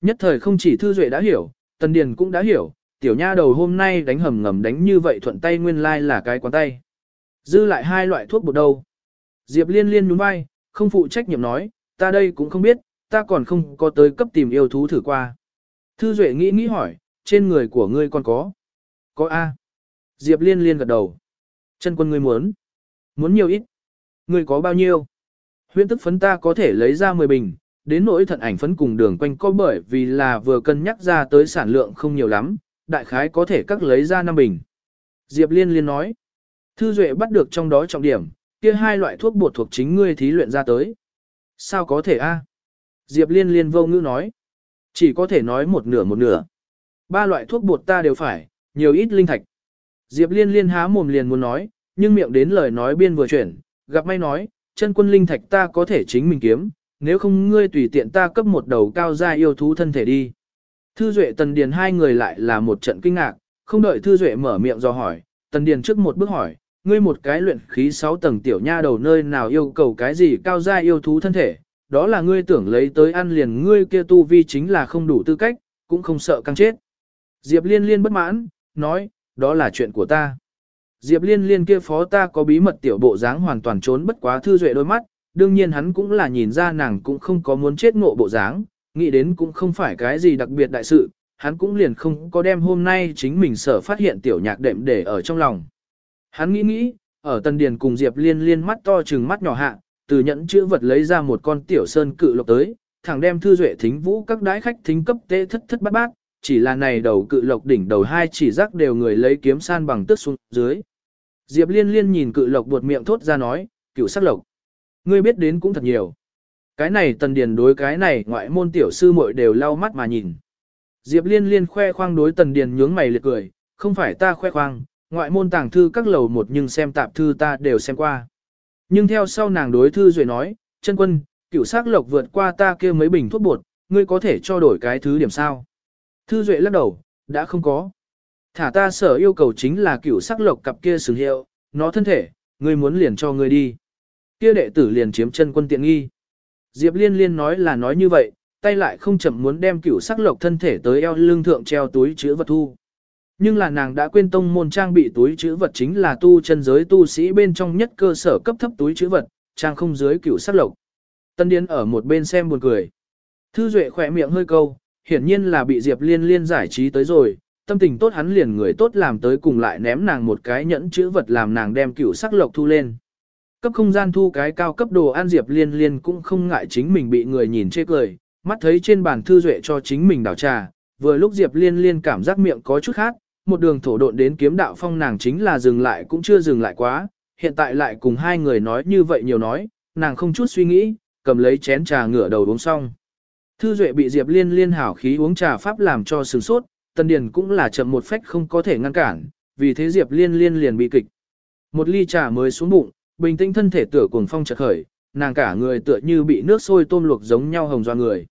Nhất thời không chỉ Thư Duệ đã hiểu, Tần Điền cũng đã hiểu, tiểu nha đầu hôm nay đánh hầm ngầm đánh như vậy thuận tay nguyên lai là cái quán tay. Dư lại hai loại thuốc bột đầu. Diệp liên liên nhún vai, không phụ trách nhiệm nói, ta đây cũng không biết, ta còn không có tới cấp tìm yêu thú thử qua. Thư Duệ nghĩ nghĩ hỏi, trên người của ngươi còn có? Có A. Diệp liên liên gật đầu. Chân quân ngươi muốn? Muốn nhiều ít? Ngươi có bao nhiêu? Huyễn tức phấn ta có thể lấy ra 10 bình, đến nỗi thận ảnh phấn cùng đường quanh có bởi vì là vừa cân nhắc ra tới sản lượng không nhiều lắm, đại khái có thể cắt lấy ra năm bình. Diệp Liên Liên nói, Thư Duệ bắt được trong đó trọng điểm, kia hai loại thuốc bột thuộc chính ngươi thí luyện ra tới. Sao có thể a? Diệp Liên Liên vô ngữ nói, chỉ có thể nói một nửa một nửa. Ba loại thuốc bột ta đều phải, nhiều ít linh thạch. Diệp Liên Liên há mồm liền muốn nói, nhưng miệng đến lời nói biên vừa chuyển, gặp may nói, chân quân linh thạch ta có thể chính mình kiếm, nếu không ngươi tùy tiện ta cấp một đầu cao gia yêu thú thân thể đi. Thư Duệ Tần Điền hai người lại là một trận kinh ngạc, không đợi Thư Duệ mở miệng do hỏi, Tần Điền trước một bước hỏi, ngươi một cái luyện khí 6 tầng tiểu nha đầu nơi nào yêu cầu cái gì cao gia yêu thú thân thể, đó là ngươi tưởng lấy tới ăn liền ngươi kia tu vi chính là không đủ tư cách, cũng không sợ căng chết. Diệp Liên Liên bất mãn, nói, đó là chuyện của ta. Diệp Liên Liên kia phó ta có bí mật tiểu bộ dáng hoàn toàn trốn bất quá Thư Duệ đôi mắt, đương nhiên hắn cũng là nhìn ra nàng cũng không có muốn chết ngộ bộ dáng, nghĩ đến cũng không phải cái gì đặc biệt đại sự, hắn cũng liền không có đem hôm nay chính mình sở phát hiện tiểu nhạc đệm để ở trong lòng. Hắn nghĩ nghĩ, ở Tân Điền cùng Diệp Liên liên mắt to trừng mắt nhỏ hạ, từ nhẫn chữ vật lấy ra một con tiểu sơn cự lộc tới, thẳng đem thư duệ thính vũ các đái khách thính cấp tê thất thất bát bát, chỉ là này đầu cự lộc đỉnh đầu hai chỉ rắc đều người lấy kiếm san bằng tức xuống dưới. Diệp Liên liên nhìn cự lộc buột miệng thốt ra nói, cựu sắc lộc. Ngươi biết đến cũng thật nhiều. Cái này tần điền đối cái này ngoại môn tiểu sư muội đều lau mắt mà nhìn. Diệp liên liên khoe khoang đối tần điền nhướng mày liệt cười, không phải ta khoe khoang, ngoại môn tàng thư các lầu một nhưng xem tạp thư ta đều xem qua. Nhưng theo sau nàng đối thư duệ nói, chân quân, cựu sắc lộc vượt qua ta kia mấy bình thuốc bột, ngươi có thể cho đổi cái thứ điểm sao. Thư duệ lắc đầu, đã không có. Thả ta sở yêu cầu chính là cựu sắc lộc cặp kia sừng hiệu, nó thân thể, ngươi muốn liền cho ngươi đi. Kia đệ tử liền chiếm chân quân tiện nghi. Diệp liên liên nói là nói như vậy, tay lại không chậm muốn đem cửu sắc lộc thân thể tới eo lưng thượng treo túi chứa vật thu. Nhưng là nàng đã quên tông môn trang bị túi chứa vật chính là tu chân giới tu sĩ bên trong nhất cơ sở cấp thấp túi chứa vật, trang không dưới cửu sắc lộc. Tân Điên ở một bên xem buồn cười. Thư Duệ khỏe miệng hơi câu, hiển nhiên là bị Diệp Liên Liên giải trí tới rồi, tâm tình tốt hắn liền người tốt làm tới cùng lại ném nàng một cái nhẫn chữ vật làm nàng đem cửu sắc lộc thu lên. Cấp không gian thu cái cao cấp đồ ăn Diệp Liên Liên cũng không ngại chính mình bị người nhìn chê cười, mắt thấy trên bàn thư duệ cho chính mình đảo trà, vừa lúc Diệp Liên Liên cảm giác miệng có chút khác, một đường thổ độn đến kiếm đạo phong nàng chính là dừng lại cũng chưa dừng lại quá, hiện tại lại cùng hai người nói như vậy nhiều nói, nàng không chút suy nghĩ, cầm lấy chén trà ngửa đầu uống xong. Thư Duệ bị Diệp Liên Liên hảo khí uống trà pháp làm cho sừng sốt, Tân Điền cũng là chậm một phách không có thể ngăn cản, vì thế Diệp Liên Liên liền bị kịch. Một ly trà mới xuống bụng, bình tĩnh thân thể tựa cuồng phong chợt khởi, nàng cả người tựa như bị nước sôi tôm luộc giống nhau hồng doa người.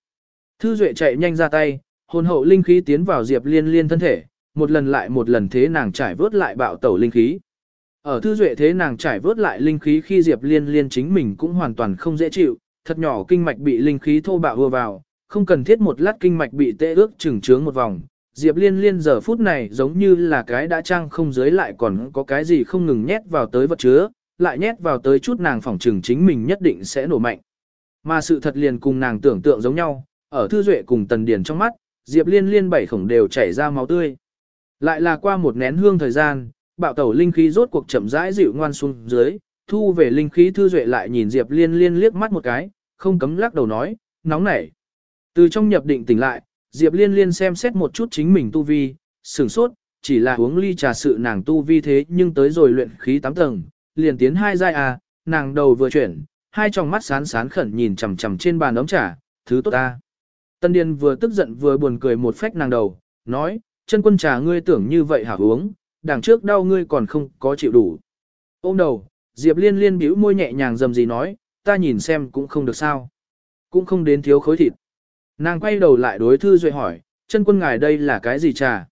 Thư Duệ chạy nhanh ra tay, hồn hậu linh khí tiến vào Diệp Liên Liên thân thể, một lần lại một lần thế nàng trải vớt lại bạo tẩu linh khí. Ở Thư Duệ thế nàng trải vớt lại linh khí khi Diệp Liên Liên chính mình cũng hoàn toàn không dễ chịu, thật nhỏ kinh mạch bị linh khí thô bạo vừa vào, không cần thiết một lát kinh mạch bị tê ước chừng trướng một vòng. Diệp Liên Liên giờ phút này giống như là cái đã trang không dưới lại còn có cái gì không ngừng nhét vào tới vật chứa, lại nhét vào tới chút nàng phỏng trừng chính mình nhất định sẽ nổ mạnh. Mà sự thật liền cùng nàng tưởng tượng giống nhau, ở Thư Duệ cùng Tần Điền trong mắt, Diệp Liên Liên bảy khổng đều chảy ra máu tươi. Lại là qua một nén hương thời gian, bạo tẩu linh khí rốt cuộc chậm rãi dịu ngoan xuống dưới, thu về linh khí Thư Duệ lại nhìn Diệp Liên Liên liếc mắt một cái, không cấm lắc đầu nói, nóng nảy. Từ trong nhập định tỉnh lại, Diệp Liên Liên xem xét một chút chính mình tu vi, sửng sốt, chỉ là uống ly trà sự nàng tu vi thế nhưng tới rồi luyện khí 8 tầng, liền tiến hai giai à, nàng đầu vừa chuyển, hai tròng mắt sán sán khẩn nhìn chằm chằm trên bàn ấm trà, thứ tốt ta. Tân Điền vừa tức giận vừa buồn cười một phách nàng đầu, nói, chân quân trà ngươi tưởng như vậy hả uống, đằng trước đau ngươi còn không có chịu đủ. Ôm đầu, Diệp liên liên bĩu môi nhẹ nhàng dầm gì nói, ta nhìn xem cũng không được sao. Cũng không đến thiếu khối thịt. Nàng quay đầu lại đối Thư Duệ hỏi, chân quân ngài đây là cái gì trà?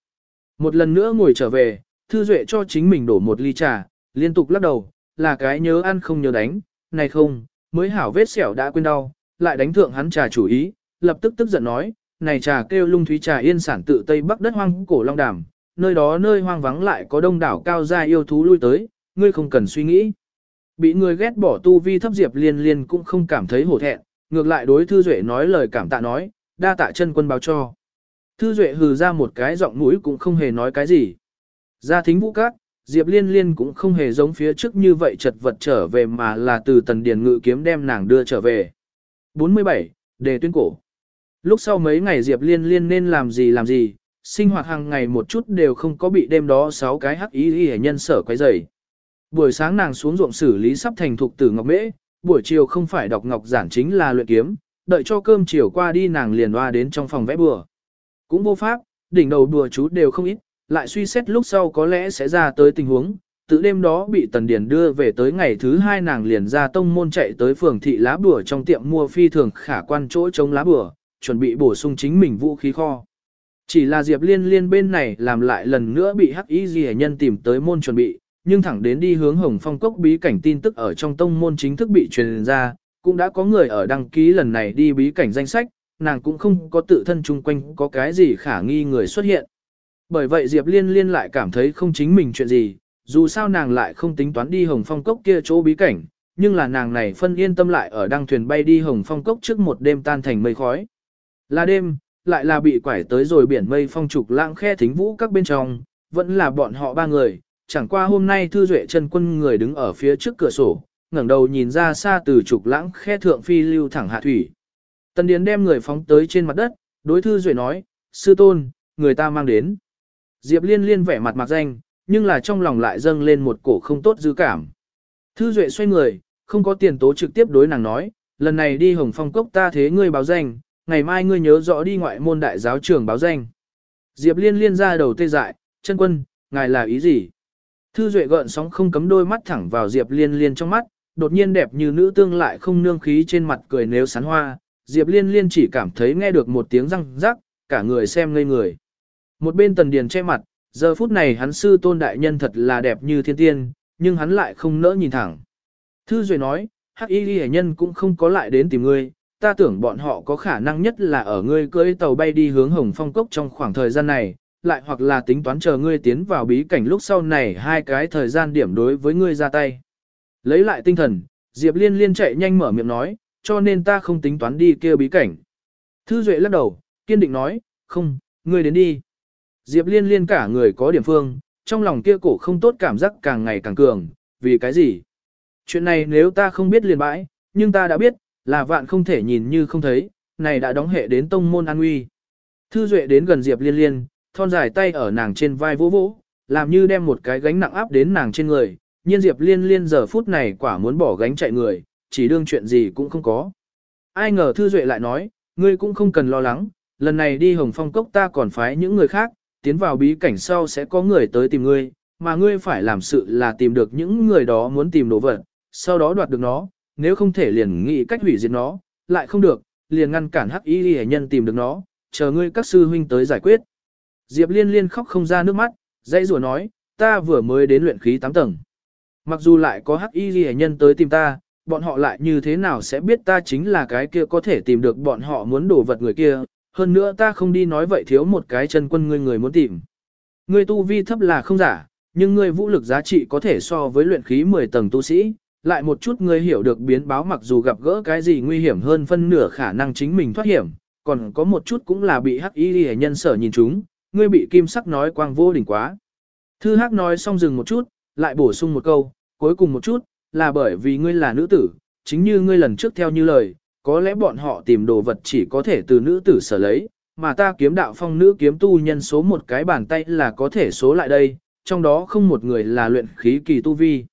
Một lần nữa ngồi trở về, Thư Duệ cho chính mình đổ một ly trà, liên tục lắc đầu, là cái nhớ ăn không nhớ đánh, này không, mới hảo vết sẹo đã quên đau, lại đánh thượng hắn trà chủ ý, lập tức tức giận nói, này trà kêu lung thúy trà yên sản tự Tây Bắc đất hoang cổ long đàm, nơi đó nơi hoang vắng lại có đông đảo cao gia yêu thú lui tới, ngươi không cần suy nghĩ. Bị người ghét bỏ tu vi thấp Diệp Liên Liên cũng không cảm thấy hổ thẹn, ngược lại đối Thư Duệ nói lời cảm tạ nói, đa tạ chân quân báo cho. Thư Duệ hừ ra một cái giọng mũi cũng không hề nói cái gì. Ra thính vũ cát. Diệp Liên Liên cũng không hề giống phía trước như vậy chật vật trở về mà là từ tần điền ngự kiếm đem nàng đưa trở về. 47. Đề tuyên cổ Lúc sau mấy ngày Diệp Liên Liên nên làm gì làm gì, sinh hoạt hàng ngày một chút đều không có bị đêm đó sáu cái hắc ý y nhân sở quấy rầy. Buổi sáng nàng xuống ruộng xử lý sắp thành thục tử ngọc mễ, buổi chiều không phải đọc ngọc giản chính là luyện kiếm, đợi cho cơm chiều qua đi nàng liền hoa đến trong phòng vẽ bừa. Cũng vô pháp, đỉnh đầu đùa chú đều không ít, lại suy xét lúc sau có lẽ sẽ ra tới tình huống, tự đêm đó bị Tần Điền đưa về tới ngày thứ hai nàng liền ra tông môn chạy tới phường thị lá bùa trong tiệm mua phi thường khả quan chỗ chống lá bùa, chuẩn bị bổ sung chính mình vũ khí kho. Chỉ là Diệp Liên Liên bên này làm lại lần nữa bị Hắc Y dì nhân tìm tới môn chuẩn bị, nhưng thẳng đến đi hướng Hồng Phong Cốc bí cảnh tin tức ở trong tông môn chính thức bị truyền ra, cũng đã có người ở đăng ký lần này đi bí cảnh danh sách, nàng cũng không có tự thân chung quanh có cái gì khả nghi người xuất hiện. Bởi vậy Diệp Liên Liên lại cảm thấy không chính mình chuyện gì, dù sao nàng lại không tính toán đi Hồng Phong Cốc kia chỗ bí cảnh, nhưng là nàng này phân yên tâm lại ở đăng thuyền bay đi Hồng Phong Cốc trước một đêm tan thành mây khói. Là đêm, lại là bị quải tới rồi biển mây phong trục lãng khe thính vũ các bên trong, vẫn là bọn họ ba người, chẳng qua hôm nay Thư Duệ chân quân người đứng ở phía trước cửa sổ, ngẩng đầu nhìn ra xa từ trục lãng khe thượng phi lưu thẳng hạ thủy. Tần Điền đem người phóng tới trên mặt đất, đối Thư Duệ nói, sư tôn, người ta mang đến. Diệp liên liên vẻ mặt mặc danh, nhưng là trong lòng lại dâng lên một cổ không tốt dư cảm. Thư Duệ xoay người, không có tiền tố trực tiếp đối nàng nói, lần này đi Hồng Phong Cốc ta thế ngươi báo danh, ngày mai ngươi nhớ rõ đi ngoại môn đại giáo trường báo danh. Diệp liên liên ra đầu tê dại, chân quân, ngài là ý gì? Thư Duệ gợn sóng không cấm đôi mắt thẳng vào Diệp liên liên trong mắt, đột nhiên đẹp như nữ tương lại không nương khí trên mặt cười nếu sán hoa, Diệp liên liên chỉ cảm thấy nghe được một tiếng răng rắc, cả người xem ngây người. Một bên tần điền che mặt, giờ phút này hắn sư tôn đại nhân thật là đẹp như thiên tiên, nhưng hắn lại không nỡ nhìn thẳng. Thư Duệ nói, hắc y hệ nhân cũng không có lại đến tìm ngươi, ta tưởng bọn họ có khả năng nhất là ở ngươi cưỡi tàu bay đi hướng Hồng Phong Cốc trong khoảng thời gian này, lại hoặc là tính toán chờ ngươi tiến vào bí cảnh lúc sau này hai cái thời gian điểm đối với ngươi ra tay. Lấy lại tinh thần, Diệp Liên liên chạy nhanh mở miệng nói, cho nên ta không tính toán đi kia bí cảnh. Thư Duệ lắc đầu, kiên định nói, không, ngươi đến đi. Diệp Liên liên cả người có điểm phương, trong lòng kia cổ không tốt cảm giác càng ngày càng cường, vì cái gì? Chuyện này nếu ta không biết liền bãi, nhưng ta đã biết, là vạn không thể nhìn như không thấy, này đã đóng hệ đến tông môn an nguy. Thư Duệ đến gần Diệp Liên Liên, thon dài tay ở nàng trên vai vỗ vỗ, làm như đem một cái gánh nặng áp đến nàng trên người, nhiên Diệp Liên Liên giờ phút này quả muốn bỏ gánh chạy người, chỉ đương chuyện gì cũng không có. Ai ngờ Thư Duệ lại nói, ngươi cũng không cần lo lắng, lần này đi Hồng Phong Cốc ta còn phái những người khác, tiến vào bí cảnh sau sẽ có người tới tìm ngươi, mà ngươi phải làm sự là tìm được những người đó muốn tìm đồ vật, sau đó đoạt được nó, nếu không thể liền nghĩ cách hủy diệt nó, lại không được, liền ngăn cản hắc y hệ nhân tìm được nó, chờ ngươi các sư huynh tới giải quyết. Diệp liên liên khóc không ra nước mắt, dãy rủa nói, ta vừa mới đến luyện khí 8 tầng. Mặc dù lại có hắc y hệ nhân tới tìm ta, bọn họ lại như thế nào sẽ biết ta chính là cái kia có thể tìm được bọn họ muốn đồ vật người kia, hơn nữa ta không đi nói vậy thiếu một cái chân quân ngươi người muốn tìm. Ngươi tu vi thấp là không giả, nhưng ngươi vũ lực giá trị có thể so với luyện khí 10 tầng tu sĩ, lại một chút ngươi hiểu được biến báo mặc dù gặp gỡ cái gì nguy hiểm hơn phân nửa khả năng chính mình thoát hiểm, còn có một chút cũng là bị hắc y hệ nhân sở nhìn chúng, ngươi bị kim sắc nói quang vô đỉnh quá. Thư hắc nói xong dừng một chút, lại bổ sung một câu, cuối cùng một chút, là bởi vì ngươi là nữ tử, chính như ngươi lần trước theo như lời, có lẽ bọn họ tìm đồ vật chỉ có thể từ nữ tử sở lấy, mà ta kiếm đạo phong nữ kiếm tu nhân số một cái bàn tay là có thể số lại đây, trong đó không một người là luyện khí kỳ tu vi.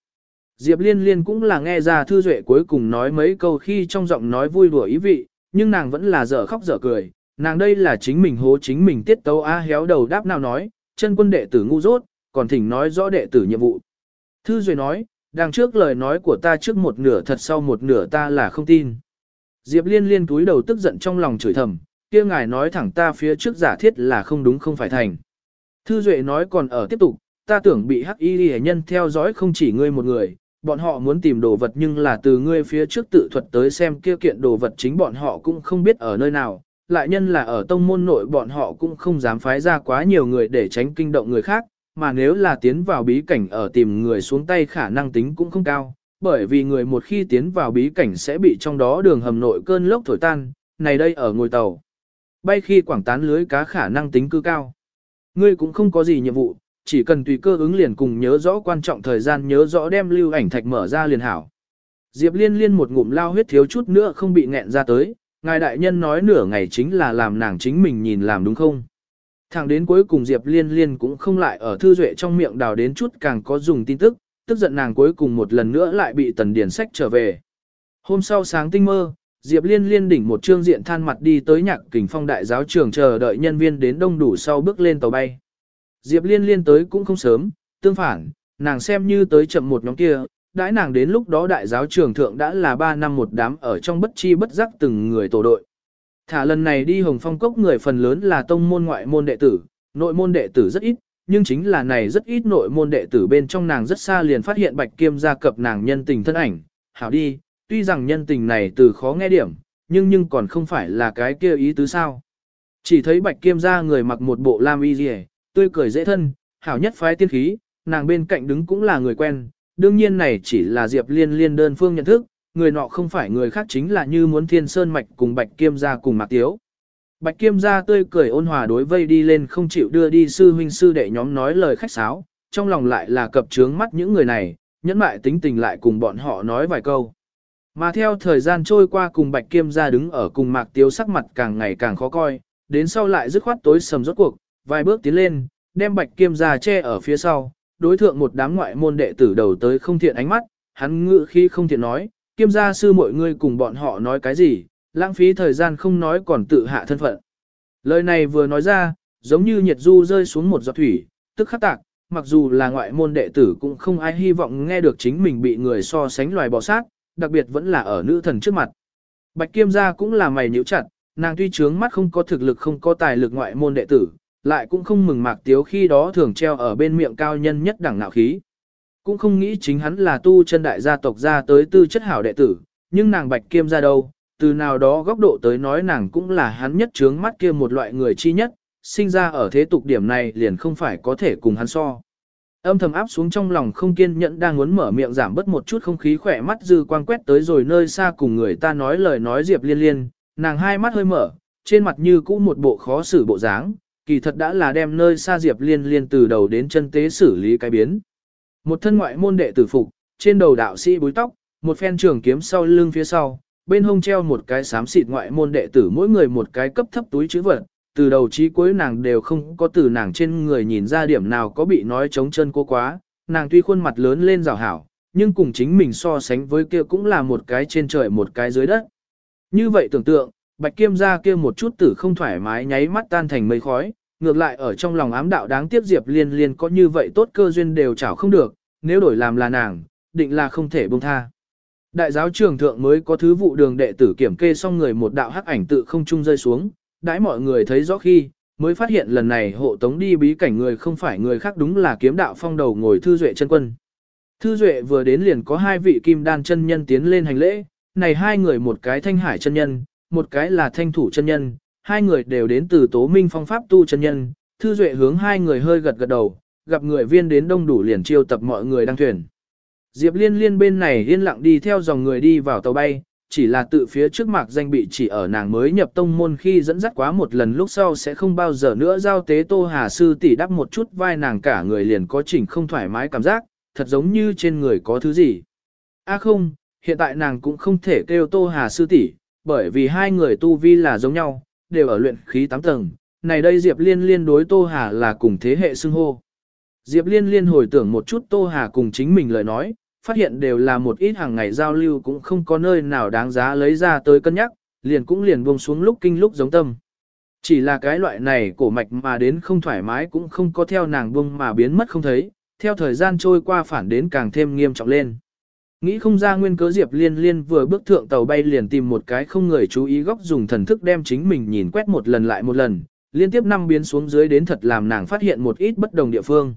Diệp Liên Liên cũng là nghe ra Thư Duệ cuối cùng nói mấy câu khi trong giọng nói vui đùa ý vị, nhưng nàng vẫn là dở khóc dở cười, nàng đây là chính mình hố chính mình tiết tấu a héo đầu đáp nào nói, chân quân đệ tử ngu dốt, còn thỉnh nói rõ đệ tử nhiệm vụ. Thư Duệ nói, đằng trước lời nói của ta trước một nửa thật sau một nửa ta là không tin. Diệp Liên Liên túi đầu tức giận trong lòng chửi thầm, kia ngài nói thẳng ta phía trước giả thiết là không đúng không phải thành. Thư Duệ nói còn ở tiếp tục, ta tưởng bị hắc y hệ nhân theo dõi không chỉ ngươi một người, bọn họ muốn tìm đồ vật nhưng là từ ngươi phía trước tự thuật tới xem kia kiện đồ vật chính bọn họ cũng không biết ở nơi nào, lại nhân là ở tông môn nội bọn họ cũng không dám phái ra quá nhiều người để tránh kinh động người khác, mà nếu là tiến vào bí cảnh ở tìm người xuống tay khả năng tính cũng không cao, bởi vì người một khi tiến vào bí cảnh sẽ bị trong đó đường hầm nội cơn lốc thổi tan, này đây ở ngồi tàu. Bay khi quảng tán lưới cá khả năng tính cư cao. Ngươi cũng không có gì nhiệm vụ, chỉ cần tùy cơ ứng liền cùng nhớ rõ quan trọng thời gian nhớ rõ đem lưu ảnh thạch mở ra liền hảo. Diệp liên liên một ngụm lao huyết thiếu chút nữa không bị nghẹn ra tới, ngài đại nhân nói nửa ngày chính là làm nàng chính mình nhìn làm đúng không? Thẳng đến cuối cùng Diệp liên liên cũng không lại ở thư duệ trong miệng đào đến chút càng có dùng tin tức, tức giận nàng cuối cùng một lần nữa lại bị tần điển sách trở về. Hôm sau sáng tinh mơ, Diệp Liên liên đỉnh một trương diện than mặt đi tới nhạc kình phong đại giáo trường chờ đợi nhân viên đến đông đủ sau bước lên tàu bay. Diệp Liên liên tới cũng không sớm, tương phản, nàng xem như tới chậm một nhóm kia, đãi nàng đến lúc đó đại giáo trường thượng đã là 3 năm một đám ở trong bất chi bất giác từng người tổ đội. Thả lần này đi Hồng Phong Cốc người phần lớn là tông môn ngoại môn đệ tử, nội môn đệ tử rất ít, nhưng chính là này rất ít nội môn đệ tử bên trong nàng rất xa liền phát hiện bạch kiêm gia cập nàng nhân tình thân ảnh. Hảo đi, tuy rằng nhân tình này từ khó nghe điểm, nhưng nhưng còn không phải là cái kia ý tứ sao. Chỉ thấy bạch kiêm gia người mặc một bộ lam y rìa, tươi cười dễ thân, hảo nhất phái tiên khí, nàng bên cạnh đứng cũng là người quen, đương nhiên này chỉ là Diệp Liên liên đơn phương nhận thức, người nọ không phải người khác chính là như muốn thiên sơn mạch cùng bạch kiêm gia cùng mạc tiếu. Bạch kiêm gia tươi cười ôn hòa đối vây đi lên không chịu đưa đi sư huynh sư đệ nhóm nói lời khách sáo, trong lòng lại là cập trướng mắt những người này, nhẫn mại tính tình lại cùng bọn họ nói vài câu. Mà theo thời gian trôi qua cùng Bạch Kiêm gia đứng ở cùng Mạc Tiếu sắc mặt càng ngày càng khó coi, đến sau lại dứt khoát tối sầm rốt cuộc, vài bước tiến lên, đem Bạch Kiêm gia che ở phía sau, đối thượng một đám ngoại môn đệ tử đầu tới không thiện ánh mắt, hắn ngự khi không thiện nói, Kiêm gia sư mọi người cùng bọn họ nói cái gì, lãng phí thời gian không nói còn tự hạ thân phận. Lời này vừa nói ra, giống như nhiệt du rơi xuống một giọt thủy, tức khắc tạc, mặc dù là ngoại môn đệ tử cũng không ai hy vọng nghe được chính mình bị người so sánh loài bò sát, đặc biệt vẫn là ở nữ thần trước mặt. Bạch Kiêm gia cũng là mày nhíu chặt, nàng tuy trướng mắt không có thực lực không có tài lực ngoại môn đệ tử, lại cũng không mừng mạc tiếu khi đó thường treo ở bên miệng cao nhân nhất đẳng nạo khí. Cũng không nghĩ chính hắn là tu chân đại gia tộc ra tới tư chất hảo đệ tử, nhưng nàng Bạch Kiêm gia đâu, từ nào đó góc độ tới nói nàng cũng là hắn nhất trướng mắt kia một loại người chi nhất, sinh ra ở thế tục điểm này liền không phải có thể cùng hắn so. Âm thầm áp xuống trong lòng không kiên nhẫn đang muốn mở miệng giảm bớt một chút không khí khỏe mắt dư quang quét tới rồi nơi xa cùng người ta nói lời nói Diệp Liên Liên, nàng hai mắt hơi mở, trên mặt như cũ một bộ khó xử bộ dáng, kỳ thật đã là đem nơi xa Diệp Liên Liên từ đầu đến chân tế xử lý cái biến. Một thân ngoại môn đệ tử phục, trên đầu đạo sĩ búi tóc, một phen trường kiếm sau lưng phía sau, bên hông treo một cái xám xịt ngoại môn đệ tử mỗi người một cái cấp thấp túi chữ vật, từ đầu chí cuối nàng đều không có từ nàng trên người nhìn ra điểm nào có bị nói chống chân cô quá, nàng tuy khuôn mặt lớn lên rào hảo, nhưng cùng chính mình so sánh với kia cũng là một cái trên trời một cái dưới đất. Như vậy tưởng tượng, bạch kiêm ra kia một chút tử không thoải mái nháy mắt tan thành mây khói, ngược lại ở trong lòng ám đạo đáng tiếc Diệp liên liên có như vậy tốt cơ duyên đều chảo không được, nếu đổi làm là nàng, định là không thể buông tha. Đại giáo trường thượng mới có thứ vụ đường đệ tử kiểm kê xong người một đạo hắc ảnh tự không trung rơi xuống, đãi mọi người thấy rõ khi, mới phát hiện lần này hộ tống đi bí cảnh người không phải người khác đúng là kiếm đạo phong đầu ngồi thư duệ chân quân. Thư duệ vừa đến liền có hai vị kim đan chân nhân tiến lên hành lễ, này hai người một cái thanh hải chân nhân, một cái là thanh thủ chân nhân, hai người đều đến từ tố minh phong pháp tu chân nhân, thư duệ hướng hai người hơi gật gật đầu, gặp người viên đến đông đủ liền chiêu tập mọi người đăng thuyền. Diệp liên liên bên này yên lặng đi theo dòng người đi vào tàu bay, chỉ là tự phía trước mạc danh bị chỉ ở nàng mới nhập tông môn khi dẫn dắt quá một lần lúc sau sẽ không bao giờ nữa giao tế tô hà sư tỷ đắp một chút vai nàng cả người liền có chỉnh không thoải mái cảm giác, thật giống như trên người có thứ gì. A không, hiện tại nàng cũng không thể kêu tô hà sư tỷ, bởi vì hai người tu vi là giống nhau, đều ở luyện khí 8 tầng, này đây Diệp Liên liên đối tô hà là cùng thế hệ xưng hô. Diệp Liên liên hồi tưởng một chút tô hà cùng chính mình lời nói, phát hiện đều là một ít hàng ngày giao lưu cũng không có nơi nào đáng giá lấy ra tới cân nhắc, liền cũng liền buông xuống lúc kinh lúc giống tâm. Chỉ là cái loại này cổ mạch mà đến không thoải mái cũng không có theo nàng buông mà biến mất không thấy, theo thời gian trôi qua phản đến càng thêm nghiêm trọng lên. Nghĩ không ra nguyên cớ Diệp Liên Liên vừa bước thượng tàu bay liền tìm một cái không người chú ý góc dùng thần thức đem chính mình nhìn quét một lần lại một lần, liên tiếp năm biến xuống dưới đến thật làm nàng phát hiện một ít bất đồng địa phương.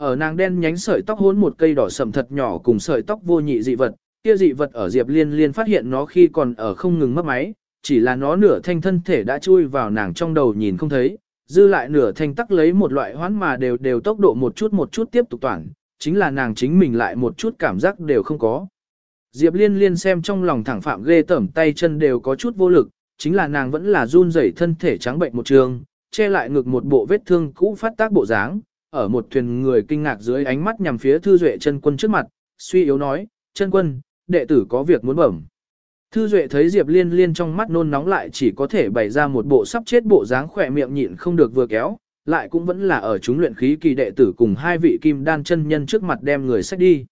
Ở nàng đen nhánh sợi tóc hôn một cây đỏ sầm thật nhỏ cùng sợi tóc vô nhị dị vật, kia dị vật ở Diệp Liên Liên phát hiện nó khi còn ở không ngừng mất máy, chỉ là nó nửa thanh thân thể đã chui vào nàng trong đầu nhìn không thấy, dư lại nửa thanh tắc lấy một loại hoán mà đều đều tốc độ một chút một chút tiếp tục toàn, chính là nàng chính mình lại một chút cảm giác đều không có. Diệp liên liên xem trong lòng thẳng phạm ghê tởm tay chân đều có chút vô lực, chính là nàng vẫn là run rẩy thân thể trắng bệnh một trường, che lại ngực một bộ vết thương cũ phát tác bộ dáng, ở một thuyền người kinh ngạc dưới ánh mắt nhằm phía Thư Duệ chân quân trước mặt, suy yếu nói, chân quân, đệ tử có việc muốn bẩm. Thư Duệ thấy Diệp Liên Liên trong mắt nôn nóng lại chỉ có thể bày ra một bộ sắp chết bộ dáng khỏe miệng nhịn không được vừa kéo, lại cũng vẫn là ở chúng luyện khí kỳ đệ tử cùng hai vị kim đan chân nhân trước mặt đem người sách đi.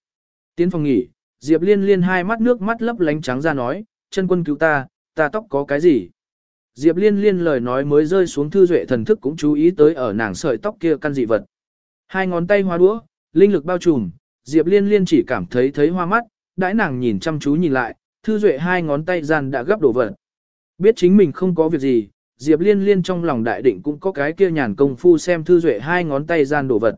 Tiến phòng nghỉ, Diệp Liên Liên hai mắt nước mắt lấp lánh trắng ra nói, chân quân cứu ta, ta tóc có cái gì? Diệp Liên Liên lời nói mới rơi xuống Thư Duệ thần thức cũng chú ý tới ở nàng sợi tóc kia căn dị vật. Hai ngón tay hoa đũa, linh lực bao trùm, Diệp Liên Liên chỉ cảm thấy thấy hoa mắt, đãi nàng nhìn chăm chú nhìn lại, Thư Duệ hai ngón tay gian đã gấp đổ vật. Biết chính mình không có việc gì, Diệp Liên Liên trong lòng đại định cũng có cái kia nhàn công phu xem Thư Duệ hai ngón tay gian đổ vật.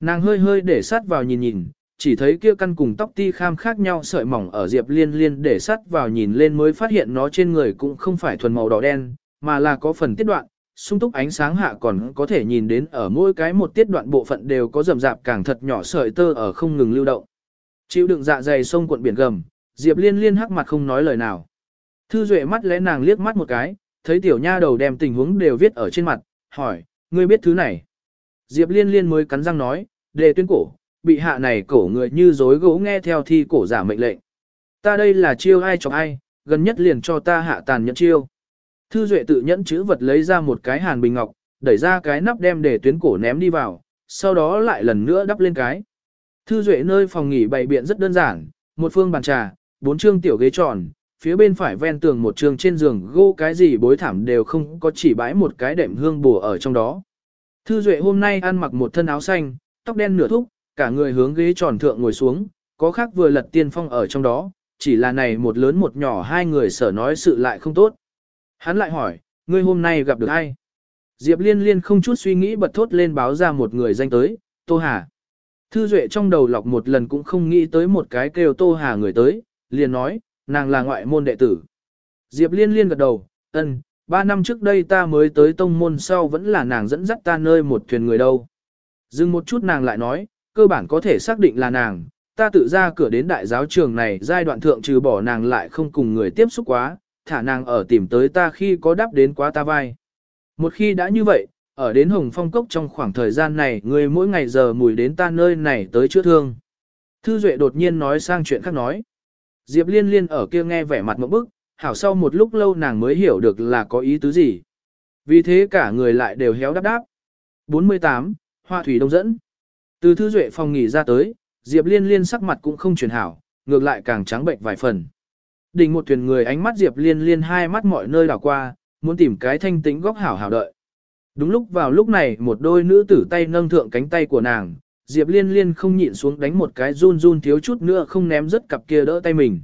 Nàng hơi hơi để sát vào nhìn nhìn, chỉ thấy kia căn cùng tóc ti kham khác nhau sợi mỏng ở Diệp Liên Liên để sát vào nhìn lên mới phát hiện nó trên người cũng không phải thuần màu đỏ đen, mà là có phần tiết đoạn, sung túc ánh sáng hạ còn có thể nhìn đến ở mỗi cái một tiết đoạn bộ phận đều có rầm rạp càng thật nhỏ sợi tơ ở không ngừng lưu động. Chịu đựng dạ dày sông cuộn biển gầm, Diệp Liên Liên hắc mặt không nói lời nào. Thư Duệ mắt lẽ nàng liếc mắt một cái, thấy tiểu nha đầu đem tình huống đều viết ở trên mặt, hỏi, ngươi biết thứ này. Diệp Liên Liên mới cắn răng nói, đề tuyên cổ, bị hạ này cổ người như dối gỗ nghe theo thi cổ giả mệnh lệnh. Ta đây là chiêu ai chọc ai, gần nhất liền cho ta hạ tàn nhẫn chiêu. Thư Duệ tự nhẫn chữ vật lấy ra một cái hàn bình ngọc, đẩy ra cái nắp đem để tuyến cổ ném đi vào, sau đó lại lần nữa đắp lên cái. Thư Duệ nơi phòng nghỉ bày biện rất đơn giản, một phương bàn trà, bốn chương tiểu ghế tròn, phía bên phải ven tường một chương trên giường gỗ cái gì bối thảm đều không có chỉ bãi một cái đệm hương bùa ở trong đó. Thư Duệ hôm nay ăn mặc một thân áo xanh, tóc đen nửa thúc, cả người hướng ghế tròn thượng ngồi xuống, có khác vừa lật tiên phong ở trong đó, chỉ là này một lớn một nhỏ hai người sở nói sự lại không tốt. Hắn lại hỏi, ngươi hôm nay gặp được ai? Diệp liên liên không chút suy nghĩ bật thốt lên báo ra một người danh tới, Tô Hà. Thư Duệ trong đầu lọc một lần cũng không nghĩ tới một cái kêu Tô Hà người tới, liền nói, nàng là ngoại môn đệ tử. Diệp liên liên gật đầu, ân, ba năm trước đây ta mới tới tông môn sau vẫn là nàng dẫn dắt ta nơi một thuyền người đâu. Dừng một chút nàng lại nói, cơ bản có thể xác định là nàng, ta tự ra cửa đến đại giáo trường này giai đoạn thượng trừ bỏ nàng lại không cùng người tiếp xúc quá, thả nàng ở tìm tới ta khi có đáp đến quá ta vai. Một khi đã như vậy, ở đến Hồng Phong Cốc trong khoảng thời gian này người mỗi ngày giờ mùi đến ta nơi này tới chữa thương. Thư Duệ đột nhiên nói sang chuyện khác nói. Diệp Liên Liên ở kia nghe vẻ mặt một bức, hảo sau một lúc lâu nàng mới hiểu được là có ý tứ gì. Vì thế cả người lại đều héo đáp đáp. 48. Hoa Thủy Đông dẫn. Từ Thư Duệ phòng nghỉ ra tới, Diệp Liên Liên sắc mặt cũng không chuyển hảo, ngược lại càng trắng bệnh vài phần. Đỉnh một thuyền người ánh mắt Diệp Liên Liên hai mắt mọi nơi đảo qua, muốn tìm cái thanh tĩnh góc hảo hảo đợi. Đúng lúc vào lúc này một đôi nữ tử tay nâng thượng cánh tay của nàng, Diệp Liên Liên không nhịn xuống đánh một cái run run thiếu chút nữa không ném rất cặp kia đỡ tay mình.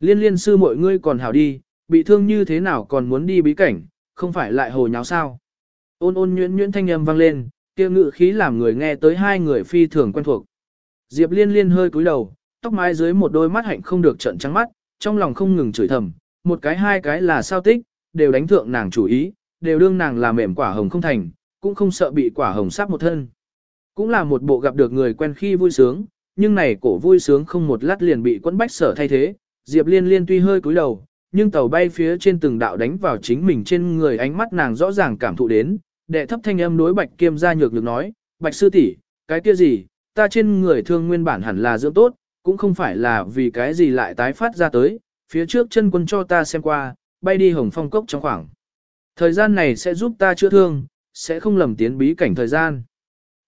Liên Liên sư mọi ngươi còn hảo đi, bị thương như thế nào còn muốn đi bí cảnh, không phải lại hồ nháo sao. Ôn ôn nhuyễn nhuyễn thanh âm vang lên, kia ngự khí làm người nghe tới hai người phi thường quen thuộc. Diệp Liên Liên hơi cúi đầu, tóc mái dưới một đôi mắt hạnh không được trận trắng mắt, trong lòng không ngừng chửi thầm, một cái hai cái là sao tích, đều đánh thượng nàng chủ ý, đều đương nàng là mềm quả hồng không thành, cũng không sợ bị quả hồng sắp một thân. Cũng là một bộ gặp được người quen khi vui sướng, nhưng này cổ vui sướng không một lát liền bị quẫn bách sở thay thế, Diệp Liên Liên tuy hơi cúi đầu, nhưng tàu bay phía trên từng đạo đánh vào chính mình trên người ánh mắt nàng rõ ràng cảm thụ đến, đệ thấp thanh âm đối Bạch Kiêm gia nhược được nói, Bạch sư tỷ, cái kia gì, ta trên người thương nguyên bản hẳn là dưỡng tốt, cũng không phải là vì cái gì lại tái phát ra tới, phía trước chân quân cho ta xem qua, bay đi hồng phong cốc trong khoảng. Thời gian này sẽ giúp ta chữa thương, sẽ không lầm tiến bí cảnh thời gian.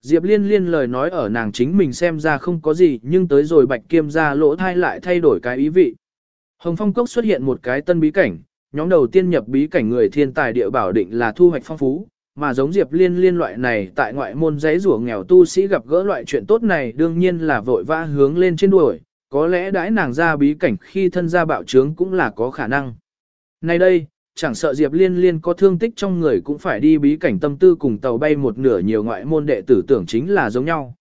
Diệp liên liên lời nói ở nàng chính mình xem ra không có gì nhưng tới rồi bạch kiêm ra lỗ thai lại thay đổi cái ý vị. Hồng phong cốc xuất hiện một cái tân bí cảnh, nhóm đầu tiên nhập bí cảnh người thiên tài địa bảo định là thu hoạch phong phú, mà giống Diệp Liên liên loại này tại ngoại môn giấy rủa nghèo tu sĩ gặp gỡ loại chuyện tốt này đương nhiên là vội vã hướng lên trên đuổi, có lẽ đãi nàng ra bí cảnh khi thân gia bạo trướng cũng là có khả năng. Nay đây, chẳng sợ Diệp Liên liên có thương tích trong người cũng phải đi bí cảnh tâm tư cùng tàu bay một nửa nhiều ngoại môn đệ tử tưởng chính là giống nhau.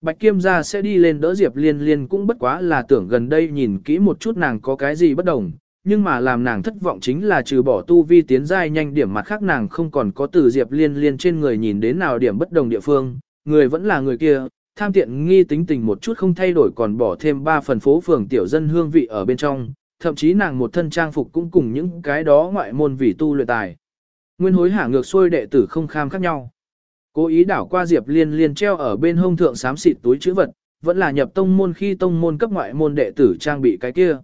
Bạch Kiêm gia sẽ đi lên đỡ Diệp Liên liên cũng bất quá là tưởng gần đây nhìn kỹ một chút nàng có cái gì bất đồng, nhưng mà làm nàng thất vọng chính là trừ bỏ tu vi tiến giai nhanh điểm mặt khác nàng không còn có từ Diệp Liên Liên trên người nhìn đến nào điểm bất đồng địa phương, người vẫn là người kia, tham tiện nghi tính tình một chút không thay đổi còn bỏ thêm ba phần phố phường tiểu dân hương vị ở bên trong, thậm chí nàng một thân trang phục cũng cùng những cái đó ngoại môn vì tu luyện tài. Nguyên hối hả ngược xuôi đệ tử không kham khác nhau. Cố ý đảo qua Diệp Liên Liên treo ở bên hông thượng xám xịt túi chữ vật, vẫn là nhập tông môn khi tông môn cấp ngoại môn đệ tử trang bị cái kia.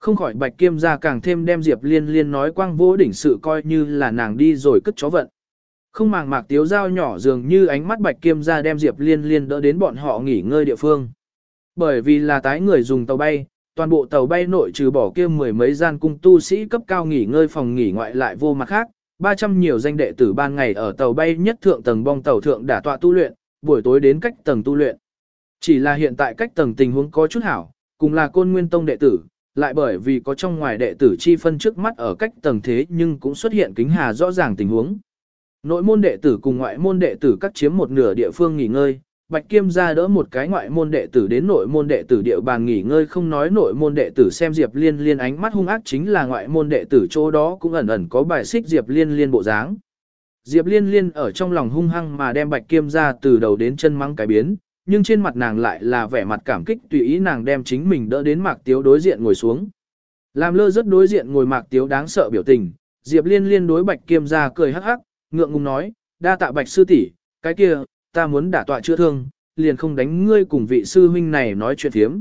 Không khỏi bạch kiêm ra càng thêm đem Diệp Liên Liên nói quang vô đỉnh sự coi như là nàng đi rồi cất chó vận. Không màng mạc tiếu dao nhỏ dường như ánh mắt bạch kiêm ra đem Diệp Liên Liên đỡ đến bọn họ nghỉ ngơi địa phương. Bởi vì là tái người dùng tàu bay, toàn bộ tàu bay nội trừ bỏ kia mười mấy gian cung tu sĩ cấp cao nghỉ ngơi phòng nghỉ ngoại lại vô mặt khác, 300 nhiều danh đệ tử ban ngày ở tàu bay nhất thượng tầng bong tàu thượng đả tọa tu luyện, buổi tối đến cách tầng tu luyện. Chỉ là hiện tại cách tầng tình huống có chút hảo, cùng là côn nguyên tông đệ tử, lại bởi vì có trong ngoài đệ tử chi phân trước mắt ở cách tầng thế nhưng cũng xuất hiện kính hà rõ ràng tình huống. Nội môn đệ tử cùng ngoại môn đệ tử cắt chiếm một nửa địa phương nghỉ ngơi, Bạch Kiêm ra đỡ một cái ngoại môn đệ tử đến nội môn đệ tử địa bàn nghỉ ngơi không nói nội môn đệ tử xem Diệp Liên Liên ánh mắt hung ác chính là ngoại môn đệ tử chỗ đó cũng ẩn ẩn có bài xích Diệp Liên Liên bộ dáng. Diệp Liên Liên ở trong lòng hung hăng mà đem Bạch Kiêm ra từ đầu đến chân mắng cái biến, nhưng trên mặt nàng lại là vẻ mặt cảm kích tùy ý nàng đem chính mình đỡ đến Mạc Tiếu đối diện ngồi xuống. Làm lơ rất đối diện ngồi Mạc Tiếu đáng sợ biểu tình, Diệp Liên Liên đối Bạch Kiêm ra cười hắc hắc, ngượng ngùng nói, đa tạ Bạch sư tỷ, cái kia, ta muốn đả tọa chữa thương, liền không đánh ngươi cùng vị sư huynh này nói chuyện thiếm.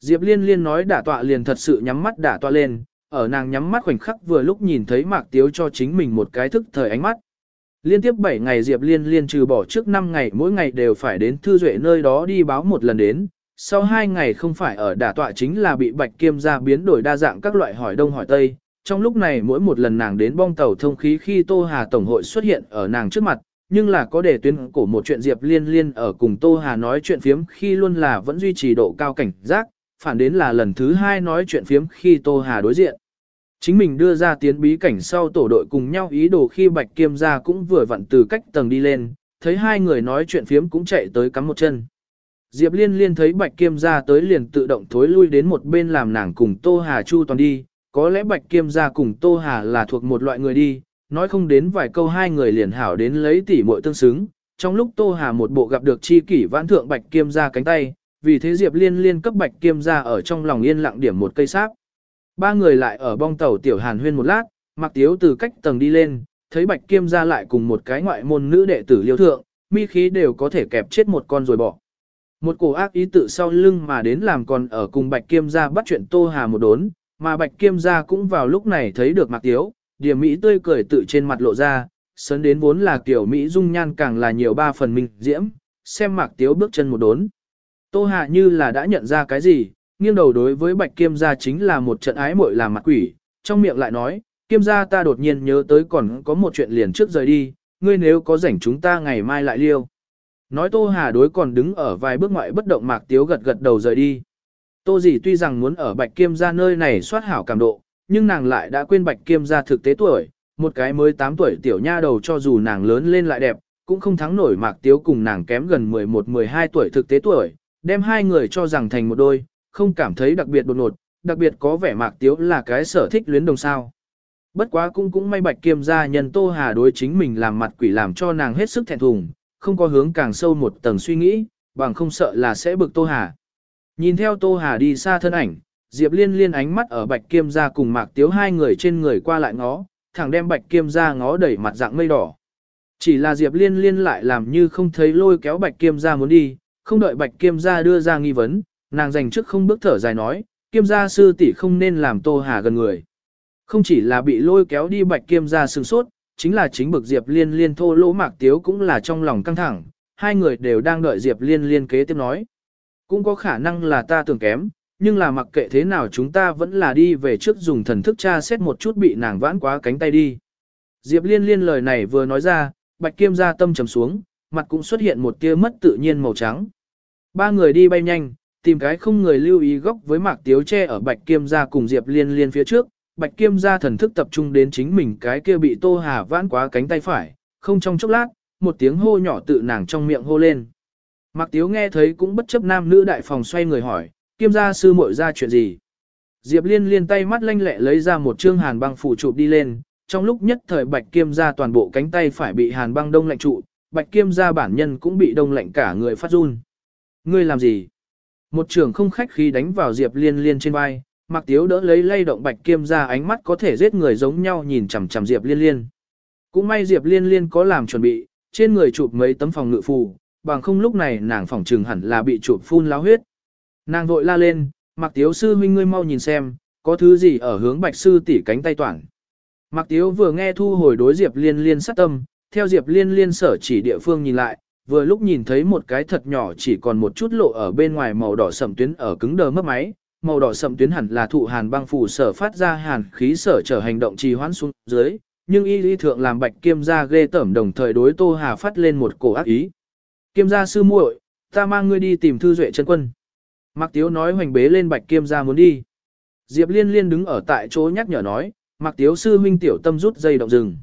Diệp Liên Liên nói đả tọa liền thật sự nhắm mắt đả tọa lên, ở nàng nhắm mắt khoảnh khắc vừa lúc nhìn thấy Mạc Tiếu cho chính mình một cái thức thời ánh mắt. Liên tiếp 7 ngày Diệp Liên Liên trừ bỏ trước 5 ngày mỗi ngày đều phải đến Thư Duệ nơi đó đi báo một lần đến, sau 2 ngày không phải ở đả tọa chính là bị Bạch Kiêm ra biến đổi đa dạng các loại hỏi đông hỏi tây. Trong lúc này mỗi một lần nàng đến bong tàu thông khí khi Tô Hà Tổng hội xuất hiện ở nàng trước mặt, nhưng là có để tuyên cổ một chuyện Diệp Liên Liên ở cùng Tô Hà nói chuyện phiếm khi luôn là vẫn duy trì độ cao cảnh giác, phản đến là lần thứ hai nói chuyện phiếm khi Tô Hà đối diện. Chính mình đưa ra tiến bí cảnh sau tổ đội cùng nhau ý đồ khi Bạch Kiêm ra cũng vừa vặn từ cách tầng đi lên, thấy hai người nói chuyện phiếm cũng chạy tới cắm một chân. Diệp Liên Liên thấy Bạch Kiêm ra tới liền tự động thối lui đến một bên làm nàng cùng Tô Hà Chu toàn đi, có lẽ Bạch Kiêm ra cùng Tô Hà là thuộc một loại người đi, nói không đến vài câu hai người liền hảo đến lấy tỉ muội tương xứng. Trong lúc Tô Hà một bộ gặp được chi kỷ vãn thượng Bạch Kiêm ra cánh tay, vì thế Diệp Liên Liên cấp Bạch Kiêm ra ở trong lòng yên lặng điểm một cây sáp. Ba người lại ở bong tàu tiểu hàn huyên một lát, mặc tiếu từ cách tầng đi lên, thấy bạch kiêm ra lại cùng một cái ngoại môn nữ đệ tử liêu thượng, mi khí đều có thể kẹp chết một con rồi bỏ. Một cổ ác ý tự sau lưng mà đến làm còn ở cùng bạch kiêm ra bắt chuyện tô hà một đốn, mà bạch kiêm ra cũng vào lúc này thấy được mặc tiếu, điểm mỹ tươi cười tự trên mặt lộ ra, sớn đến vốn là kiểu mỹ dung nhan càng là nhiều ba phần minh diễm, xem mạc tiếu bước chân một đốn. Tô Hà như là đã nhận ra cái gì, nghiêng đầu đối với bạch kiêm gia chính là một trận ái muội làm mặt quỷ, trong miệng lại nói, kiêm gia ta đột nhiên nhớ tới còn có một chuyện liền trước rời đi, ngươi nếu có rảnh chúng ta ngày mai lại liêu. Nói Tô Hà đối còn đứng ở vài bước ngoại bất động mạc tiếu gật gật đầu rời đi. Tô dì tuy rằng muốn ở bạch kiêm gia nơi này soát hảo cảm độ, nhưng nàng lại đã quên bạch kiêm gia thực tế tuổi, một cái mới 8 tuổi tiểu nha đầu cho dù nàng lớn lên lại đẹp, cũng không thắng nổi mạc tiếu cùng nàng kém gần 11-12 tuổi thực tế tuổi, đem hai người cho rằng thành một đôi, không cảm thấy đặc biệt đột ngột, đặc biệt có vẻ mạc tiếu là cái sở thích luyến đồng sao. Bất quá cũng cũng may bạch kiêm gia nhân Tô Hà đối chính mình làm mặt quỷ làm cho nàng hết sức thẹn thùng, không có hướng càng sâu một tầng suy nghĩ, bằng không sợ là sẽ bực Tô Hà. Nhìn theo Tô Hà đi xa thân ảnh, Diệp Liên liên ánh mắt ở bạch kiêm gia cùng mạc tiếu hai người trên người qua lại ngó, thẳng đem bạch kiêm gia ngó đẩy mặt dạng mây đỏ. Chỉ là Diệp Liên liên lại làm như không thấy lôi kéo bạch kiêm gia muốn đi, không đợi bạch kiêm gia đưa ra nghi vấn, nàng dành trước không bước thở dài nói, kiêm gia sư tỷ không nên làm tô hà gần người. Không chỉ là bị lôi kéo đi bạch kiêm gia sừng sốt, chính là chính bực Diệp Liên Liên thô lỗ mạc tiếu cũng là trong lòng căng thẳng, hai người đều đang đợi Diệp Liên Liên kế tiếp nói. Cũng có khả năng là ta tưởng kém, nhưng là mặc kệ thế nào chúng ta vẫn là đi về trước dùng thần thức tra xét một chút bị nàng vãn quá cánh tay đi. Diệp Liên Liên lời này vừa nói ra, bạch kiêm gia tâm trầm xuống, mặt cũng xuất hiện một tia mất tự nhiên màu trắng. Ba người đi bay nhanh, tìm cái không người lưu ý góc với mạc tiếu che ở bạch kiêm gia cùng diệp liên liên phía trước, bạch kiêm gia thần thức tập trung đến chính mình cái kia bị tô hà vãn quá cánh tay phải, không trong chốc lát, một tiếng hô nhỏ tự nàng trong miệng hô lên. Mạc tiếu nghe thấy cũng bất chấp nam nữ đại phòng xoay người hỏi, kiêm gia sư muội ra chuyện gì. Diệp Liên liên tay mắt lanh lẹ lấy ra một chương hàn băng phủ chụp đi lên, trong lúc nhất thời Bạch Kiêm gia toàn bộ cánh tay phải bị hàn băng đông lạnh trụ, Bạch Kiêm gia bản nhân cũng bị đông lạnh cả người phát run. Ngươi làm gì? Một trường không khách khí đánh vào Diệp Liên liên trên vai, Mạc Tiếu đỡ lấy lay động Bạch Kiêm ra, ánh mắt có thể giết người giống nhau nhìn chằm chằm Diệp Liên liên. Cũng may Diệp Liên liên có làm chuẩn bị, trên người chụp mấy tấm phòng ngự phù, bằng không lúc này nàng phòng trường hẳn là bị chụp phun láo huyết. Nàng vội la lên, Mạc Tiếu sư huynh ngươi mau nhìn xem, có thứ gì ở hướng Bạch sư tỷ cánh tay toàn. Mạc Tiếu vừa nghe thu hồi đối Diệp Liên Liên sát tâm, theo Diệp Liên Liên sở chỉ địa phương nhìn lại, vừa lúc nhìn thấy một cái thật nhỏ chỉ còn một chút lộ ở bên ngoài màu đỏ sậm tuyến ở cứng đờ mất máy, màu đỏ sậm tuyến hẳn là thụ hàn băng phủ sở phát ra hàn khí sở trở hành động trì hoãn xuống dưới, nhưng y lý thượng làm bạch kiêm gia ghê tẩm đồng thời đối Tô Hà phát lên một cổ ác ý. Kiêm gia sư muội, ta mang ngươi đi tìm thư duệ chân quân. Mạc Tiếu nói hoành bế lên bạch kiêm gia muốn đi. Diệp Liên Liên đứng ở tại chỗ nhắc nhở nói, Mạc Tiếu sư huynh tiểu tâm rút dây động rừng.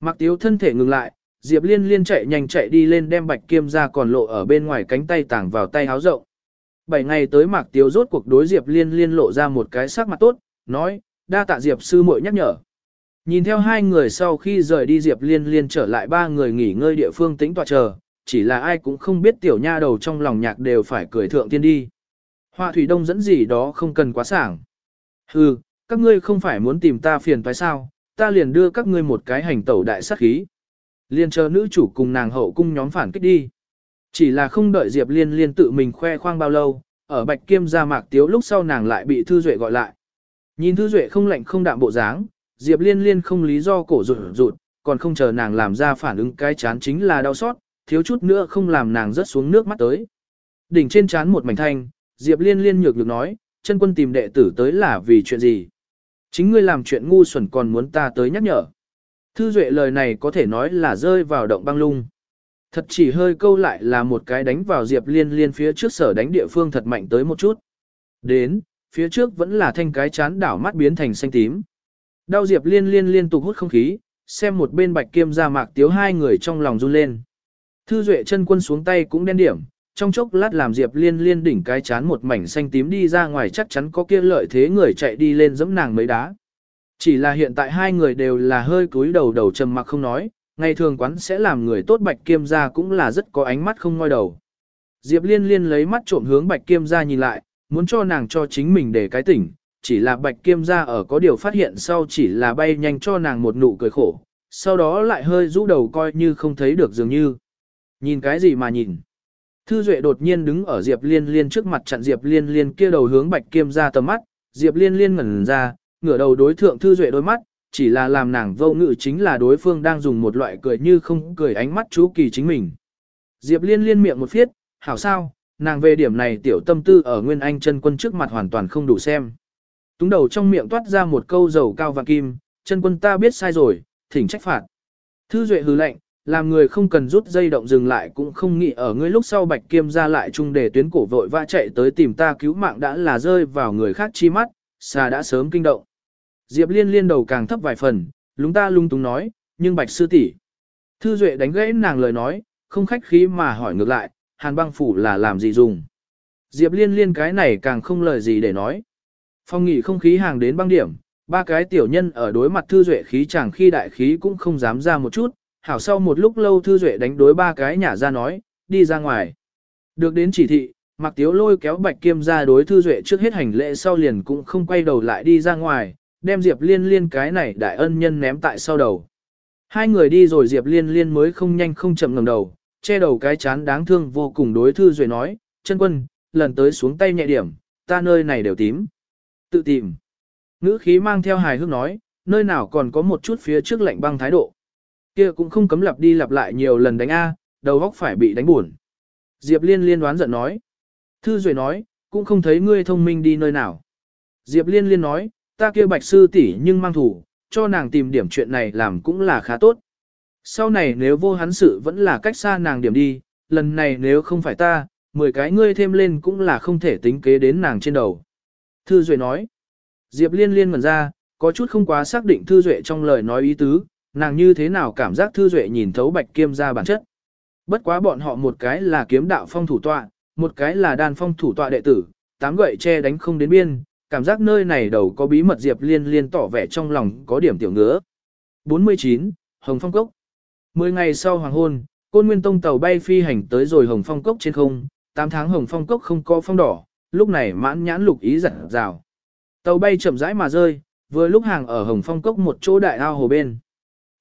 Mạc Tiếu thân thể ngừng lại, Diệp Liên Liên chạy nhanh chạy đi lên đem bạch kiêm ra còn lộ ở bên ngoài cánh tay tảng vào tay háo rộng. Bảy ngày tới Mạc Tiếu rốt cuộc đối Diệp Liên Liên lộ ra một cái sắc mặt tốt, nói, đa tạ Diệp sư muội nhắc nhở. Nhìn theo hai người sau khi rời đi Diệp Liên Liên trở lại ba người nghỉ ngơi địa phương tĩnh tọa chờ, chỉ là ai cũng không biết tiểu nha đầu trong lòng nhạc đều phải cười thượng tiên đi. Hoa thủy đông dẫn gì đó không cần quá sảng. Hừ, các ngươi không phải muốn tìm ta phiền phải sao, ta liền đưa các ngươi một cái hành tẩu đại sát khí. Liên chờ nữ chủ cùng nàng hậu cung nhóm phản kích đi. Chỉ là không đợi Diệp Liên liên tự mình khoe khoang bao lâu, ở Bạch Kiêm ra mạc tiếu lúc sau nàng lại bị Thư Duệ gọi lại. Nhìn Thư Duệ không lạnh không đạm bộ dáng, Diệp Liên liên không lý do cổ rụt rụt, còn không chờ nàng làm ra phản ứng cái chán chính là đau xót, thiếu chút nữa không làm nàng rớt xuống nước mắt tới. Đỉnh trên chán một mảnh thanh, Diệp Liên liên nhược được nói, chân quân tìm đệ tử tới là vì chuyện gì? Chính ngươi làm chuyện ngu xuẩn còn muốn ta tới nhắc nhở. Thư Duệ lời này có thể nói là rơi vào động băng lung. Thật chỉ hơi câu lại là một cái đánh vào Diệp Liên Liên phía trước sở đánh địa phương thật mạnh tới một chút. Đến, phía trước vẫn là thanh cái chán đảo mắt biến thành xanh tím. Đau Diệp Liên Liên liên tục hút không khí, xem một bên bạch kiêm ra mạc tiếu hai người trong lòng run lên. Thư Duệ chân quân xuống tay cũng đen điểm, trong chốc lát làm Diệp Liên Liên đỉnh cái chán một mảnh xanh tím đi ra ngoài chắc chắn có kia lợi thế người chạy đi lên giẫm nàng mấy đá. Chỉ là hiện tại hai người đều là hơi cúi đầu đầu trầm mặc không nói, ngày thường quán sẽ làm người tốt Bạch Kiêm gia cũng là rất có ánh mắt không ngoi đầu. Diệp Liên Liên lấy mắt trộm hướng Bạch Kiêm gia nhìn lại, muốn cho nàng cho chính mình để cái tỉnh, chỉ là Bạch Kiêm gia ở có điều phát hiện sau chỉ là bay nhanh cho nàng một nụ cười khổ, sau đó lại hơi rũ đầu coi như không thấy được dường như. Nhìn cái gì mà nhìn? Thư Duệ đột nhiên đứng ở Diệp Liên Liên trước mặt chặn Diệp Liên Liên kia đầu hướng Bạch Kiêm gia tầm mắt, Diệp Liên Liên ngẩn ra, ngửa đầu đối thượng Thư Duệ đôi mắt, chỉ là làm nàng vô ngự chính là đối phương đang dùng một loại cười như không cười ánh mắt chú kỳ chính mình. Diệp Liên Liên miệng một phiết, hảo sao, nàng về điểm này tiểu tâm tư ở Nguyên Anh chân quân trước mặt hoàn toàn không đủ xem. Túng đầu trong miệng toát ra một câu dầu cao và kim, chân quân ta biết sai rồi, thỉnh trách phạt. Thư Duệ hừ lạnh, làm người không cần rút dây động dừng lại cũng không nghĩ ở ngươi lúc sau bạch kiêm ra lại chung để tuyến cổ vội vã chạy tới tìm ta cứu mạng đã là rơi vào người khác chi mắt, xà đã sớm kinh động. Diệp liên liên đầu càng thấp vài phần, lúng ta lung túng nói, nhưng bạch sư tỷ Thư Duệ đánh gãy nàng lời nói, không khách khí mà hỏi ngược lại, hàn băng phủ là làm gì dùng. Diệp liên liên cái này càng không lời gì để nói. Phong nghị không khí hàng đến băng điểm, ba cái tiểu nhân ở đối mặt Thư Duệ khí chẳng khi đại khí cũng không dám ra một chút, hảo sau một lúc lâu Thư Duệ đánh đối ba cái nhà ra nói, đi ra ngoài. Được đến chỉ thị, Mạc Tiếu lôi kéo Bạch Kiêm ra đối Thư Duệ trước hết hành lễ sau liền cũng không quay đầu lại đi ra ngoài, đem Diệp Liên Liên cái này đại ân nhân ném tại sau đầu. Hai người đi rồi Diệp Liên Liên mới không nhanh không chậm ngẩng đầu, che đầu cái chán đáng thương vô cùng đối Thư Duệ nói, chân quân, lần tới xuống tay nhẹ điểm, ta nơi này đều tím. Tự tìm. Ngữ khí mang theo hài hước nói, nơi nào còn có một chút phía trước lạnh băng thái độ kia cũng không cấm lặp đi lặp lại nhiều lần đánh A, đầu góc phải bị đánh buồn. Diệp Liên liên đoán giận nói. Thư Duệ nói, cũng không thấy ngươi thông minh đi nơi nào. Diệp Liên liên nói, ta kia bạch sư tỷ nhưng mang thủ, cho nàng tìm điểm chuyện này làm cũng là khá tốt. Sau này nếu vô hắn sự vẫn là cách xa nàng điểm đi, lần này nếu không phải ta, mười cái ngươi thêm lên cũng là không thể tính kế đến nàng trên đầu. Thư Duệ nói, Diệp Liên liên ngẩn ra, có chút không quá xác định Thư Duệ trong lời nói ý tứ, nàng như thế nào cảm giác thư duệ nhìn thấu bạch kiêm ra bản chất. Bất quá bọn họ một cái là kiếm đạo phong thủ tọa, một cái là đan phong thủ tọa đệ tử, tám gậy che đánh không đến biên, cảm giác nơi này đầu có bí mật Diệp Liên Liên tỏ vẻ trong lòng có điểm tiểu ngứa. 49. Hồng Phong Cốc Mười ngày sau hoàng hôn, Côn Nguyên Tông tàu bay phi hành tới rồi Hồng Phong Cốc trên không, 8 tháng Hồng Phong Cốc không có phong đỏ, lúc này mãn nhãn lục ý giật rào. Tàu bay chậm rãi mà rơi, vừa lúc hàng ở Hồng Phong Cốc một chỗ đại ao hồ bên.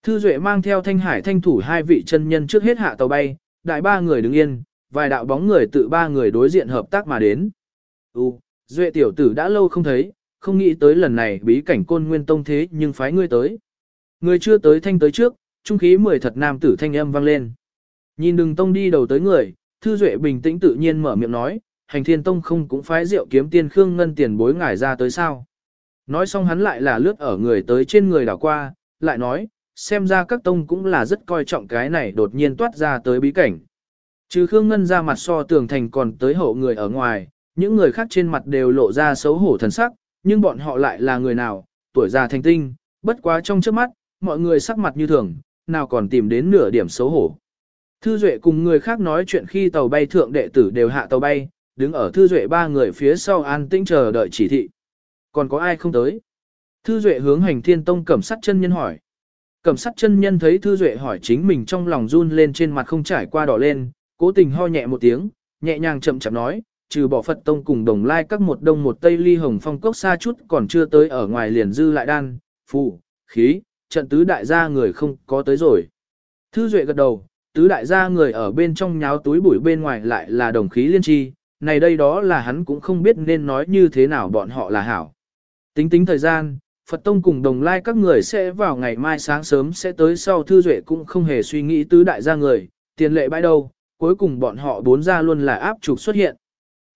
Thư Duệ mang theo thanh hải thanh thủ hai vị chân nhân trước hết hạ tàu bay, đại ba người đứng yên, vài đạo bóng người tự ba người đối diện hợp tác mà đến. U, Duệ tiểu tử đã lâu không thấy, không nghĩ tới lần này bí cảnh côn nguyên tông thế nhưng phái ngươi tới. Người chưa tới thanh tới trước, trung khí mười thật nam tử thanh âm vang lên. Nhìn đừng tông đi đầu tới người, Thư Duệ bình tĩnh tự nhiên mở miệng nói, hành thiên tông không cũng phái rượu kiếm tiên khương ngân tiền bối ngải ra tới sao. Nói xong hắn lại là lướt ở người tới trên người đảo qua, lại nói, xem ra các tông cũng là rất coi trọng cái này đột nhiên toát ra tới bí cảnh. Trừ Khương Ngân ra mặt so tường thành còn tới hậu người ở ngoài, những người khác trên mặt đều lộ ra xấu hổ thần sắc, nhưng bọn họ lại là người nào, tuổi già thành tinh, bất quá trong trước mắt, mọi người sắc mặt như thường, nào còn tìm đến nửa điểm xấu hổ. Thư Duệ cùng người khác nói chuyện khi tàu bay thượng đệ tử đều hạ tàu bay, đứng ở Thư Duệ ba người phía sau an tĩnh chờ đợi chỉ thị. Còn có ai không tới? Thư Duệ hướng hành thiên tông cẩm sắt chân nhân hỏi. Cẩm sắt chân nhân thấy Thư Duệ hỏi chính mình trong lòng run lên trên mặt không trải qua đỏ lên, cố tình ho nhẹ một tiếng, nhẹ nhàng chậm chậm nói, trừ bỏ Phật tông cùng đồng lai các một đông một tây ly hồng phong cốc xa chút còn chưa tới ở ngoài liền dư lại đan, phụ, khí, trận tứ đại gia người không có tới rồi. Thư Duệ gật đầu, tứ đại gia người ở bên trong nháo túi bụi bên ngoài lại là đồng khí liên tri, này đây đó là hắn cũng không biết nên nói như thế nào bọn họ là hảo. Tính tính thời gian, Phật Tông cùng đồng lai các người sẽ vào ngày mai sáng sớm sẽ tới sau Thư Duệ cũng không hề suy nghĩ tứ đại gia người, tiền lệ bãi đâu, cuối cùng bọn họ bốn gia luôn là áp trục xuất hiện.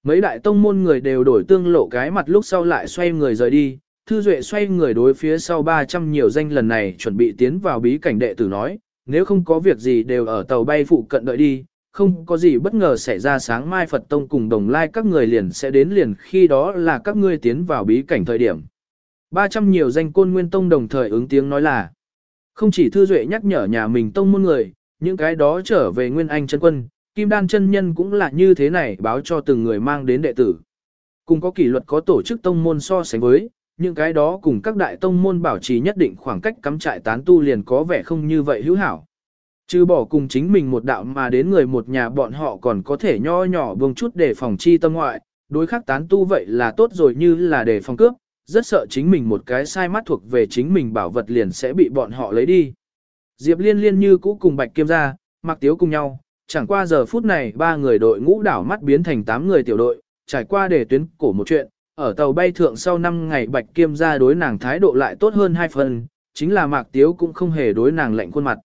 Mấy đại tông môn người đều đổi tương lộ cái mặt lúc sau lại xoay người rời đi, Thư Duệ xoay người đối phía sau 300 nhiều danh lần này chuẩn bị tiến vào bí cảnh đệ tử nói, nếu không có việc gì đều ở tàu bay phụ cận đợi đi, không có gì bất ngờ xảy ra sáng mai Phật Tông cùng đồng lai các người liền sẽ đến liền khi đó là các ngươi tiến vào bí cảnh thời điểm. 300 nhiều danh côn nguyên tông đồng thời ứng tiếng nói là, không chỉ Thư Duệ nhắc nhở nhà mình tông môn người, những cái đó trở về nguyên anh chân quân, kim đan chân nhân cũng là như thế này báo cho từng người mang đến đệ tử. Cùng có kỷ luật có tổ chức tông môn so sánh với, những cái đó cùng các đại tông môn bảo trì nhất định khoảng cách cắm trại tán tu liền có vẻ không như vậy hữu hảo. Chứ bỏ cùng chính mình một đạo mà đến người một nhà bọn họ còn có thể nho nhỏ buông chút để phòng chi tâm ngoại, đối khắc tán tu vậy là tốt rồi như là để phòng cướp, rất sợ chính mình một cái sai mắt thuộc về chính mình bảo vật liền sẽ bị bọn họ lấy đi. Diệp liên liên như cũ cùng bạch kiêm ra, mặc tiếu cùng nhau, chẳng qua giờ phút này ba người đội ngũ đảo mắt biến thành tám người tiểu đội, trải qua để tuyến cổ một chuyện, ở tàu bay thượng sau 5 ngày bạch kiêm ra đối nàng thái độ lại tốt hơn hai phần, chính là mạc tiếu cũng không hề đối nàng lạnh khuôn mặt.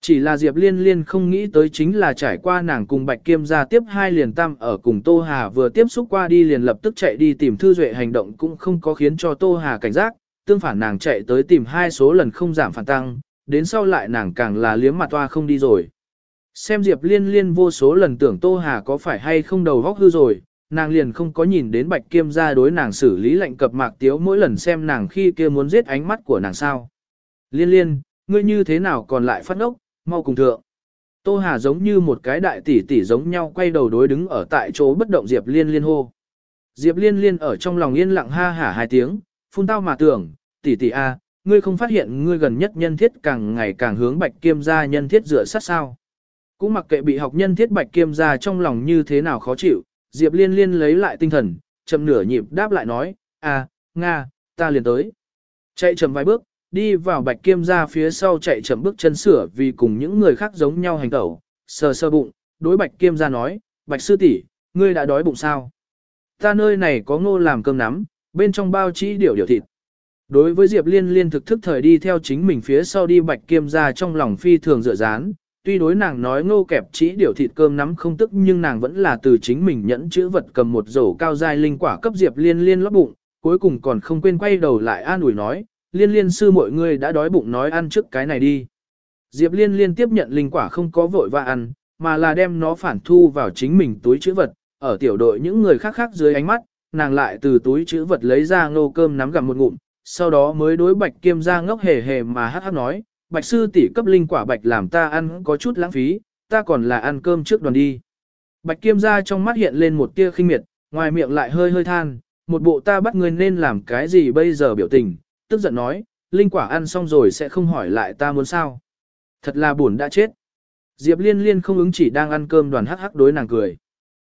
Chỉ là Diệp Liên Liên không nghĩ tới chính là trải qua nàng cùng Bạch Kiêm ra tiếp hai liền tam ở cùng Tô Hà vừa tiếp xúc qua đi liền lập tức chạy đi tìm Thư Duệ hành động cũng không có khiến cho Tô Hà cảnh giác, tương phản nàng chạy tới tìm hai số lần không giảm phản tăng, đến sau lại nàng càng là liếm mặt toa không đi rồi. Xem Diệp Liên Liên vô số lần tưởng Tô Hà có phải hay không đầu vóc hư rồi, nàng liền không có nhìn đến Bạch Kiêm ra đối nàng xử lý lệnh cập mạc tiếu mỗi lần xem nàng khi kia muốn giết ánh mắt của nàng sao. Liên Liên, ngươi như thế nào còn lại phát ốc, mau cùng thượng. Tô Hà giống như một cái đại tỷ tỷ giống nhau quay đầu đối đứng ở tại chỗ bất động Diệp Liên Liên hô. Diệp Liên Liên ở trong lòng yên lặng ha hả hai tiếng, phun tao mà tưởng, tỷ tỷ a, ngươi không phát hiện ngươi gần nhất nhân thiết càng ngày càng hướng Bạch Kiêm gia nhân thiết dựa sát sao? Cũng mặc kệ bị học nhân thiết Bạch Kiêm gia trong lòng như thế nào khó chịu, Diệp Liên Liên lấy lại tinh thần, chậm nửa nhịp đáp lại nói, à, Nga, ta liền tới. Chạy chậm vài bước, đi vào bạch kiêm ra phía sau chạy chậm bước chân sửa vì cùng những người khác giống nhau hành tẩu, sờ sơ bụng, đối bạch kiêm ra nói, bạch sư tỷ, ngươi đã đói bụng sao? Ta nơi này có ngô làm cơm nắm, bên trong bao chỉ điểu điểu thịt. Đối với Diệp Liên liên thực thức thời đi theo chính mình phía sau đi bạch kiêm ra trong lòng phi thường dựa dán, tuy đối nàng nói ngô kẹp chỉ điều thịt cơm nắm không tức nhưng nàng vẫn là từ chính mình nhẫn chữ vật cầm một rổ cao dai linh quả cấp Diệp Liên liên lót bụng, cuối cùng còn không quên quay đầu lại an ủi nói, liên liên sư mọi người đã đói bụng nói ăn trước cái này đi. Diệp liên liên tiếp nhận linh quả không có vội và ăn, mà là đem nó phản thu vào chính mình túi chữ vật, ở tiểu đội những người khác khác dưới ánh mắt, nàng lại từ túi chữ vật lấy ra ngô cơm nắm gặm một ngụm, sau đó mới đối bạch kiêm ra ngốc hề hề mà hát hát nói, bạch sư tỷ cấp linh quả bạch làm ta ăn có chút lãng phí, ta còn là ăn cơm trước đoàn đi. Bạch kiêm ra trong mắt hiện lên một tia khinh miệt, ngoài miệng lại hơi hơi than, một bộ ta bắt ngươi nên làm cái gì bây giờ biểu tình, tức giận nói, linh quả ăn xong rồi sẽ không hỏi lại ta muốn sao. Thật là buồn đã chết. Diệp liên liên không ứng chỉ đang ăn cơm đoàn hắc hắc đối nàng cười.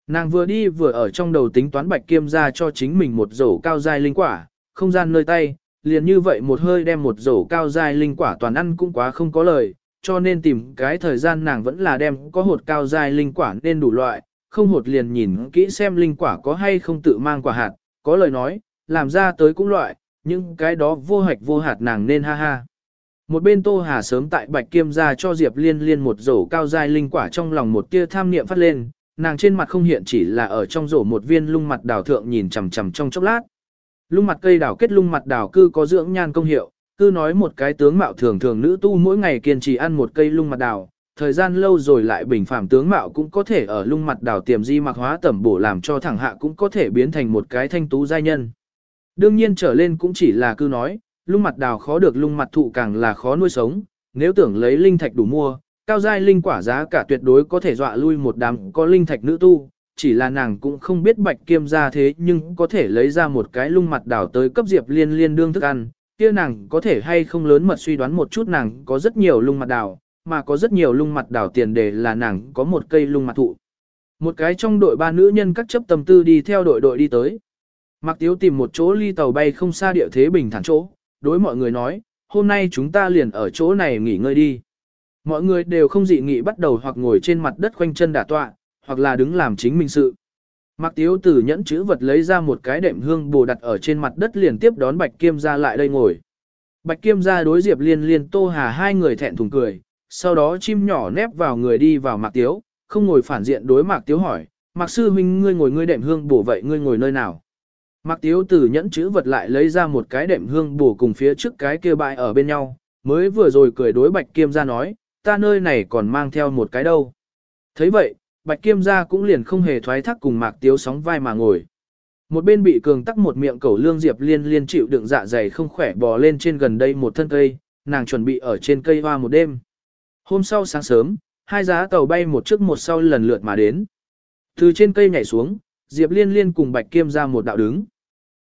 Nàng vừa đi vừa ở trong đầu tính toán bạch kiêm ra cho chính mình một rổ cao dai linh quả, không gian nơi tay, liền như vậy một hơi đem một rổ cao dai linh quả toàn ăn cũng quá không có lời, cho nên tìm cái thời gian nàng vẫn là đem có hột cao dai linh quả nên đủ loại, không hột liền nhìn kỹ xem linh quả có hay không tự mang quả hạt, có lời nói, làm ra tới cũng loại, nhưng cái đó vô hạch vô hạt nàng nên ha ha. Một bên Tô Hà sớm tại Bạch Kiêm ra cho Diệp Liên Liên một rổ cao dai linh quả trong lòng một tia tham niệm phát lên, nàng trên mặt không hiện chỉ là ở trong rổ một viên lung mặt đào thượng nhìn chằm chằm trong chốc lát. Lung mặt cây đào kết lung mặt đào cư có dưỡng nhan công hiệu, cư nói một cái tướng mạo thường thường nữ tu mỗi ngày kiên trì ăn một cây lung mặt đào, thời gian lâu rồi lại bình phàm tướng mạo cũng có thể ở lung mặt đào tiềm di mặc hóa tẩm bổ làm cho thẳng hạ cũng có thể biến thành một cái thanh tú giai nhân. Đương nhiên trở lên cũng chỉ là cư nói, lung mặt đào khó được lung mặt thụ càng là khó nuôi sống, nếu tưởng lấy linh thạch đủ mua, cao giai linh quả giá cả tuyệt đối có thể dọa lui một đám có linh thạch nữ tu, chỉ là nàng cũng không biết bạch kiêm ra thế nhưng có thể lấy ra một cái lung mặt đào tới cấp diệp liên liên đương thức ăn, kia nàng có thể hay không lớn mật suy đoán một chút nàng có rất nhiều lung mặt đào, mà có rất nhiều lung mặt đào tiền đề là nàng có một cây lung mặt thụ. Một cái trong đội ba nữ nhân các chấp tâm tư đi theo đội đội đi tới. Mạc Tiếu tìm một chỗ ly tàu bay không xa địa thế bình thản chỗ, đối mọi người nói, hôm nay chúng ta liền ở chỗ này nghỉ ngơi đi. Mọi người đều không dị nghị bắt đầu hoặc ngồi trên mặt đất khoanh chân đả tọa, hoặc là đứng làm chính mình sự. Mạc Tiếu Tử nhẫn chữ vật lấy ra một cái đệm hương bồ đặt ở trên mặt đất liền tiếp đón Bạch Kiêm ra lại đây ngồi. Bạch Kiêm ra đối Diệp Liên Liên Tô Hà hai người thẹn thùng cười, sau đó chim nhỏ nép vào người đi vào Mạc Tiếu, không ngồi phản diện đối Mạc Tiếu hỏi, Mạc Sư Huynh ngươi ngồi ngươi đệm hương bổ vậy ngươi ngồi nơi nào? Mạc Tiếu Tử nhẫn chữ vật lại lấy ra một cái đệm hương bổ cùng phía trước cái kia bại ở bên nhau, mới vừa rồi cười đối Bạch Kiêm ra nói, ta nơi này còn mang theo một cái đâu. thấy vậy, Bạch Kiêm gia cũng liền không hề thoái thác cùng Mạc Tiếu sóng vai mà ngồi. Một bên bị cường tắc một miệng cẩu lương diệp liên liên chịu đựng dạ dày không khỏe bò lên trên gần đây một thân cây, nàng chuẩn bị ở trên cây hoa một đêm. Hôm sau sáng sớm, hai giá tàu bay một trước một sau lần lượt mà đến. Từ trên cây nhảy xuống, Diệp Liên Liên cùng Bạch Kiêm ra một đạo đứng.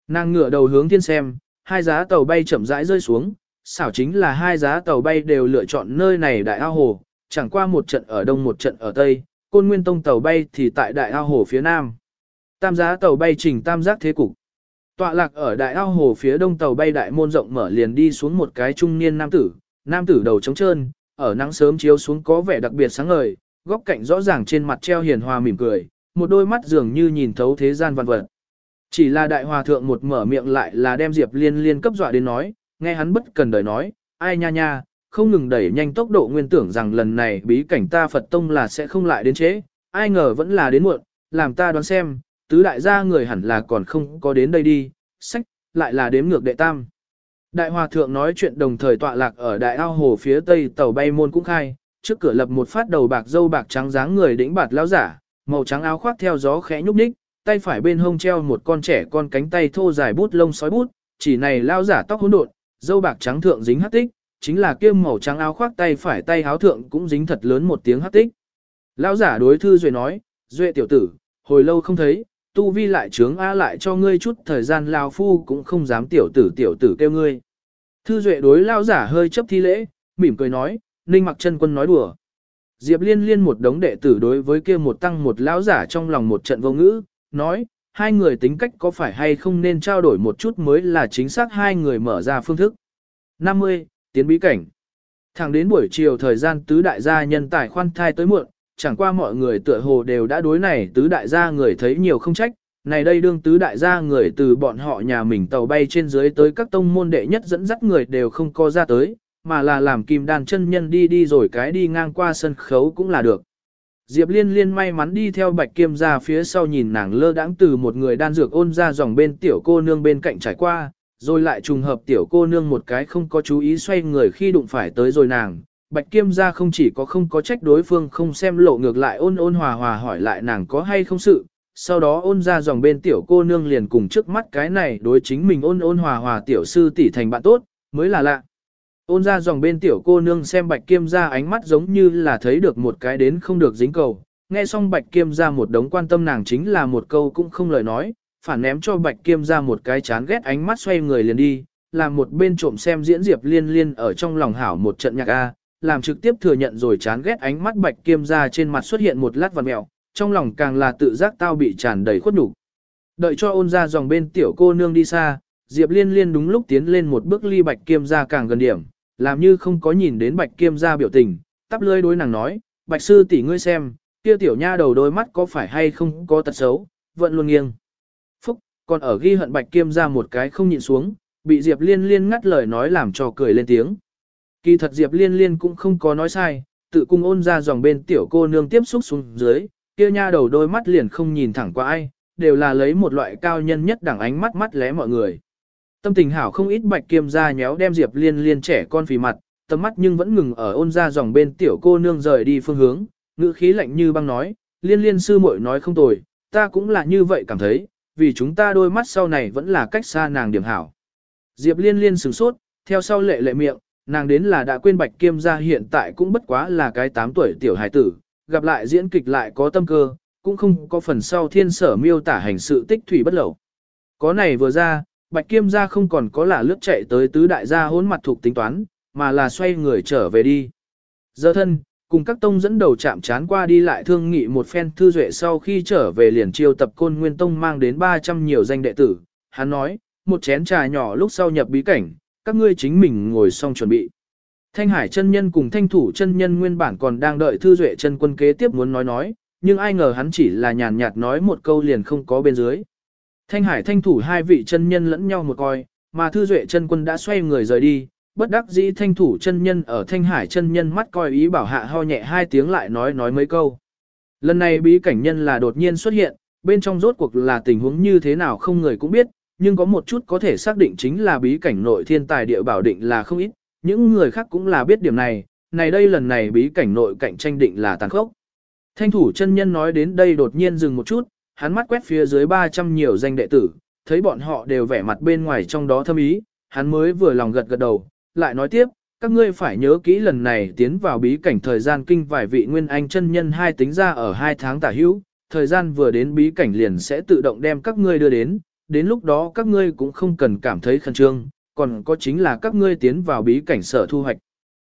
Nàng ngửa đầu hướng thiên xem, hai giá tàu bay chậm rãi rơi xuống, xảo chính là hai giá tàu bay đều lựa chọn nơi này đại ao hồ, chẳng qua một trận ở đông một trận ở tây, côn nguyên tông tàu bay thì tại đại ao hồ phía nam. Tam giá tàu bay trình tam giác thế cục. Tọa lạc ở đại ao hồ phía đông tàu bay đại môn rộng mở liền đi xuống một cái trung niên nam tử, nam tử đầu trống trơn, ở nắng sớm chiếu xuống có vẻ đặc biệt sáng ngời, góc cạnh rõ ràng trên mặt treo hiền hòa mỉm cười, một đôi mắt dường như nhìn thấu thế gian văn vật. Chỉ là đại hòa thượng một mở miệng lại là đem Diệp Liên liên cấp dọa đến nói, nghe hắn bất cần đời nói, ai nha nha, không ngừng đẩy nhanh tốc độ nguyên tưởng rằng lần này bí cảnh ta Phật Tông là sẽ không lại đến chế, ai ngờ vẫn là đến muộn, làm ta đoán xem, tứ đại gia người hẳn là còn không có đến đây đi, sách, lại là đếm ngược đệ tam. Đại hòa thượng nói chuyện đồng thời tọa lạc ở đại ao hồ phía tây tàu bay môn cũng khai, trước cửa lập một phát đầu bạc dâu bạc trắng dáng người đĩnh bạt lão giả, màu trắng áo khoác theo gió khẽ nhúc nhích, tay phải bên hông treo một con trẻ con cánh tay thô dài bút lông sói bút, chỉ này lão giả tóc hỗn độn, dâu bạc trắng thượng dính hắc tích, chính là kia màu trắng áo khoác tay phải tay háo thượng cũng dính thật lớn một tiếng hắc tích. Lão giả đối thư duệ nói, duệ tiểu tử, hồi lâu không thấy, tu vi lại trướng a lại cho ngươi chút thời gian lao phu cũng không dám tiểu tử tiểu tử kêu ngươi. Thư duệ đối lao giả hơi chấp thi lễ, mỉm cười nói, ninh mặc chân quân nói đùa. Diệp liên liên một đống đệ tử đối với kia một tăng một lão giả trong lòng một trận vô ngữ, nói, hai người tính cách có phải hay không nên trao đổi một chút mới là chính xác hai người mở ra phương thức. 50. Tiến bí cảnh Thẳng đến buổi chiều thời gian tứ đại gia nhân tài khoan thai tới muộn, chẳng qua mọi người tựa hồ đều đã đối này tứ đại gia người thấy nhiều không trách, này đây đương tứ đại gia người từ bọn họ nhà mình tàu bay trên dưới tới các tông môn đệ nhất dẫn dắt người đều không có ra tới, mà là làm kim đàn chân nhân đi đi rồi cái đi ngang qua sân khấu cũng là được. Diệp Liên Liên may mắn đi theo Bạch Kiêm ra phía sau nhìn nàng lơ đãng từ một người đan dược ôn ra dòng bên tiểu cô nương bên cạnh trải qua, rồi lại trùng hợp tiểu cô nương một cái không có chú ý xoay người khi đụng phải tới rồi nàng. Bạch Kiêm gia không chỉ có không có trách đối phương không xem lộ ngược lại ôn ôn hòa hòa hỏi lại nàng có hay không sự, sau đó ôn ra dòng bên tiểu cô nương liền cùng trước mắt cái này đối chính mình ôn ôn hòa hòa tiểu sư tỷ thành bạn tốt, mới là lạ. Ôn ra dòng bên tiểu cô nương xem bạch kiêm ra ánh mắt giống như là thấy được một cái đến không được dính cầu. Nghe xong bạch kiêm ra một đống quan tâm nàng chính là một câu cũng không lời nói, phản ném cho Bạch Kiêm ra một cái chán ghét ánh mắt xoay người liền đi, làm một bên trộm xem diễn Diệp Liên Liên ở trong lòng hảo một trận nhạc A, làm trực tiếp thừa nhận rồi chán ghét ánh mắt Bạch Kiêm ra trên mặt xuất hiện một lát vằn mẹo, trong lòng càng là tự giác tao bị tràn đầy khuất nhục. Đợi cho ôn ra dòng bên tiểu cô nương đi xa, Diệp Liên Liên đúng lúc tiến lên một bước ly Bạch Kiêm ra càng gần điểm, làm như không có nhìn đến Bạch Kiêm ra biểu tình, tắp lưỡi đối nàng nói, Bạch sư tỷ ngươi xem, kia tiểu nha đầu đôi mắt có phải hay không có tật xấu, vẫn luôn nghiêng. Còn ở ghi hận Bạch Kiêm ra một cái không nhịn xuống, bị Diệp Liên Liên ngắt lời nói làm cho cười lên tiếng. Kỳ thật Diệp Liên Liên cũng không có nói sai, tự cung ôn ra dòng bên tiểu cô nương tiếp xúc xuống dưới, kia nha đầu đôi mắt liền không nhìn thẳng qua ai, đều là lấy một loại cao nhân nhất đẳng ánh mắt mắt lé mọi người. Tâm tình hảo không ít bạch kiêm ra nhéo đem Diệp Liên Liên trẻ con phì mặt, tầm mắt nhưng vẫn ngừng ở ôn ra dòng bên tiểu cô nương rời đi phương hướng, ngữ khí lạnh như băng nói, Liên Liên sư muội nói không tồi, ta cũng là như vậy cảm thấy, vì chúng ta đôi mắt sau này vẫn là cách xa nàng điểm hảo. Diệp Liên Liên sửng sốt, theo sau lệ lệ miệng, nàng đến là đã quên Bạch Kiêm gia hiện tại cũng bất quá là cái 8 tuổi tiểu hài tử, gặp lại diễn kịch lại có tâm cơ, cũng không có phần sau thiên sở miêu tả hành sự tích thủy bất lậu. Có này vừa ra, Bạch Kiêm gia không còn có là lướt chạy tới tứ đại gia hỗn mặt thuộc tính toán, mà là xoay người trở về đi. Giờ thân, cùng các tông dẫn đầu chạm chán qua đi lại thương nghị một phen thư duệ sau khi trở về liền chiêu tập côn nguyên tông mang đến 300 nhiều danh đệ tử. Hắn nói, một chén trà nhỏ lúc sau nhập bí cảnh, các ngươi chính mình ngồi xong chuẩn bị. Thanh Hải chân nhân cùng thanh thủ chân nhân nguyên bản còn đang đợi thư duệ chân quân kế tiếp muốn nói nói, nhưng ai ngờ hắn chỉ là nhàn nhạt nói một câu liền không có bên dưới. Thanh Hải thanh thủ hai vị chân nhân lẫn nhau một coi, mà thư duệ chân quân đã xoay người rời đi, bất đắc dĩ thanh thủ chân nhân ở thanh hải chân nhân mắt coi ý bảo hạ ho nhẹ hai tiếng lại nói nói mấy câu. Lần này bí cảnh nhân là đột nhiên xuất hiện, bên trong rốt cuộc là tình huống như thế nào không người cũng biết, nhưng có một chút có thể xác định chính là bí cảnh nội thiên tài địa bảo định là không ít, những người khác cũng là biết điểm này, này đây lần này bí cảnh nội cạnh tranh định là tàn khốc. Thanh thủ chân nhân nói đến đây đột nhiên dừng một chút, hắn mắt quét phía dưới 300 nhiều danh đệ tử, thấy bọn họ đều vẻ mặt bên ngoài trong đó thâm ý, hắn mới vừa lòng gật gật đầu, lại nói tiếp, các ngươi phải nhớ kỹ lần này tiến vào bí cảnh thời gian kinh vài vị nguyên anh chân nhân hai tính ra ở hai tháng tả hữu, thời gian vừa đến bí cảnh liền sẽ tự động đem các ngươi đưa đến, đến lúc đó các ngươi cũng không cần cảm thấy khẩn trương, còn có chính là các ngươi tiến vào bí cảnh sở thu hoạch.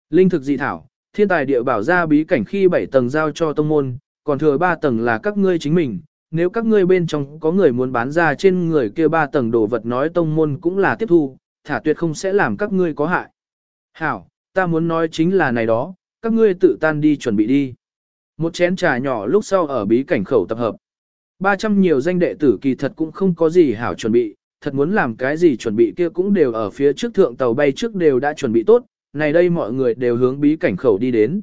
Linh thực dị thảo, thiên tài địa bảo ra bí cảnh khi 7 tầng giao cho tông môn, còn thừa 3 tầng là các ngươi chính mình. Nếu các ngươi bên trong có người muốn bán ra trên người kia 3 tầng đồ vật nói tông môn cũng là tiếp thu, thả tuyệt không sẽ làm các ngươi có hại. Hảo, ta muốn nói chính là này đó, các ngươi tự tan đi chuẩn bị đi. Một chén trà nhỏ lúc sau ở bí cảnh khẩu tập hợp. 300 nhiều danh đệ tử kỳ thật cũng không có gì hảo chuẩn bị, thật muốn làm cái gì chuẩn bị kia cũng đều ở phía trước thượng tàu bay trước đều đã chuẩn bị tốt, này đây mọi người đều hướng bí cảnh khẩu đi đến.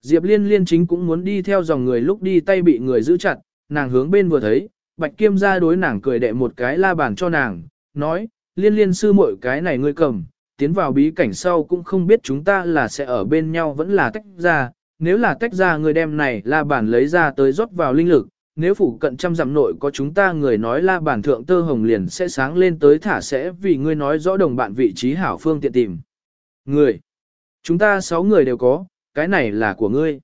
Diệp Liên Liên chính cũng muốn đi theo dòng người lúc đi tay bị người giữ chặt, nàng hướng bên vừa thấy, Bạch Kiêm ra đối nàng cười đệ một cái la bàn cho nàng, nói, Liên Liên sư muội cái này ngươi cầm, tiến vào bí cảnh sau cũng không biết chúng ta là sẽ ở bên nhau vẫn là tách ra, nếu là tách ra người đem này la bàn lấy ra tới rót vào linh lực, nếu phủ cận trăm dặm nội có chúng ta người nói la bàn thượng tơ hồng liền sẽ sáng lên tới thả sẽ vì ngươi nói rõ đồng bạn vị trí hảo phương tiện tìm. Người. Chúng ta sáu người đều có, cái này là của ngươi.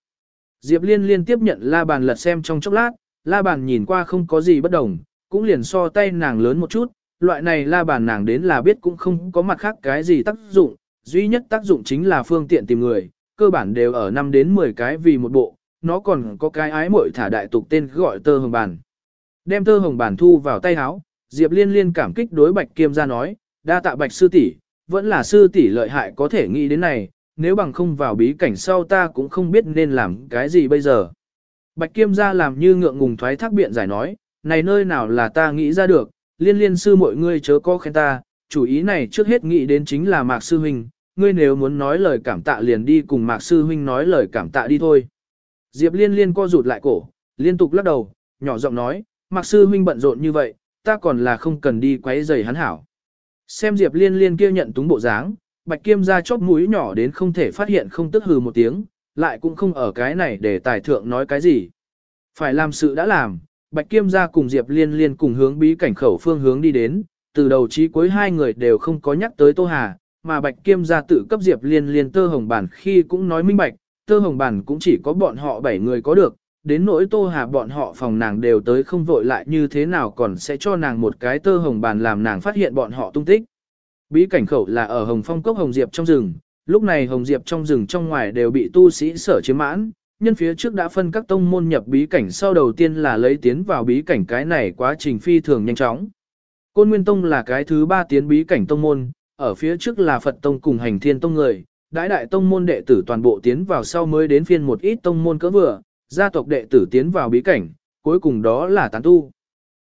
Diệp Liên liên tiếp nhận la bàn lật xem trong chốc lát, la bàn nhìn qua không có gì bất đồng, cũng liền so tay nàng lớn một chút, loại này la bàn nàng đến là biết cũng không có mặt khác cái gì tác dụng, duy nhất tác dụng chính là phương tiện tìm người, cơ bản đều ở 5 đến 10 cái vì một bộ, nó còn có cái ái muội thả đại tục tên gọi tơ hồng bàn. Đem tơ hồng bàn thu vào tay áo, Diệp Liên liên cảm kích đối Bạch Kiêm ra nói, đa tạ Bạch sư tỷ, vẫn là sư tỷ lợi hại có thể nghĩ đến này, nếu bằng không vào bí cảnh sau ta cũng không biết nên làm cái gì bây giờ. Bạch Kiêm ra làm như ngượng ngùng thoái thác biện giải nói, này nơi nào là ta nghĩ ra được, liên liên sư mọi ngươi chớ có khen ta, chủ ý này trước hết nghĩ đến chính là Mạc Sư Huynh, ngươi nếu muốn nói lời cảm tạ liền đi cùng Mạc Sư Huynh nói lời cảm tạ đi thôi. Diệp liên liên co rụt lại cổ, liên tục lắc đầu, nhỏ giọng nói, Mạc Sư Huynh bận rộn như vậy, ta còn là không cần đi quấy rầy hắn hảo. Xem Diệp liên liên kia nhận túng bộ dáng, bạch kiêm ra chóp mũi nhỏ đến không thể phát hiện không tức hừ một tiếng, lại cũng không ở cái này để tài thượng nói cái gì. Phải làm sự đã làm, Bạch Kiêm gia cùng Diệp Liên Liên cùng hướng bí cảnh khẩu phương hướng đi đến, từ đầu chí cuối hai người đều không có nhắc tới Tô Hà, mà Bạch Kiêm gia tự cấp Diệp Liên Liên tơ hồng bản khi cũng nói minh bạch, tơ hồng bản cũng chỉ có bọn họ bảy người có được, đến nỗi tô hà bọn họ phòng nàng đều tới không vội lại như thế nào còn sẽ cho nàng một cái tơ hồng bản làm nàng phát hiện bọn họ tung tích. Bí cảnh khẩu là ở Hồng Phong Cốc Hồng Diệp trong rừng, lúc này Hồng Diệp trong rừng trong ngoài đều bị tu sĩ sở chiếm mãn, nhân phía trước đã phân các tông môn nhập bí cảnh sau đầu tiên là lấy tiến vào bí cảnh cái này quá trình phi thường nhanh chóng. Côn Nguyên Tông là cái thứ ba tiến bí cảnh tông môn, ở phía trước là Phật Tông cùng hành thiên tông người, đại đại tông môn đệ tử toàn bộ tiến vào sau mới đến phiên một ít tông môn cỡ vừa, gia tộc đệ tử tiến vào bí cảnh, cuối cùng đó là tán tu.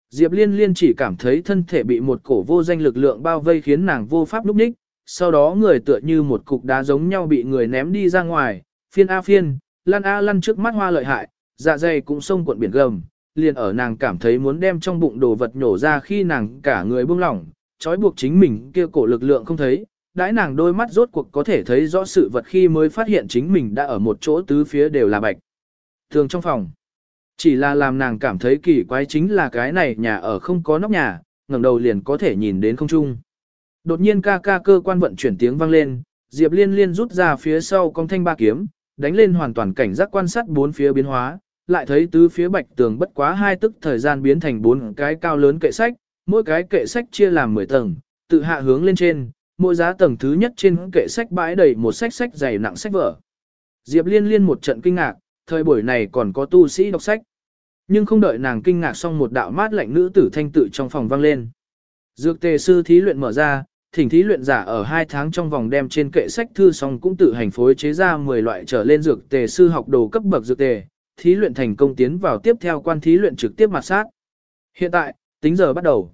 Diệp Liên Liên chỉ cảm thấy thân thể bị một cổ vô danh lực lượng bao vây khiến nàng vô pháp lúc ních, sau đó người tựa như một cục đá giống nhau bị người ném đi ra ngoài, phiên a phiên, lăn a lăn trước mắt hoa lợi hại, dạ dày cũng sông cuộn biển gầm, liền ở nàng cảm thấy muốn đem trong bụng đồ vật nhổ ra khi nàng cả người buông lỏng, trói buộc chính mình kia cổ lực lượng không thấy, đãi nàng đôi mắt rốt cuộc có thể thấy rõ sự vật khi mới phát hiện chính mình đã ở một chỗ tứ phía đều là bạch. Thường trong phòng, chỉ là làm nàng cảm thấy kỳ quái chính là cái này nhà ở không có nóc nhà, ngẩng đầu liền có thể nhìn đến không trung. Đột nhiên ca ca cơ quan vận chuyển tiếng vang lên, Diệp Liên Liên rút ra phía sau con thanh ba kiếm, đánh lên hoàn toàn cảnh giác quan sát bốn phía biến hóa, lại thấy tứ phía bạch tường bất quá hai tức thời gian biến thành bốn cái cao lớn kệ sách, mỗi cái kệ sách chia làm 10 tầng, tự hạ hướng lên trên, mỗi giá tầng thứ nhất trên kệ sách bãi đầy một sách sách dày nặng sách vở. Diệp Liên Liên một trận kinh ngạc, thời buổi này còn có tu sĩ đọc sách. Nhưng không đợi nàng kinh ngạc xong một đạo mát lạnh nữ tử thanh tự trong phòng vang lên. Dược tề sư thí luyện mở ra, thỉnh thí luyện giả ở 2 tháng trong vòng đem trên kệ sách thư xong cũng tự hành phối chế ra 10 loại trở lên dược tề sư học đồ cấp bậc dược tề, thí luyện thành công tiến vào tiếp theo quan thí luyện trực tiếp mặt sát. Hiện tại, tính giờ bắt đầu.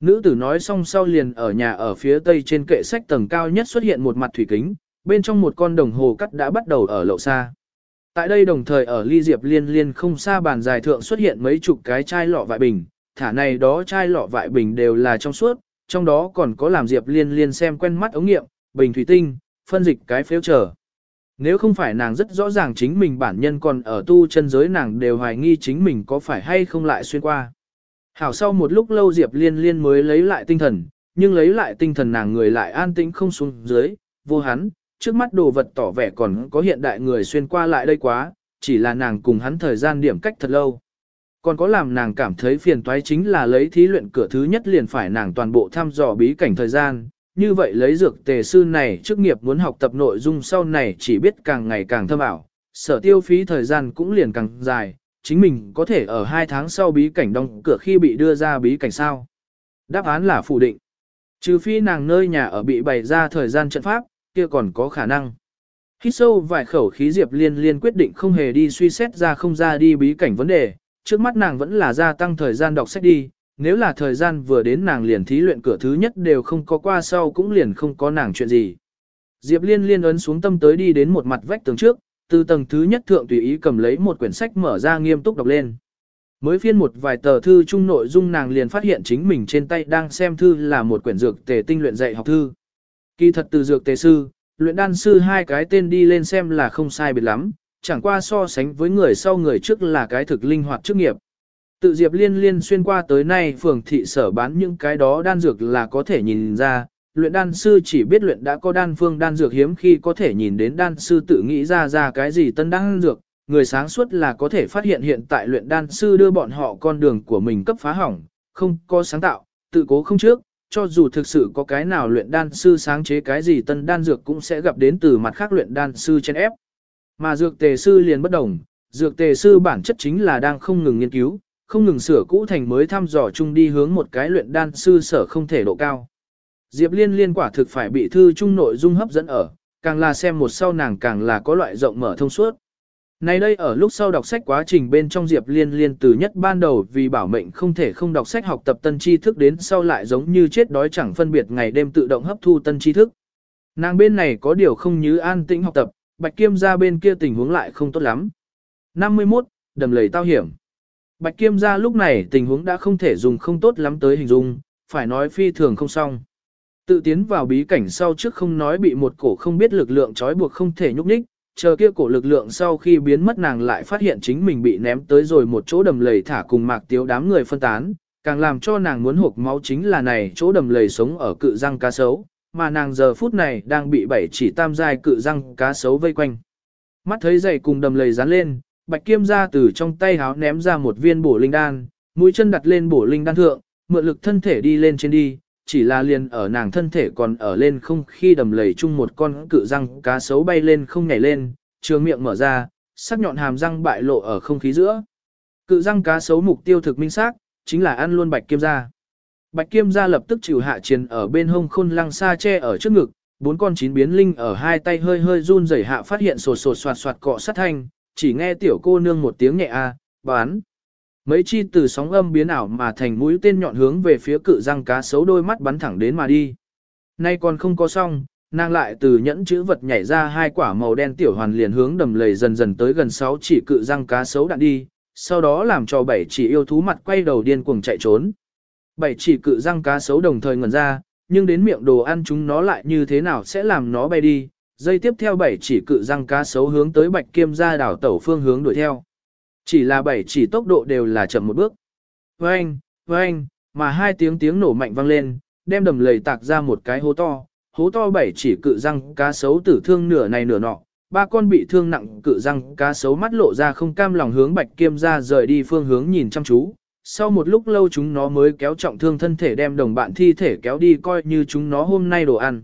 Nữ tử nói xong sau liền ở nhà ở phía tây trên kệ sách tầng cao nhất xuất hiện một mặt thủy kính, bên trong một con đồng hồ cắt đã bắt đầu ở lậu xa. Tại đây đồng thời ở ly diệp liên liên không xa bàn dài thượng xuất hiện mấy chục cái chai lọ vại bình, thả này đó chai lọ vại bình đều là trong suốt, trong đó còn có làm diệp liên liên xem quen mắt ống nghiệm, bình thủy tinh, phân dịch cái phếu trở. Nếu không phải nàng rất rõ ràng chính mình bản nhân còn ở tu chân giới nàng đều hoài nghi chính mình có phải hay không lại xuyên qua. Hảo sau một lúc lâu Diệp Liên Liên mới lấy lại tinh thần, nhưng lấy lại tinh thần nàng người lại an tĩnh không xuống dưới, vô hắn, trước mắt đồ vật tỏ vẻ còn có hiện đại người xuyên qua lại đây quá, chỉ là nàng cùng hắn thời gian điểm cách thật lâu. Còn có làm nàng cảm thấy phiền toái chính là lấy thí luyện cửa thứ nhất liền phải nàng toàn bộ thăm dò bí cảnh thời gian, như vậy lấy dược tề sư này chức nghiệp muốn học tập nội dung sau này chỉ biết càng ngày càng thâm ảo, sở tiêu phí thời gian cũng liền càng dài, chính mình có thể ở hai tháng sau bí cảnh đóng cửa khi bị đưa ra bí cảnh sao. Đáp án là phủ định. Trừ phi nàng nơi nhà ở bị bày ra thời gian trận pháp, kia còn có khả năng. Hít sâu vài khẩu khí Diệp Liên Liên quyết định không hề đi suy xét ra không ra đi bí cảnh vấn đề, trước mắt nàng vẫn là gia tăng thời gian đọc sách đi, nếu là thời gian vừa đến nàng liền thí luyện cửa thứ nhất đều không có qua sau cũng liền không có nàng chuyện gì. Diệp Liên Liên ấn xuống tâm tới đi đến một mặt vách tường trước, từ tầng thứ nhất thượng tùy ý cầm lấy một quyển sách mở ra nghiêm túc đọc lên. Mới phiên một vài tờ thư chung nội dung nàng liền phát hiện chính mình trên tay đang xem thư là một quyển dược tề tinh luyện dạy học thư. Kỳ thật từ dược tề sư, luyện đan sư hai cái tên đi lên xem là không sai biệt lắm, chẳng qua so sánh với người sau người trước là cái thực linh hoạt chức nghiệp. Tự Diệp Liên Liên xuyên qua tới nay phường thị sở bán những cái đó đan dược là có thể nhìn ra, luyện đan sư chỉ biết luyện đã có đan phương đan dược hiếm khi có thể nhìn đến đan sư tự nghĩ ra ra cái gì tân đan dược, người sáng suốt là có thể phát hiện hiện tại luyện đan sư đưa bọn họ con đường của mình cấp phá hỏng, không có sáng tạo, tự cố không trước, cho dù thực sự có cái nào luyện đan sư sáng chế cái gì tân đan dược cũng sẽ gặp đến từ mặt khác luyện đan sư trên ép. Mà dược tề sư liền bất đồng, dược tề sư bản chất chính là đang không ngừng nghiên cứu, không ngừng sửa cũ thành mới thăm dò chung đi hướng một cái luyện đan sư sở không thể độ cao. Diệp Liên liên quả thực phải bị thư chung nội dung hấp dẫn ở, càng là xem một sau nàng càng là có loại rộng mở thông suốt. Này đây ở lúc sau đọc sách quá trình bên trong Diệp Liên liên từ nhất ban đầu vì bảo mệnh không thể không đọc sách học tập tân tri thức đến sau lại giống như chết đói chẳng phân biệt ngày đêm tự động hấp thu tân tri thức. Nàng bên này có điều không như an tĩnh học tập, Bạch Kiêm gia bên kia tình huống lại không tốt lắm. 51. Đầm lầy tao hiểm. Bạch Kiêm gia lúc này tình huống đã không thể dùng không tốt lắm tới hình dung, phải nói phi thường không xong. Tự tiến vào bí cảnh sau trước không nói bị một cổ không biết lực lượng trói buộc không thể nhúc nhích, chờ kia cổ lực lượng sau khi biến mất nàng lại phát hiện chính mình bị ném tới rồi một chỗ đầm lầy thả cùng mạc tiếu đám người phân tán, càng làm cho nàng muốn hộp máu chính là này chỗ đầm lầy sống ở cự răng cá sấu, mà nàng giờ phút này đang bị bảy chỉ tam giai cự răng cá sấu vây quanh. Mắt thấy dày cùng đầm lầy dán lên, bạch kiêm ra từ trong tay háo ném ra một viên bổ linh đan, mũi chân đặt lên bổ linh đan thượng, mượn lực thân thể đi lên trên đi, chỉ là liền ở nàng thân thể còn ở lên không khi đầm lầy chung một con cự răng cá sấu bay lên không nhảy lên, trường miệng mở ra, sắc nhọn hàm răng bại lộ ở không khí giữa. Cự răng cá sấu mục tiêu thực minh xác, chính là ăn luôn bạch kiêm ra. Bạch kiêm gia lập tức chịu hạ chiến ở bên hông khôn lăng xa che ở trước ngực, bốn con chín biến linh ở hai tay hơi hơi run rẩy hạ phát hiện sột sột soạt soạt cọ sát thanh, chỉ nghe tiểu cô nương một tiếng nhẹ a, bán. Mấy chi từ sóng âm biến ảo mà thành mũi tên nhọn hướng về phía cự răng cá sấu đôi mắt bắn thẳng đến mà đi. Nay còn không có xong, nàng lại từ nhẫn chữ vật nhảy ra hai quả màu đen tiểu hoàn liền hướng đầm lầy dần dần tới gần sáu chỉ cự răng cá sấu đạn đi, sau đó làm cho bảy chỉ yêu thú mặt quay đầu điên cuồng chạy trốn. Bảy chỉ cự răng cá sấu đồng thời ngẩn ra, nhưng đến miệng đồ ăn chúng nó lại như thế nào sẽ làm nó bay đi. Dây tiếp theo bảy chỉ cự răng cá sấu hướng tới bạch kiêm ra đảo tẩu phương hướng đuổi theo. Chỉ là bảy chỉ tốc độ đều là chậm một bước. Vâng, vâng, mà hai tiếng tiếng nổ mạnh vang lên, đem đầm lầy tạc ra một cái hố to. Hố to bảy chỉ cự răng cá sấu tử thương nửa này nửa nọ, ba con bị thương nặng cự răng cá sấu mắt lộ ra không cam lòng hướng bạch kiêm ra rời đi phương hướng nhìn chăm chú. Sau một lúc lâu chúng nó mới kéo trọng thương thân thể đem đồng bạn thi thể kéo đi coi như chúng nó hôm nay đồ ăn.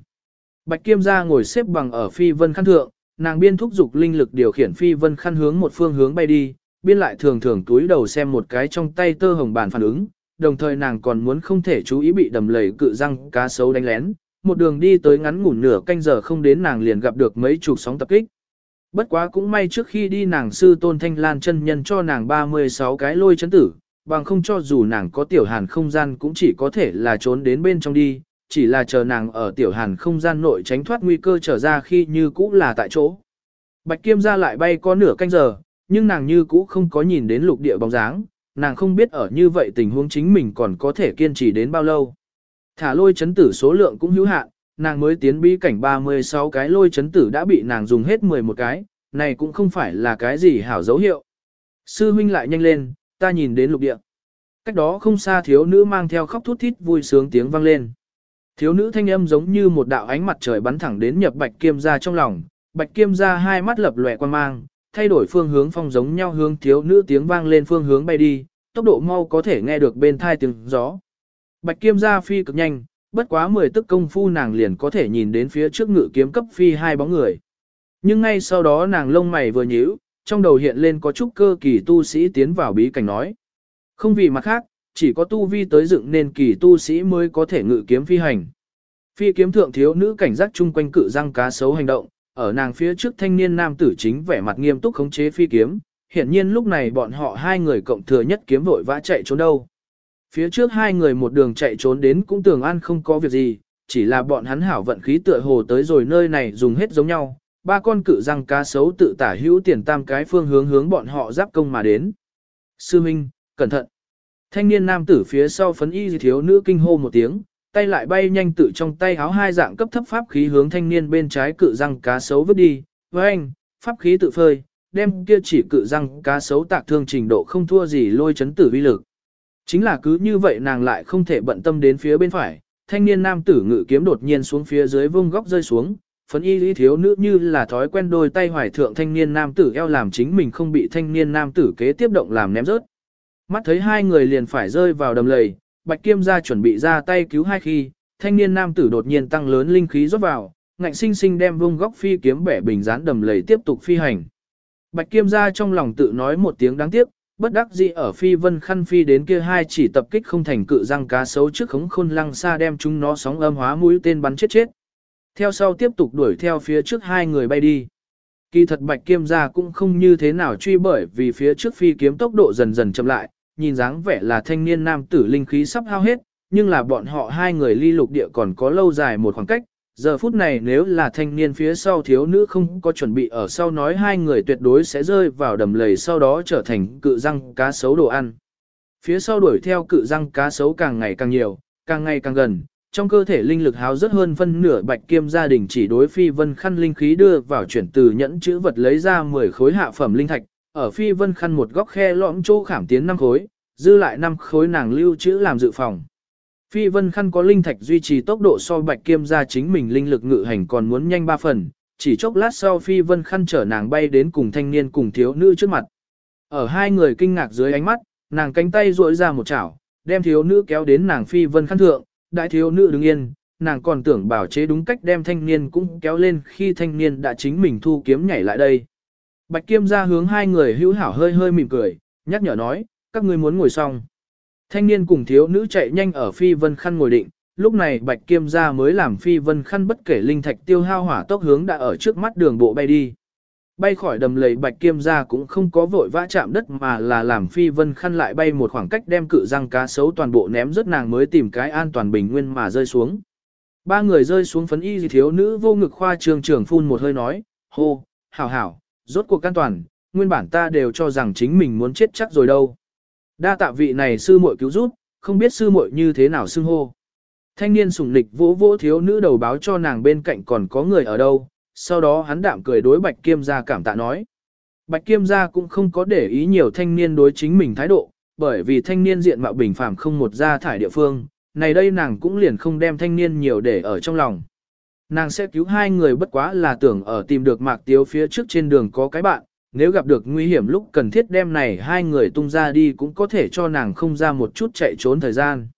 Bạch kiêm gia ngồi xếp bằng ở phi vân khăn thượng, nàng biên thúc dục linh lực điều khiển phi vân khăn hướng một phương hướng bay đi, biên lại thường thường túi đầu xem một cái trong tay tơ hồng bàn phản ứng, đồng thời nàng còn muốn không thể chú ý bị đầm lầy cự răng cá sấu đánh lén, một đường đi tới ngắn ngủn nửa canh giờ không đến nàng liền gặp được mấy chục sóng tập kích. Bất quá cũng may trước khi đi nàng sư tôn thanh lan chân nhân cho nàng 36 cái lôi chấn tử, bằng không cho dù nàng có tiểu hàn không gian cũng chỉ có thể là trốn đến bên trong đi, chỉ là chờ nàng ở tiểu hàn không gian nội tránh thoát nguy cơ trở ra khi như cũ là tại chỗ. Bạch Kiêm ra lại bay có nửa canh giờ, nhưng nàng như cũ không có nhìn đến lục địa bóng dáng, nàng không biết ở như vậy tình huống chính mình còn có thể kiên trì đến bao lâu. Thả lôi chấn tử số lượng cũng hữu hạn, nàng mới tiến bí cảnh 36 cái lôi chấn tử đã bị nàng dùng hết 11 cái, này cũng không phải là cái gì hảo dấu hiệu. Sư huynh lại nhanh lên, ta nhìn đến lục địa. Cách đó không xa thiếu nữ mang theo khóc thút thít vui sướng tiếng vang lên. Thiếu nữ thanh âm giống như một đạo ánh mặt trời bắn thẳng đến nhập bạch kiêm gia trong lòng, bạch kiêm gia hai mắt lập lòe quan mang, thay đổi phương hướng phong giống nhau hướng thiếu nữ tiếng vang lên phương hướng bay đi, tốc độ mau có thể nghe được bên thai tiếng gió. Bạch kiêm gia phi cực nhanh, bất quá 10 tức công phu nàng liền có thể nhìn đến phía trước ngự kiếm cấp phi hai bóng người. Nhưng ngay sau đó nàng lông mày vừa nhíu, trong đầu hiện lên có chút cơ kỳ tu sĩ tiến vào bí cảnh nói. Không vì mặt khác, chỉ có tu vi tới dựng nên kỳ tu sĩ mới có thể ngự kiếm phi hành. Phi kiếm thượng thiếu nữ cảnh giác chung quanh cự răng cá sấu hành động, ở nàng phía trước thanh niên nam tử chính vẻ mặt nghiêm túc khống chế phi kiếm, hiển nhiên lúc này bọn họ hai người cộng thừa nhất kiếm vội vã chạy trốn đâu. Phía trước hai người một đường chạy trốn đến cũng tưởng an không có việc gì, chỉ là bọn hắn hảo vận khí tựa hồ tới rồi nơi này dùng hết giống nhau, ba con cự răng cá sấu tự tả hữu tiền tam cái phương hướng hướng bọn họ giáp công mà đến. Sư Minh, cẩn thận. Thanh niên nam tử phía sau phấn y thiếu nữ kinh hô một tiếng, tay lại bay nhanh tự trong tay háo hai dạng cấp thấp pháp khí hướng thanh niên bên trái cự răng cá sấu vứt đi. Với anh, pháp khí tự phơi, đem kia chỉ cự răng cá sấu tạc thương trình độ không thua gì lôi chấn tử vi lực. Chính là cứ như vậy nàng lại không thể bận tâm đến phía bên phải, thanh niên nam tử ngự kiếm đột nhiên xuống phía dưới vung góc rơi xuống, phấn y lý thiếu nữ như là thói quen đôi tay hoài thượng thanh niên nam tử eo làm chính mình không bị thanh niên nam tử kế tiếp động làm ném rớt. Mắt thấy hai người liền phải rơi vào đầm lầy, bạch kiêm gia chuẩn bị ra tay cứu hai khi, thanh niên nam tử đột nhiên tăng lớn linh khí rót vào, ngạnh sinh sinh đem vung góc phi kiếm bẻ bình dán đầm lầy tiếp tục phi hành. Bạch kiêm gia trong lòng tự nói một tiếng đáng tiếc, bất đắc dĩ ở phi vân khăn phi đến kia hai chỉ tập kích không thành cự răng cá sấu trước khống khôn lăng xa đem chúng nó sóng âm hóa mũi tên bắn chết chết. Theo sau tiếp tục đuổi theo phía trước hai người bay đi. Kỳ thật bạch kiêm gia cũng không như thế nào truy bởi vì phía trước phi kiếm tốc độ dần dần chậm lại, nhìn dáng vẻ là thanh niên nam tử linh khí sắp hao hết, nhưng là bọn họ hai người ly lục địa còn có lâu dài một khoảng cách. Giờ phút này nếu là thanh niên phía sau thiếu nữ không có chuẩn bị ở sau nói hai người tuyệt đối sẽ rơi vào đầm lầy sau đó trở thành cự răng cá sấu đồ ăn. Phía sau đuổi theo cự răng cá sấu càng ngày càng nhiều, càng ngày càng gần, trong cơ thể linh lực háo rất hơn phân nửa bạch kiêm gia đình chỉ đối phi vân khăn linh khí đưa vào chuyển từ nhẫn chữ vật lấy ra 10 khối hạ phẩm linh thạch, ở phi vân khăn một góc khe lõm chỗ khảm tiến năm khối, dư lại năm khối nàng lưu trữ làm dự phòng. Phi vân khăn có linh thạch duy trì tốc độ so bạch kiêm gia chính mình linh lực ngự hành còn muốn nhanh 3 phần, chỉ chốc lát sau phi vân khăn chở nàng bay đến cùng thanh niên cùng thiếu nữ trước mặt. Ở hai người kinh ngạc dưới ánh mắt, nàng cánh tay duỗi ra một chảo, đem thiếu nữ kéo đến nàng phi vân khăn thượng, đại thiếu nữ đứng yên, nàng còn tưởng bảo chế đúng cách đem thanh niên cũng kéo lên khi thanh niên đã chính mình thu kiếm nhảy lại đây. Bạch Kiêm ra hướng hai người hữu hảo hơi hơi mỉm cười, nhắc nhở nói, các ngươi muốn ngồi xong. Thanh niên cùng thiếu nữ chạy nhanh ở phi vân khăn ngồi định, lúc này Bạch Kiêm ra mới làm phi vân khăn bất kể linh thạch tiêu hao hỏa tốc hướng đã ở trước mắt đường bộ bay đi. Bay khỏi đầm lầy Bạch Kiêm ra cũng không có vội vã chạm đất mà là làm phi vân khăn lại bay một khoảng cách đem cự răng cá sấu toàn bộ ném rất nàng mới tìm cái an toàn bình nguyên mà rơi xuống. Ba người rơi xuống phấn y gì thiếu nữ vô ngực khoa trường trưởng phun một hơi nói, hô, hảo hảo, rốt cuộc an toàn, nguyên bản ta đều cho rằng chính mình muốn chết chắc rồi đâu. Đa tạ vị này sư muội cứu giúp, không biết sư muội như thế nào xưng hô. Thanh niên sủng lịch vỗ vỗ thiếu nữ đầu báo cho nàng bên cạnh còn có người ở đâu, sau đó hắn đạm cười đối Bạch Kiêm gia cảm tạ nói. Bạch Kiêm gia cũng không có để ý nhiều thanh niên đối chính mình thái độ, bởi vì thanh niên diện mạo bình phàm không một gia thải địa phương, này đây nàng cũng liền không đem thanh niên nhiều để ở trong lòng. Nàng sẽ cứu hai người bất quá là tưởng ở tìm được mạc tiếu phía trước trên đường có cái bạn, nếu gặp được nguy hiểm lúc cần thiết đem này hai người tung ra đi cũng có thể cho nàng không ra một chút chạy trốn thời gian.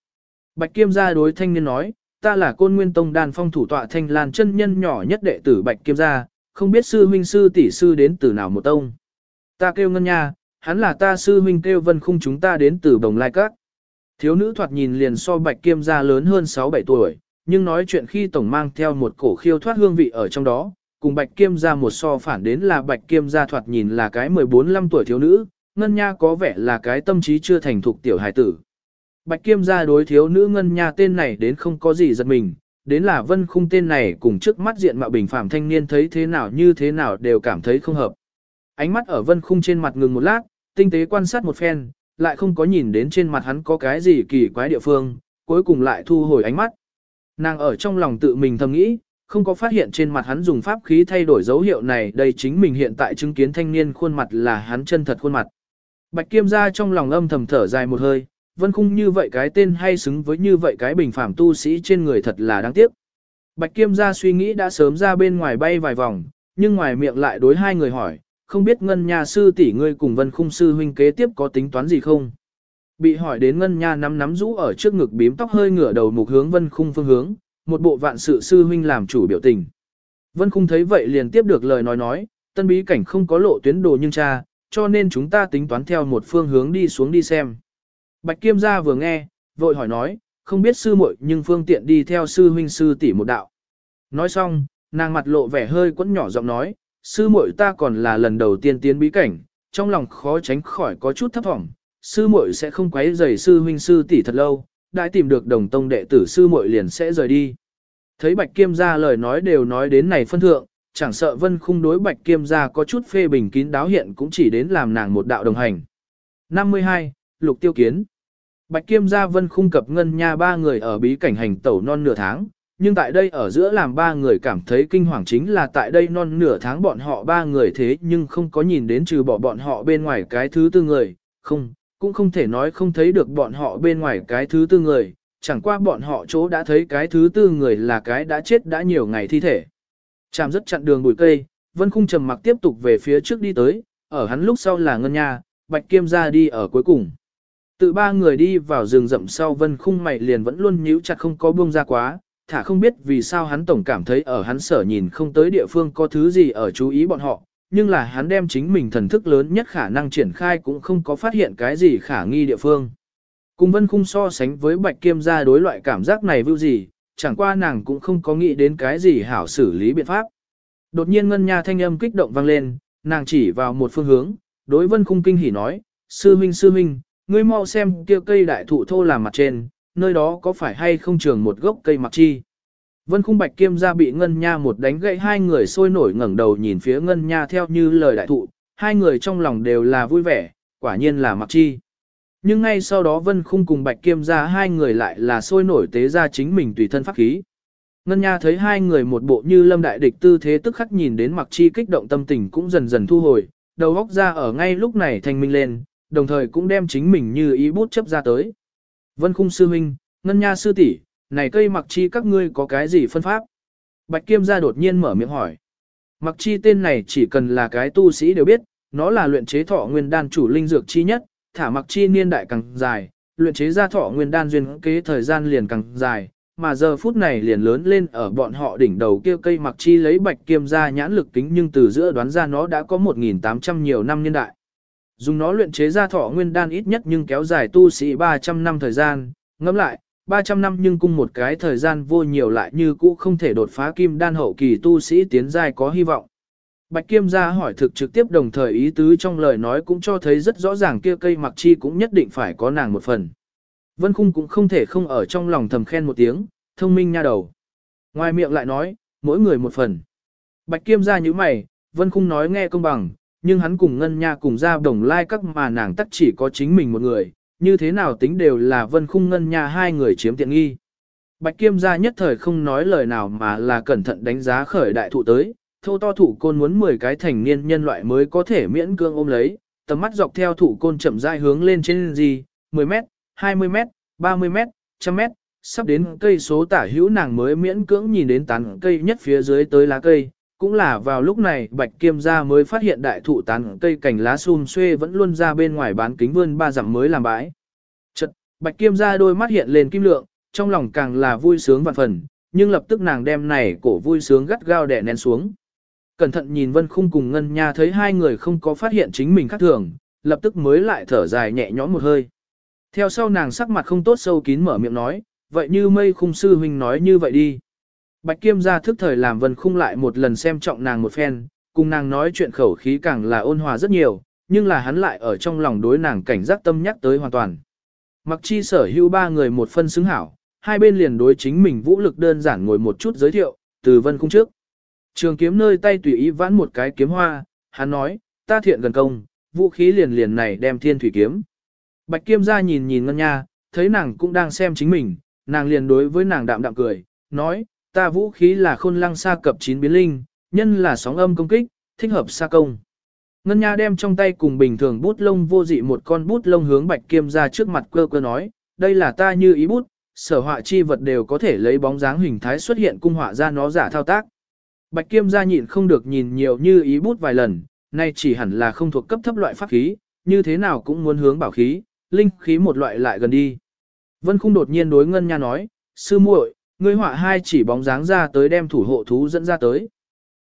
Bạch Kiêm gia đối thanh niên nói, ta là côn nguyên tông đan phong thủ tọa thanh lan chân nhân nhỏ nhất đệ tử Bạch Kiêm gia, không biết sư huynh sư tỷ sư đến từ nào một tông. Ta kêu ngân nha, hắn là ta sư huynh kêu vân khung chúng ta đến từ đồng lai các. Thiếu nữ thoạt nhìn liền so Bạch Kiêm gia lớn hơn 6-7 tuổi, nhưng nói chuyện khi tổng mang theo một cổ khiêu thoát hương vị ở trong đó, cùng Bạch Kiêm gia một so phản đến là Bạch Kiêm gia thoạt nhìn là cái 14-15 tuổi thiếu nữ, Ngân Nha có vẻ là cái tâm trí chưa thành thục tiểu hài tử. Bạch Kiêm gia đối thiếu nữ Ngân Nha tên này đến không có gì giật mình, đến là Vân Khung tên này cùng trước mắt diện mạo bình phàm thanh niên thấy thế nào như thế nào đều cảm thấy không hợp. Ánh mắt ở Vân Khung trên mặt ngừng một lát, tinh tế quan sát một phen, lại không có nhìn đến trên mặt hắn có cái gì kỳ quái địa phương, cuối cùng lại thu hồi ánh mắt. Nàng ở trong lòng tự mình thầm nghĩ, không có phát hiện trên mặt hắn dùng pháp khí thay đổi dấu hiệu này, đây chính mình hiện tại chứng kiến thanh niên khuôn mặt là hắn chân thật khuôn mặt. Bạch Kiêm gia trong lòng âm thầm thở dài một hơi, vân khung như vậy cái tên hay xứng với như vậy cái bình phạm tu sĩ trên người thật là đáng tiếc. Bạch Kiêm ra suy nghĩ đã sớm ra bên ngoài bay vài vòng, nhưng ngoài miệng lại đối hai người hỏi, không biết ngân nhà sư tỷ ngươi cùng vân khung sư huynh kế tiếp có tính toán gì không? Bị hỏi đến ngân nha nắm nắm rũ ở trước ngực bím tóc hơi ngửa đầu mục hướng vân khung phương hướng, một bộ vạn sự sư huynh làm chủ biểu tình. Vân khung thấy vậy liền tiếp được lời nói nói, tân bí cảnh không có lộ tuyến đồ nhưng cha, cho nên chúng ta tính toán theo một phương hướng đi xuống đi xem. Bạch Kiêm gia vừa nghe, vội hỏi nói, không biết sư muội nhưng phương tiện đi theo sư huynh sư tỷ một đạo. Nói xong, nàng mặt lộ vẻ hơi quẫn nhỏ giọng nói, sư muội ta còn là lần đầu tiên tiến bí cảnh, trong lòng khó tránh khỏi có chút thấp thỏm, sư muội sẽ không quấy rầy sư huynh sư tỷ thật lâu, đã tìm được đồng tông đệ tử sư muội liền sẽ rời đi. Thấy Bạch Kiêm gia lời nói đều nói đến này phân thượng, chẳng sợ Vân Khung đối Bạch Kiêm gia có chút phê bình kín đáo hiện cũng chỉ đến làm nàng một đạo đồng hành. 52. Lục Tiêu Kiến Bạch Kiêm gia Vân Khung cập ngân nha ba người ở bí cảnh hành tẩu non nửa tháng, nhưng tại đây ở giữa làm ba người cảm thấy kinh hoàng chính là tại đây non nửa tháng bọn họ ba người thế nhưng không có nhìn đến trừ bỏ bọn họ bên ngoài cái thứ tư người, không, cũng không thể nói không thấy được bọn họ bên ngoài cái thứ tư người, chẳng qua bọn họ chỗ đã thấy cái thứ tư người là cái đã chết đã nhiều ngày thi thể. Chạm rất chặn đường bụi cây, Vân Khung trầm mặc tiếp tục về phía trước đi tới, ở hắn lúc sau là Ngân Nha, Bạch Kiêm ra đi ở cuối cùng. Tự ba người đi vào rừng rậm sau Vân Khung mày liền vẫn luôn nhíu chặt không có buông ra quá, thả không biết vì sao hắn tổng cảm thấy ở hắn sở nhìn không tới địa phương có thứ gì ở chú ý bọn họ, nhưng là hắn đem chính mình thần thức lớn nhất khả năng triển khai cũng không có phát hiện cái gì khả nghi địa phương. Cùng vân khung so sánh với bạch kiêm gia đối loại cảm giác này vưu gì, chẳng qua nàng cũng không có nghĩ đến cái gì hảo xử lý biện pháp. Đột nhiên ngân nha thanh âm kích động vang lên, nàng chỉ vào một phương hướng, đối vân khung kinh hỉ nói, sư minh sư minh, ngươi mau xem kia cây đại thụ thô làm mặt trên, nơi đó có phải hay không trường một gốc cây mặc chi. Vân khung bạch kiêm ra bị ngân nha một đánh gậy hai người sôi nổi ngẩng đầu nhìn phía ngân nha theo như lời đại thụ, hai người trong lòng đều là vui vẻ, quả nhiên là mặc chi. Nhưng ngay sau đó vân khung cùng bạch kiêm ra hai người lại là sôi nổi tế ra chính mình tùy thân pháp khí. Ngân nha thấy hai người một bộ như lâm đại địch tư thế tức khắc nhìn đến mặc chi kích động tâm tình cũng dần dần thu hồi, đầu góc ra ở ngay lúc này thành minh lên, đồng thời cũng đem chính mình như ý bút chấp ra tới. Vân khung sư huynh, ngân nha sư tỷ, này cây mặc chi các ngươi có cái gì phân pháp? Bạch Kiêm gia đột nhiên mở miệng hỏi. Mặc chi tên này chỉ cần là cái tu sĩ đều biết, nó là luyện chế thọ nguyên đan chủ linh dược chi nhất, thả mặc chi niên đại càng dài, luyện chế ra thọ nguyên đan duyên kế thời gian liền càng dài, mà giờ phút này liền lớn lên ở bọn họ đỉnh đầu kia cây mặc chi lấy bạch kiêm ra nhãn lực kính nhưng từ giữa đoán ra nó đã có 1.800 nhiều năm niên đại. Dùng nó luyện chế ra thọ nguyên đan ít nhất nhưng kéo dài tu sĩ 300 năm thời gian, ngẫm lại, 300 năm nhưng cung một cái thời gian vô nhiều lại như cũ không thể đột phá kim đan hậu kỳ tu sĩ tiến giai có hy vọng. Bạch Kiêm gia hỏi thực trực tiếp đồng thời ý tứ trong lời nói cũng cho thấy rất rõ ràng kia cây mặc chi cũng nhất định phải có nàng một phần. Vân Khung cũng không thể không ở trong lòng thầm khen một tiếng, thông minh nha đầu. Ngoài miệng lại nói, mỗi người một phần. Bạch Kiêm gia như mày, Vân Khung nói nghe công bằng, nhưng hắn cùng Ngân Nha cùng ra đồng lai các mà nàng tắc chỉ có chính mình một người, như thế nào tính đều là Vân Khung Ngân Nha hai người chiếm tiện nghi. Bạch Kiêm gia nhất thời không nói lời nào mà là cẩn thận đánh giá khởi đại thụ tới, thô to thủ côn muốn 10 cái thành niên nhân loại mới có thể miễn cương ôm lấy, tầm mắt dọc theo thủ côn chậm rãi hướng lên trên gì, 10 mét, 20 mét, 30 mét, trăm mét, sắp đến cây số tả hữu nàng mới miễn cưỡng nhìn đến tán cây nhất phía dưới tới lá cây. Cũng là vào lúc này bạch kiêm gia mới phát hiện đại thụ tán cây cành lá xum xuê vẫn luôn ra bên ngoài bán kính vươn ba dặm mới làm bãi. Chật, bạch kiêm gia đôi mắt hiện lên kim lượng, trong lòng càng là vui sướng vạn phần, nhưng lập tức nàng đem này cổ vui sướng gắt gao đè nén xuống. Cẩn thận nhìn Vân Khung cùng Ngân Nha thấy hai người không có phát hiện chính mình khác thường, lập tức mới lại thở dài nhẹ nhõm một hơi. Theo sau nàng sắc mặt không tốt sâu kín mở miệng nói, vậy như mây khung sư huynh nói như vậy đi. Bạch Kiêm gia thức thời làm Vân Khung lại một lần xem trọng nàng một phen, cùng nàng nói chuyện khẩu khí càng là ôn hòa rất nhiều, nhưng là hắn lại ở trong lòng đối nàng cảnh giác tâm nhắc tới hoàn toàn. Mặc chi sở hữu ba người một phân xứng hảo, hai bên liền đối chính mình vũ lực đơn giản ngồi một chút giới thiệu, từ Vân Khung trước. Trường kiếm nơi tay tùy ý vãn một cái kiếm hoa, hắn nói, ta thiện gần công, vũ khí liền liền này đem thiên thủy kiếm. Bạch Kiêm gia nhìn nhìn Ngân Nha, thấy nàng cũng đang xem chính mình, nàng liền đối với nàng đạm đạm cười, nói, ta vũ khí là khôn lăng sa cập chín biến linh, nhân là sóng âm công kích, thích hợp sa công. Ngân Nha đem trong tay cùng bình thường bút lông vô dị một con bút lông hướng Bạch Kiêm ra trước mặt cơ cơ nói, đây là ta như ý bút, sở họa chi vật đều có thể lấy bóng dáng hình thái xuất hiện cung họa ra nó giả thao tác. Bạch Kiêm gia nhịn không được nhìn nhiều như ý bút vài lần, nay chỉ hẳn là không thuộc cấp thấp loại pháp khí, như thế nào cũng muốn hướng bảo khí, linh khí một loại lại gần đi. Vân Khung đột nhiên đối Ngân Nha nói, sư muội, ngươi họa hai chỉ bóng dáng ra tới đem thủ hộ thú dẫn ra tới.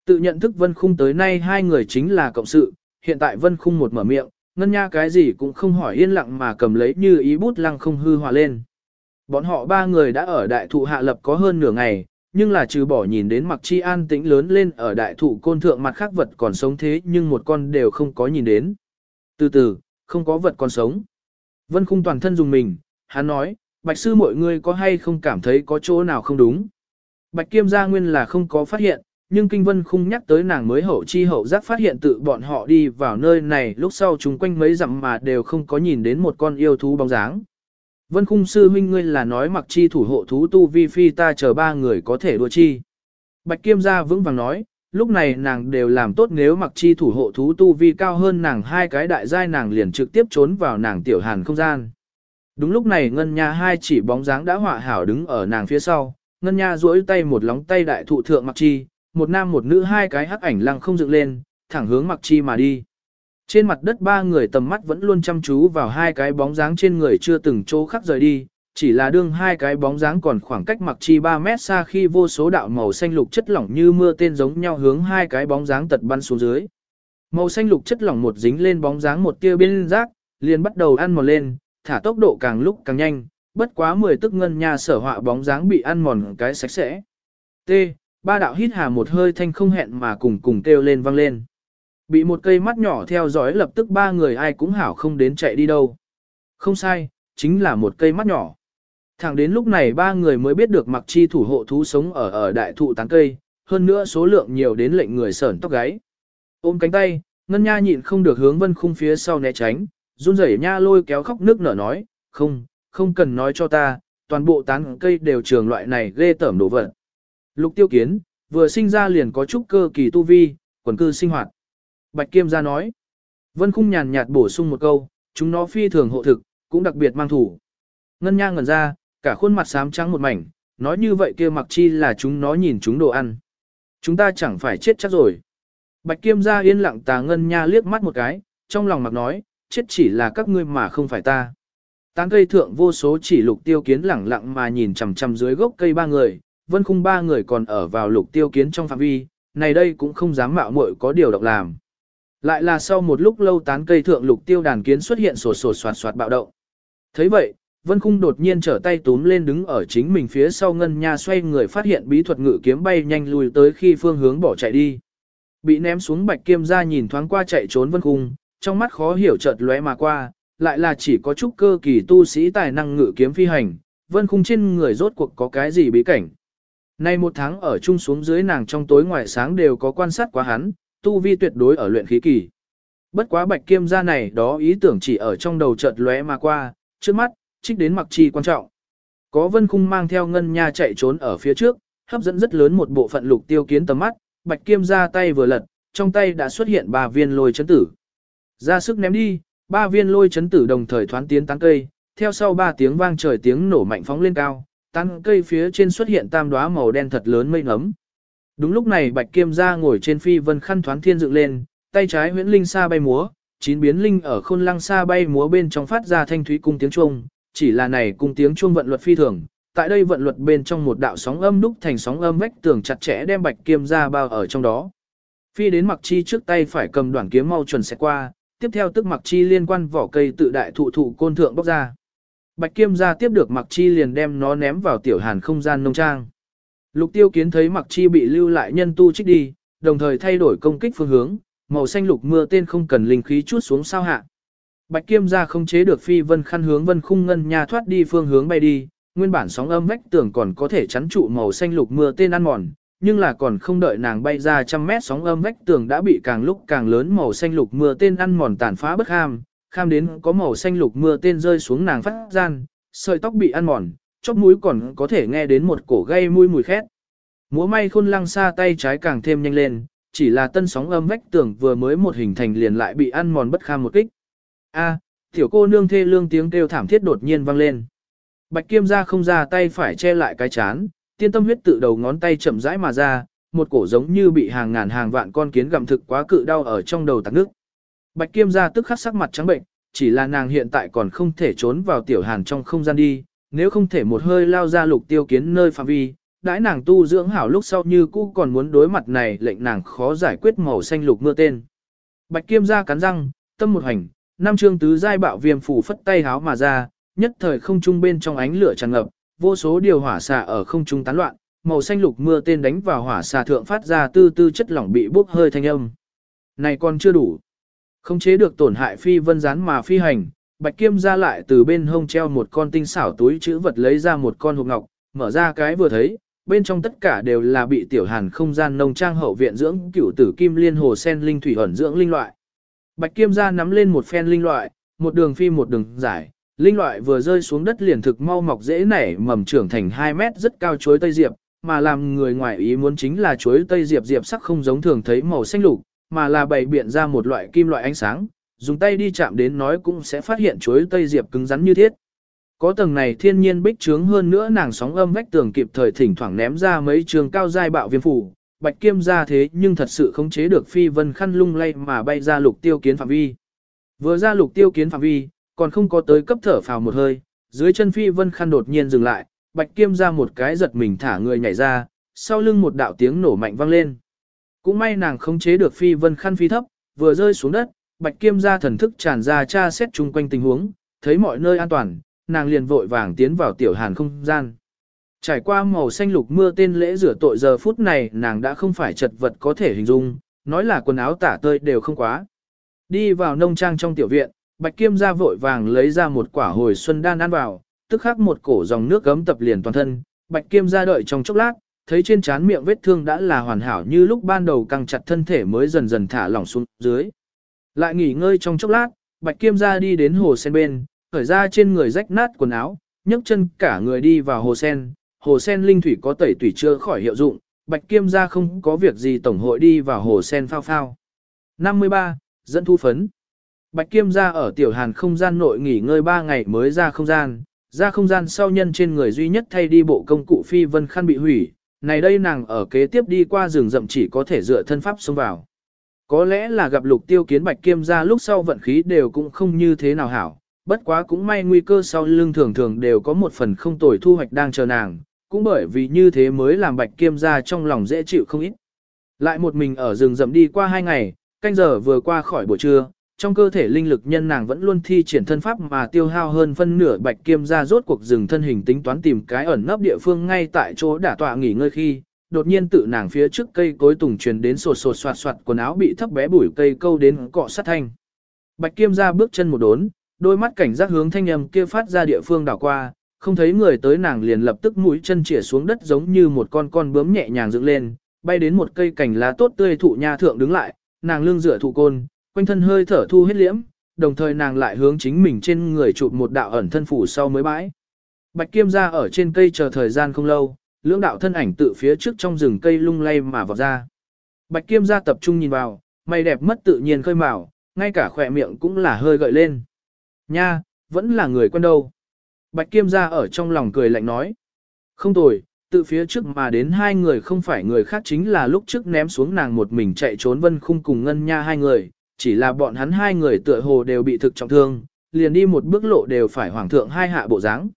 Tự nhận thức Vân Khung tới nay hai người chính là cộng sự, hiện tại Vân Khung một mở miệng, Ngân Nha cái gì cũng không hỏi yên lặng mà cầm lấy như ý bút lăng không hư hòa lên. Bọn họ ba người đã ở đại thụ hạ lập có hơn nửa ngày, nhưng là trừ bỏ nhìn đến mặc chi an tĩnh lớn lên ở đại thụ côn thượng mặt khác vật còn sống thế nhưng một con đều không có nhìn đến. Từ từ, không có vật còn sống. Vân khung toàn thân dùng mình, hắn nói, bạch sư mọi người có hay không cảm thấy có chỗ nào không đúng. Bạch kiêm gia nguyên là không có phát hiện, nhưng kinh vân khung nhắc tới nàng mới hậu chi hậu giác phát hiện tự bọn họ đi vào nơi này lúc sau chúng quanh mấy dặm mà đều không có nhìn đến một con yêu thú bóng dáng. Vân khung sư huynh ngươi là nói mặc chi thủ hộ thú tu vi phi ta chờ ba người có thể đua chi. Bạch kiêm gia vững vàng nói, lúc này nàng đều làm tốt nếu mặc chi thủ hộ thú tu vi cao hơn nàng hai cái đại giai nàng liền trực tiếp trốn vào nàng tiểu hàn không gian. Đúng lúc này ngân nha hai chỉ bóng dáng đã họa hảo đứng ở nàng phía sau, ngân nha duỗi tay một lóng tay đại thụ thượng mặc chi, một nam một nữ hai cái hắc ảnh lăng không dựng lên, thẳng hướng mặc chi mà đi. Trên mặt đất ba người tầm mắt vẫn luôn chăm chú vào hai cái bóng dáng trên người chưa từng chỗ khắc rời đi, chỉ là đương hai cái bóng dáng còn khoảng cách mặc chi 3 mét xa khi vô số đạo màu xanh lục chất lỏng như mưa tên giống nhau hướng hai cái bóng dáng tật bắn xuống dưới. Màu xanh lục chất lỏng một dính lên bóng dáng một tia bên rác, liền bắt đầu ăn mòn lên, thả tốc độ càng lúc càng nhanh, bất quá 10 tức ngân nha sở họa bóng dáng bị ăn mòn cái sạch sẽ. T. Ba đạo hít hà một hơi thanh không hẹn mà cùng cùng kêu lên vang lên. Bị một cây mắt nhỏ theo dõi lập tức ba người ai cũng hảo không đến chạy đi đâu. Không sai, chính là một cây mắt nhỏ. Thẳng đến lúc này ba người mới biết được mặc chi thủ hộ thú sống ở ở đại thụ tán cây, hơn nữa số lượng nhiều đến lệnh người sởn tóc gáy. Ôm cánh tay, Ngân Nha nhịn không được hướng vân khung phía sau né tránh, run rẩy nha lôi kéo khóc nước nở nói, không, không cần nói cho ta, toàn bộ tán cây đều trường loại này ghê tởm đổ vật. Lục tiêu kiến, vừa sinh ra liền có chút cơ kỳ tu vi, quần cư sinh hoạt. Bạch Kiêm gia nói. Vân Khung nhàn nhạt bổ sung một câu, chúng nó phi thường hộ thực, cũng đặc biệt mang thủ. Ngân Nha ngẩn ra, cả khuôn mặt xám trắng một mảnh, nói như vậy kia mặc chi là chúng nó nhìn chúng đồ ăn. Chúng ta chẳng phải chết chắc rồi. Bạch Kiêm gia yên lặng tà ngân nha liếc mắt một cái, trong lòng mặc nói, chết chỉ là các ngươi mà không phải ta. Tán cây thượng vô số chỉ lục tiêu kiến lẳng lặng mà nhìn chằm chằm dưới gốc cây ba người, vân khung ba người còn ở vào lục tiêu kiến trong phạm vi, này đây cũng không dám mạo muội có điều động làm. Lại là sau một lúc lâu tán cây thượng lục tiêu đàn kiến xuất hiện sổ sổ soạt soạt bạo động. thấy vậy, Vân Khung đột nhiên trở tay túm lên đứng ở chính mình phía sau ngân nha xoay người phát hiện bí thuật ngự kiếm bay nhanh lùi tới khi phương hướng bỏ chạy đi. Bị ném xuống bạch kiêm ra nhìn thoáng qua chạy trốn Vân Khung, trong mắt khó hiểu chợt lóe mà qua, lại là chỉ có chút cơ kỳ tu sĩ tài năng ngự kiếm phi hành, Vân Khung trên người rốt cuộc có cái gì bí cảnh. Nay một tháng ở chung xuống dưới nàng trong tối ngoài sáng đều có quan sát quá hắn, tu vi tuyệt đối ở luyện khí kỳ. Bất quá bạch kiêm gia này đó ý tưởng chỉ ở trong đầu chợt lóe mà qua, trước mắt, trích đến mặc chi quan trọng. Có vân khung mang theo ngân nha chạy trốn ở phía trước, hấp dẫn rất lớn một bộ phận lục tiêu kiến tầm mắt, bạch kiêm ra tay vừa lật, trong tay đã xuất hiện ba viên lôi chấn tử. Ra sức ném đi, ba viên lôi chấn tử đồng thời thoán tiến tán cây, theo sau ba tiếng vang trời tiếng nổ mạnh phóng lên cao, tán cây phía trên xuất hiện tam đóa màu đen thật lớn mây ngấm. Đúng lúc này bạch kiêm ra ngồi trên phi vân khăn thoán thiên dựng lên, tay trái huyễn linh sa bay múa, chín biến linh ở khôn lăng sa bay múa bên trong phát ra thanh thúy cung tiếng chuông, chỉ là này cung tiếng chuông vận luật phi thường. Tại đây vận luật bên trong một đạo sóng âm đúc thành sóng âm vách tường chặt chẽ đem bạch kiêm ra bao ở trong đó. Phi đến mặc chi trước tay phải cầm đoạn kiếm mau chuẩn sẽ qua, tiếp theo tức mặc chi liên quan vỏ cây tự đại thụ thụ côn thượng bóc ra. Bạch kiêm gia tiếp được mặc chi liền đem nó ném vào tiểu hàn không gian nông trang. Lục tiêu kiến thấy mặc chi bị lưu lại nhân tu trích đi, đồng thời thay đổi công kích phương hướng, màu xanh lục mưa tên không cần linh khí chút xuống sao hạ. Bạch Kiêm gia không chế được phi vân khăn hướng vân khung ngân nhà thoát đi phương hướng bay đi, nguyên bản sóng âm vách tưởng còn có thể chắn trụ màu xanh lục mưa tên ăn mòn, nhưng là còn không đợi nàng bay ra trăm mét sóng âm vách tường đã bị càng lúc càng lớn màu xanh lục mưa tên ăn mòn tàn phá bất ham, kham đến có màu xanh lục mưa tên rơi xuống nàng phát gian, sợi tóc bị ăn mòn, chóp mũi còn có thể nghe đến một cổ gây mùi mùi khét. Múa may khôn lăng xa tay trái càng thêm nhanh lên, chỉ là tân sóng âm vách tường vừa mới một hình thành liền lại bị ăn mòn bất kham một kích. A, tiểu cô nương thê lương tiếng kêu thảm thiết đột nhiên vang lên. Bạch Kiêm ra không ra tay phải che lại cái chán, tiên tâm huyết tự đầu ngón tay chậm rãi mà ra, một cổ giống như bị hàng ngàn hàng vạn con kiến gặm thực quá cự đau ở trong đầu tạc nước. Bạch Kiêm gia tức khắc sắc mặt trắng bệnh, chỉ là nàng hiện tại còn không thể trốn vào tiểu hàn trong không gian đi, nếu không thể một hơi lao ra lục tiêu kiến nơi phạm vi, đãi nàng tu dưỡng hảo lúc sau như cũ còn muốn đối mặt này lệnh nàng khó giải quyết màu xanh lục mưa tên. Bạch Kiêm gia cắn răng, tâm một hành, năm chương tứ giai bạo viêm phủ phất tay háo mà ra, nhất thời không trung bên trong ánh lửa tràn ngập, vô số điều hỏa xạ ở không trung tán loạn, màu xanh lục mưa tên đánh vào hỏa xạ thượng phát ra tư tư chất lỏng bị bốc hơi thanh âm. Này còn chưa đủ. Không chế được tổn hại phi vân rán mà phi hành, Bạch Kiêm ra lại từ bên hông treo một con tinh xảo túi chữ vật lấy ra một con hộp ngọc, mở ra cái vừa thấy, bên trong tất cả đều là bị tiểu hàn không gian nông trang hậu viện dưỡng cửu tử kim liên hồ sen linh thủy ẩn dưỡng linh loại. Bạch Kiêm gia nắm lên một phen linh loại, một đường phi một đường giải, linh loại vừa rơi xuống đất liền thực mau mọc dễ nảy mầm trưởng thành 2 mét rất cao chuối tây diệp, mà làm người ngoài ý muốn chính là chuối tây diệp diệp sắc không giống thường thấy màu xanh lục, mà là bày biện ra một loại kim loại ánh sáng, dùng tay đi chạm đến nói cũng sẽ phát hiện chuối tây diệp cứng rắn như thiết. Có tầng này thiên nhiên bích trướng hơn nữa nàng sóng âm vách tường kịp thời thỉnh thoảng ném ra mấy trường cao giai bạo viêm phủ, bạch kiêm ra thế nhưng thật sự không chế được phi vân khăn lung lay mà bay ra lục tiêu kiến phạm vi. Vừa ra lục tiêu kiến phạm vi, còn không có tới cấp thở phào một hơi, dưới chân phi vân khăn đột nhiên dừng lại, bạch kiêm ra một cái giật mình thả người nhảy ra, sau lưng một đạo tiếng nổ mạnh vang lên. Cũng may nàng không chế được phi vân khăn phi thấp, vừa rơi xuống đất, bạch kiêm ra thần thức tràn ra tra xét chung quanh tình huống, thấy mọi nơi an toàn, nàng liền vội vàng tiến vào tiểu hàn không gian. Trải qua màu xanh lục mưa tên lễ rửa tội giờ phút này nàng đã không phải chật vật có thể hình dung, nói là quần áo tả tơi đều không quá. Đi vào nông trang trong tiểu viện, Bạch Kiêm ra vội vàng lấy ra một quả hồi xuân đan ăn vào, tức khắc một cổ dòng nước gấm tập liền toàn thân. Bạch Kiêm ra đợi trong chốc lát, thấy trên trán miệng vết thương đã là hoàn hảo như lúc ban đầu căng chặt thân thể mới dần dần thả lỏng xuống dưới. Lại nghỉ ngơi trong chốc lát, Bạch Kiêm ra đi đến hồ sen bên, khởi ra trên người rách nát quần áo, nhấc chân cả người đi vào hồ sen, hồ sen linh thủy có tẩy tủy chưa khỏi hiệu dụng, bạch kiêm ra không có việc gì tổng hội đi vào hồ sen phao phao. 53. Dẫn thu phấn Bạch kiêm ra ở tiểu hàn không gian nội nghỉ ngơi 3 ngày mới ra không gian, ra không gian sau nhân trên người duy nhất thay đi bộ công cụ phi vân khăn bị hủy, này đây nàng ở kế tiếp đi qua rừng rậm chỉ có thể dựa thân pháp xông vào. Có lẽ là gặp lục tiêu kiến bạch kiêm ra lúc sau vận khí đều cũng không như thế nào hảo, bất quá cũng may nguy cơ sau lưng thường thường đều có một phần không tồi thu hoạch đang chờ nàng, cũng bởi vì như thế mới làm bạch kiêm ra trong lòng dễ chịu không ít. Lại một mình ở rừng rậm đi qua hai ngày, canh giờ vừa qua khỏi buổi trưa, trong cơ thể linh lực nhân nàng vẫn luôn thi triển thân pháp mà tiêu hao hơn phân nửa bạch kiêm ra rốt cuộc rừng thân hình tính toán tìm cái ẩn nấp địa phương ngay tại chỗ đả tọa nghỉ ngơi khi, đột nhiên tự nàng phía trước cây cối tùng truyền đến sột sột soạt soạt quần áo bị thấp bé bụi cây câu đến cọ sát thanh. Bạch kiêm ra bước chân một đốn, đôi mắt cảnh giác hướng thanh âm kia phát ra địa phương đảo qua, không thấy người tới nàng liền lập tức mũi chân chĩa xuống đất giống như một con con bướm nhẹ nhàng dựng lên, bay đến một cây cành lá tốt tươi thụ nha thượng đứng lại, nàng lưng dựa thụ côn, quanh thân hơi thở thu hết liễm, đồng thời nàng lại hướng chính mình trên người chụp một đạo ẩn thân phủ sau mới bãi. Bạch Kiêm ra ở trên cây chờ thời gian không lâu, lưỡng đạo thân ảnh tự phía trước trong rừng cây lung lay mà vọt ra. Bạch Kiêm ra tập trung nhìn vào, mày đẹp mất tự nhiên khơi mào, ngay cả khỏe miệng cũng là hơi gợi lên. Nha, vẫn là người quen đâu. Bạch Kiêm ra ở trong lòng cười lạnh nói. Không tồi, tự phía trước mà đến hai người không phải người khác chính là lúc trước ném xuống nàng một mình chạy trốn vân khung cùng ngân nha hai người, chỉ là bọn hắn hai người tựa hồ đều bị thực trọng thương, liền đi một bước lộ đều phải hoàng thượng hai hạ bộ dáng.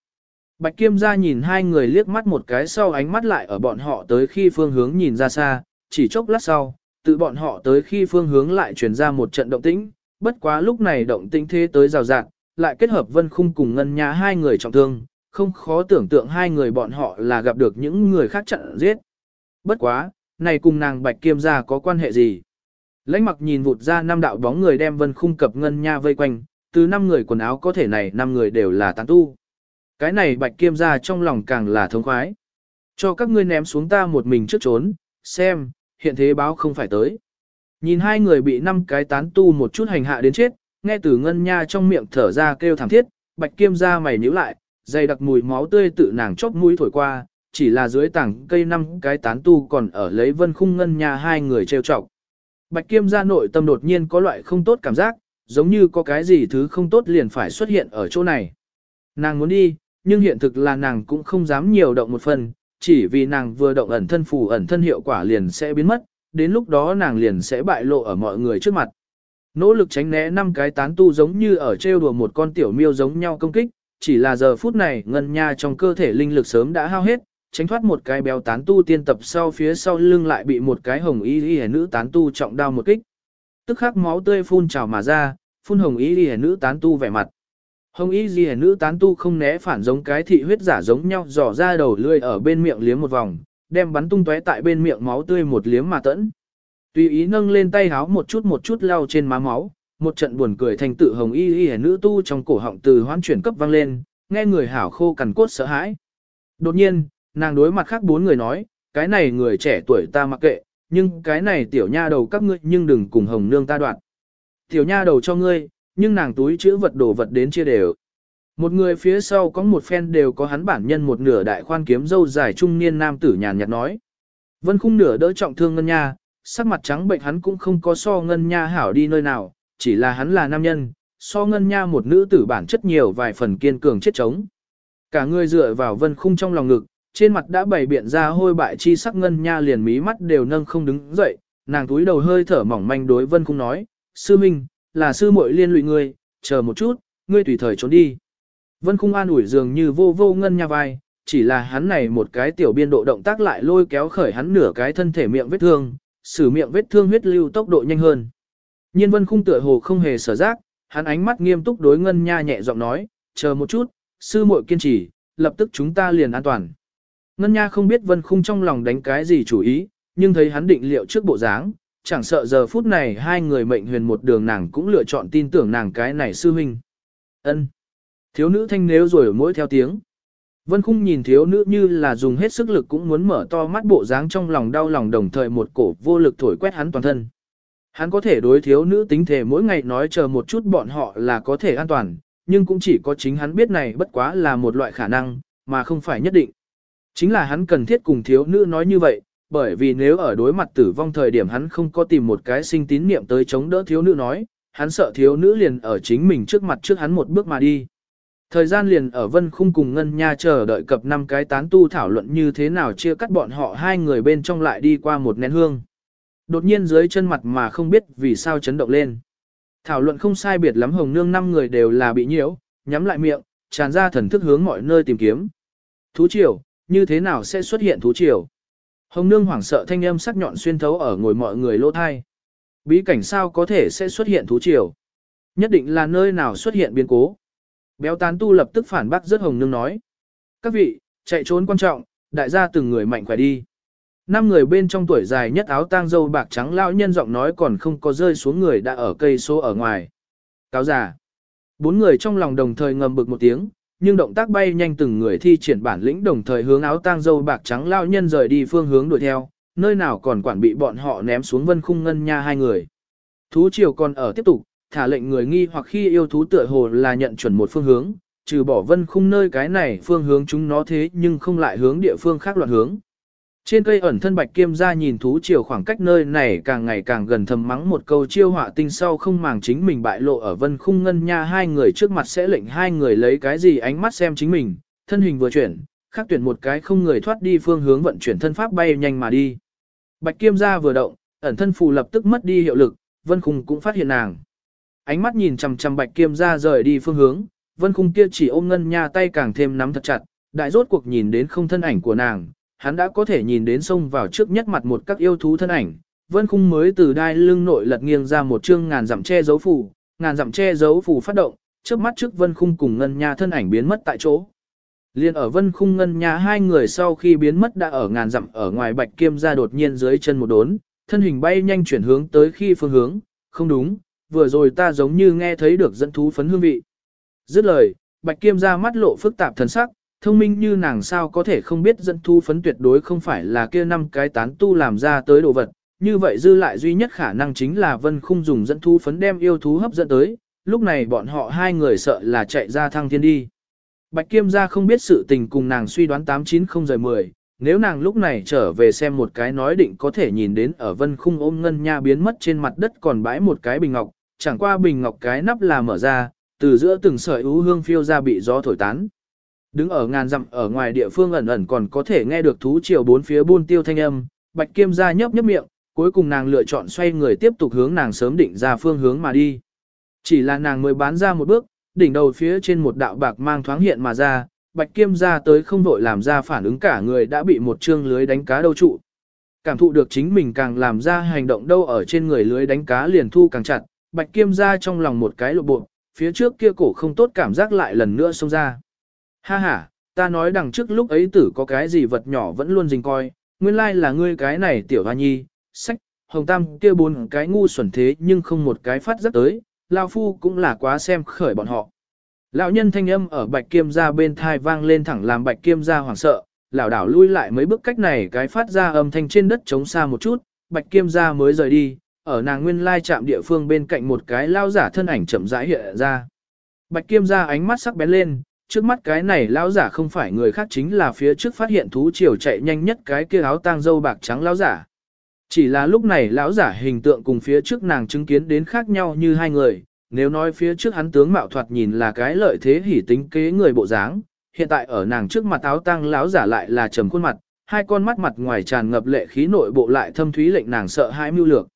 Bạch Kiêm Gia nhìn hai người liếc mắt một cái sau ánh mắt lại ở bọn họ tới khi phương hướng nhìn ra xa, chỉ chốc lát sau, tự bọn họ tới khi phương hướng lại truyền ra một trận động tĩnh, bất quá lúc này động tĩnh thế tới rào rạt, lại kết hợp vân khung cùng ngân nhã hai người trọng thương, không khó tưởng tượng hai người bọn họ là gặp được những người khác chặn giết. Bất quá, này cùng nàng bạch kiêm Gia có quan hệ gì? Lãnh mặc nhìn vụt ra năm đạo bóng người đem vân khung cập ngân nha vây quanh, từ năm người quần áo có thể này năm người đều là tán tu. Cái này bạch kiêm ra trong lòng càng là thống khoái. Cho các ngươi ném xuống ta một mình trước trốn, xem, hiện thế báo không phải tới. Nhìn hai người bị năm cái tán tu một chút hành hạ đến chết, nghe từ ngân nha trong miệng thở ra kêu thảm thiết, bạch kiêm ra mày nhíu lại, dày đặc mùi máu tươi tự nàng chóp mũi thổi qua, chỉ là dưới tảng cây năm cái tán tu còn ở lấy vân khung ngân nha hai người trêu chọc. Bạch kiêm ra nội tâm đột nhiên có loại không tốt cảm giác, giống như có cái gì thứ không tốt liền phải xuất hiện ở chỗ này. Nàng muốn đi, nhưng hiện thực là nàng cũng không dám nhiều động một phần, chỉ vì nàng vừa động ẩn thân phù ẩn thân hiệu quả liền sẽ biến mất, đến lúc đó nàng liền sẽ bại lộ ở mọi người trước mặt. Nỗ lực tránh né năm cái tán tu giống như ở trêu đùa một con tiểu miêu giống nhau công kích, chỉ là giờ phút này ngân nha trong cơ thể linh lực sớm đã hao hết, tránh thoát một cái béo tán tu tiên tập sau phía sau lưng lại bị một cái hồng y y nữ tán tu trọng đao một kích. Tức khắc máu tươi phun trào mà ra, phun hồng y y nữ tán tu vẻ mặt. Hồng y y nữ tán tu không né phản giống cái thị huyết giả giống nhau dò ra đầu lươi ở bên miệng liếm một vòng, đem bắn tung tóe tại bên miệng máu tươi một liếm mà tẫn. Tùy ý nâng lên tay háo một chút một chút lau trên má máu, một trận buồn cười thành tự hồng y y nữ tu trong cổ họng từ hoán chuyển cấp vang lên, nghe người hảo khô cằn cốt sợ hãi. Đột nhiên, nàng đối mặt khác bốn người nói, cái này người trẻ tuổi ta mặc kệ, nhưng cái này tiểu nha đầu các ngươi nhưng đừng cùng hồng nương ta đoạn. Tiểu nha đầu cho ngươi, nhưng nàng túi chữ vật đồ vật đến chia đều. Một người phía sau có một phen đều có hắn bản nhân một nửa đại khoan kiếm dâu dài trung niên nam tử nhàn nhạt nói. Vân khung nửa đỡ trọng thương ngân nha, sắc mặt trắng bệnh hắn cũng không có so ngân nha hảo đi nơi nào, chỉ là hắn là nam nhân, so ngân nha một nữ tử bản chất nhiều vài phần kiên cường chết chống. Cả người dựa vào vân khung trong lòng ngực, trên mặt đã bày biện ra hôi bại chi sắc ngân nha liền mí mắt đều nâng không đứng dậy, nàng túi đầu hơi thở mỏng manh đối vân khung nói, sư minh, là sư muội liên lụy ngươi, chờ một chút, ngươi tùy thời trốn đi. Vân khung an ủi dường như vô vô ngân nha vai, chỉ là hắn này một cái tiểu biên độ động tác lại lôi kéo khởi hắn nửa cái thân thể miệng vết thương, sử miệng vết thương huyết lưu tốc độ nhanh hơn. Nhiên vân khung tựa hồ không hề sở giác, hắn ánh mắt nghiêm túc đối ngân nha nhẹ giọng nói, chờ một chút, sư muội kiên trì, lập tức chúng ta liền an toàn. Ngân nha không biết vân khung trong lòng đánh cái gì chủ ý, nhưng thấy hắn định liệu trước bộ dáng, chẳng sợ giờ phút này hai người mệnh huyền một đường nàng cũng lựa chọn tin tưởng nàng cái này sư huynh. Ân. Thiếu nữ thanh nếu rồi mỗi theo tiếng. Vân khung nhìn thiếu nữ như là dùng hết sức lực cũng muốn mở to mắt bộ dáng trong lòng đau lòng đồng thời một cổ vô lực thổi quét hắn toàn thân. Hắn có thể đối thiếu nữ tính thể mỗi ngày nói chờ một chút bọn họ là có thể an toàn, nhưng cũng chỉ có chính hắn biết này bất quá là một loại khả năng, mà không phải nhất định. Chính là hắn cần thiết cùng thiếu nữ nói như vậy, bởi vì nếu ở đối mặt tử vong thời điểm hắn không có tìm một cái sinh tín niệm tới chống đỡ thiếu nữ nói, hắn sợ thiếu nữ liền ở chính mình trước mặt trước hắn một bước mà đi. Thời gian liền ở vân khung cùng ngân nha chờ đợi cập năm cái tán tu thảo luận như thế nào chia cắt bọn họ hai người bên trong lại đi qua một nén hương. Đột nhiên dưới chân mặt mà không biết vì sao chấn động lên. Thảo luận không sai biệt lắm hồng nương năm người đều là bị nhiễu, nhắm lại miệng, tràn ra thần thức hướng mọi nơi tìm kiếm. Thú triều, như thế nào sẽ xuất hiện thú triều? Hồng nương hoảng sợ thanh âm sắc nhọn xuyên thấu ở ngồi mọi người lỗ thai. Bí cảnh sao có thể sẽ xuất hiện thú triều? Nhất định là nơi nào xuất hiện biến cố. Béo tán tu lập tức phản bác rất hồng nương nói. Các vị, chạy trốn quan trọng, đại gia từng người mạnh khỏe đi. Năm người bên trong tuổi dài nhất áo tang dâu bạc trắng lão nhân giọng nói còn không có rơi xuống người đã ở cây số ở ngoài. Cáo giả. Bốn người trong lòng đồng thời ngầm bực một tiếng, nhưng động tác bay nhanh từng người thi triển bản lĩnh đồng thời hướng áo tang dâu bạc trắng lao nhân rời đi phương hướng đuổi theo, nơi nào còn quản bị bọn họ ném xuống vân khung ngân nha hai người. Thú triều còn ở tiếp tục, thả lệnh người nghi hoặc khi yêu thú tựa hồ là nhận chuẩn một phương hướng, trừ bỏ vân khung nơi cái này phương hướng chúng nó thế nhưng không lại hướng địa phương khác loạn hướng. Trên cây ẩn thân bạch kiêm ra nhìn thú chiều khoảng cách nơi này càng ngày càng gần thầm mắng một câu chiêu họa tinh sau không màng chính mình bại lộ ở vân khung ngân nha hai người trước mặt sẽ lệnh hai người lấy cái gì ánh mắt xem chính mình, thân hình vừa chuyển, khác tuyển một cái không người thoát đi phương hướng vận chuyển thân pháp bay nhanh mà đi. Bạch kiêm ra vừa động, ẩn thân phù lập tức mất đi hiệu lực, vân khung cũng phát hiện nàng. Ánh mắt nhìn chằm chằm bạch kiêm ra rời đi phương hướng, vân khung kia chỉ ôm ngân nha tay càng thêm nắm thật chặt, đại rốt cuộc nhìn đến không thân ảnh của nàng hắn đã có thể nhìn đến sông vào trước nhất mặt một các yêu thú thân ảnh, vân khung mới từ đai lưng nội lật nghiêng ra một chương ngàn dặm che dấu phủ, ngàn dặm che dấu phủ phát động, trước mắt trước vân khung cùng ngân nha thân ảnh biến mất tại chỗ. Liên ở vân khung ngân nha hai người sau khi biến mất đã ở ngàn dặm ở ngoài bạch kiêm ra đột nhiên dưới chân một đốn, thân hình bay nhanh chuyển hướng tới khi phương hướng, không đúng, vừa rồi ta giống như nghe thấy được dẫn thú phấn hương vị. Dứt lời, bạch kiêm ra mắt lộ phức tạp thần sắc, thông minh như nàng sao có thể không biết dẫn thu phấn tuyệt đối không phải là kia năm cái tán tu làm ra tới đồ vật, như vậy dư lại duy nhất khả năng chính là vân khung dùng dẫn thu phấn đem yêu thú hấp dẫn tới, lúc này bọn họ hai người sợ là chạy ra thăng thiên đi. Bạch Kiêm gia không biết sự tình cùng nàng suy đoán 890-10, nếu nàng lúc này trở về xem một cái nói định có thể nhìn đến ở vân khung ôm ngân nha biến mất trên mặt đất còn bãi một cái bình ngọc, chẳng qua bình ngọc cái nắp là mở ra, từ giữa từng sợi ú hương phiêu ra bị gió thổi tán. Đứng ở ngàn dặm ở ngoài địa phương ẩn ẩn còn có thể nghe được thú triều bốn phía buôn tiêu thanh âm, bạch kiêm ra nhấp nhấp miệng, cuối cùng nàng lựa chọn xoay người tiếp tục hướng nàng sớm định ra phương hướng mà đi. Chỉ là nàng mới bán ra một bước, đỉnh đầu phía trên một đạo bạc mang thoáng hiện mà ra, bạch kiêm ra tới không đội làm ra phản ứng cả người đã bị một chương lưới đánh cá đâu trụ. Cảm thụ được chính mình càng làm ra hành động đâu ở trên người lưới đánh cá liền thu càng chặt, bạch kiêm ra trong lòng một cái lộ bộ, phía trước kia cổ không tốt cảm giác lại lần nữa xông ra. Ha ha, ta nói đằng trước lúc ấy tử có cái gì vật nhỏ vẫn luôn dình coi, nguyên lai là ngươi cái này tiểu hoa nhi, sách, hồng tam kia bốn cái ngu xuẩn thế nhưng không một cái phát rất tới, lao phu cũng là quá xem khởi bọn họ. Lão nhân thanh âm ở bạch kiêm gia bên thai vang lên thẳng làm bạch kiêm gia hoảng sợ, lão đảo lui lại mấy bước cách này cái phát ra âm thanh trên đất trống xa một chút, bạch kiêm gia mới rời đi, ở nàng nguyên lai chạm địa phương bên cạnh một cái lao giả thân ảnh chậm rãi hiện ra. Bạch kiêm gia ánh mắt sắc bén lên, trước mắt cái này lão giả không phải người khác chính là phía trước phát hiện thú triều chạy nhanh nhất cái kia áo tang dâu bạc trắng lão giả. Chỉ là lúc này lão giả hình tượng cùng phía trước nàng chứng kiến đến khác nhau như hai người, nếu nói phía trước hắn tướng mạo thoạt nhìn là cái lợi thế hỉ tính kế người bộ dáng, hiện tại ở nàng trước mặt áo tang lão giả lại là trầm khuôn mặt, hai con mắt mặt ngoài tràn ngập lệ khí nội bộ lại thâm thúy lệnh nàng sợ hãi mưu lược.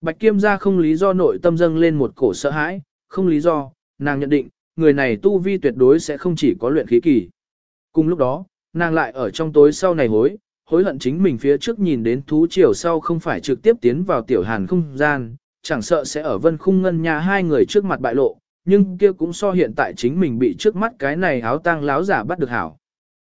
Bạch Kiêm gia không lý do nội tâm dâng lên một cổ sợ hãi, không lý do, nàng nhận định, người này tu vi tuyệt đối sẽ không chỉ có luyện khí kỳ. Cùng lúc đó, nàng lại ở trong tối sau này hối, hối hận chính mình phía trước nhìn đến thú triều sau không phải trực tiếp tiến vào tiểu hàn không gian, chẳng sợ sẽ ở vân khung ngân nhà hai người trước mặt bại lộ, nhưng kia cũng so hiện tại chính mình bị trước mắt cái này áo tang láo giả bắt được hảo.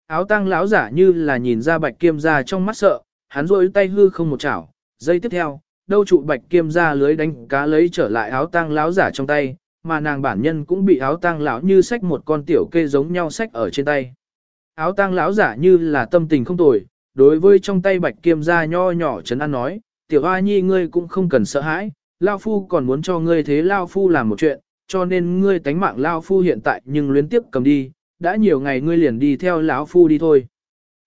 Áo tang láo giả như là nhìn ra bạch kiêm ra trong mắt sợ, hắn rôi tay hư không một chảo, giây tiếp theo, đâu trụ bạch kiêm ra lưới đánh cá lấy trở lại áo tang láo giả trong tay, mà nàng bản nhân cũng bị áo tang lão như sách một con tiểu kê giống nhau sách ở trên tay. Áo tang lão giả như là tâm tình không tồi, đối với trong tay bạch kiêm gia nho nhỏ chấn an nói, tiểu hoa nhi ngươi cũng không cần sợ hãi, lao phu còn muốn cho ngươi thế lao phu làm một chuyện, cho nên ngươi tánh mạng lao phu hiện tại nhưng luyến tiếp cầm đi, đã nhiều ngày ngươi liền đi theo lão phu đi thôi.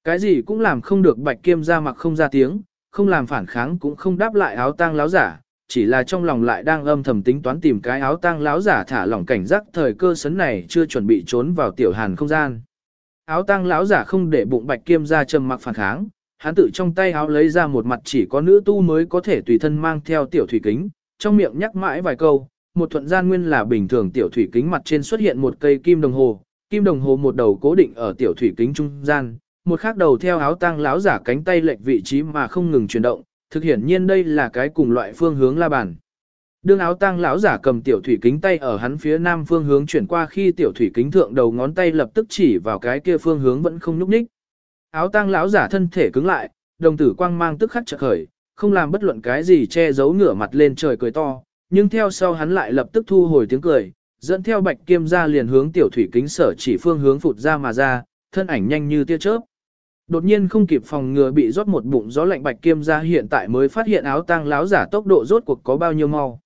Cái gì cũng làm không được bạch kiêm gia mặc không ra tiếng, không làm phản kháng cũng không đáp lại áo tang lão giả, chỉ là trong lòng lại đang âm thầm tính toán tìm cái áo tang lão giả thả lỏng cảnh giác thời cơ sấn này chưa chuẩn bị trốn vào tiểu hàn không gian. Áo tang lão giả không để bụng bạch kiêm ra trầm mặc phản kháng, hắn tự trong tay áo lấy ra một mặt chỉ có nữ tu mới có thể tùy thân mang theo tiểu thủy kính, trong miệng nhắc mãi vài câu, một thuận gian nguyên là bình thường tiểu thủy kính mặt trên xuất hiện một cây kim đồng hồ, kim đồng hồ một đầu cố định ở tiểu thủy kính trung gian, một khác đầu theo áo tang lão giả cánh tay lệch vị trí mà không ngừng chuyển động, thực hiển nhiên đây là cái cùng loại phương hướng la bàn. Đương áo tang lão giả cầm tiểu thủy kính tay ở hắn phía nam phương hướng chuyển qua khi tiểu thủy kính thượng đầu ngón tay lập tức chỉ vào cái kia phương hướng vẫn không nhúc nhích. Áo tang lão giả thân thể cứng lại, đồng tử quang mang tức khắc chợt khởi, không làm bất luận cái gì che giấu ngửa mặt lên trời cười to, nhưng theo sau hắn lại lập tức thu hồi tiếng cười, dẫn theo bạch kiêm ra liền hướng tiểu thủy kính sở chỉ phương hướng phụt ra mà ra, thân ảnh nhanh như tia chớp. Đột nhiên không kịp phòng ngừa bị rót một bụng gió lạnh bạch kiêm ra hiện tại mới phát hiện áo tang láo giả tốc độ rốt cuộc có bao nhiêu mau.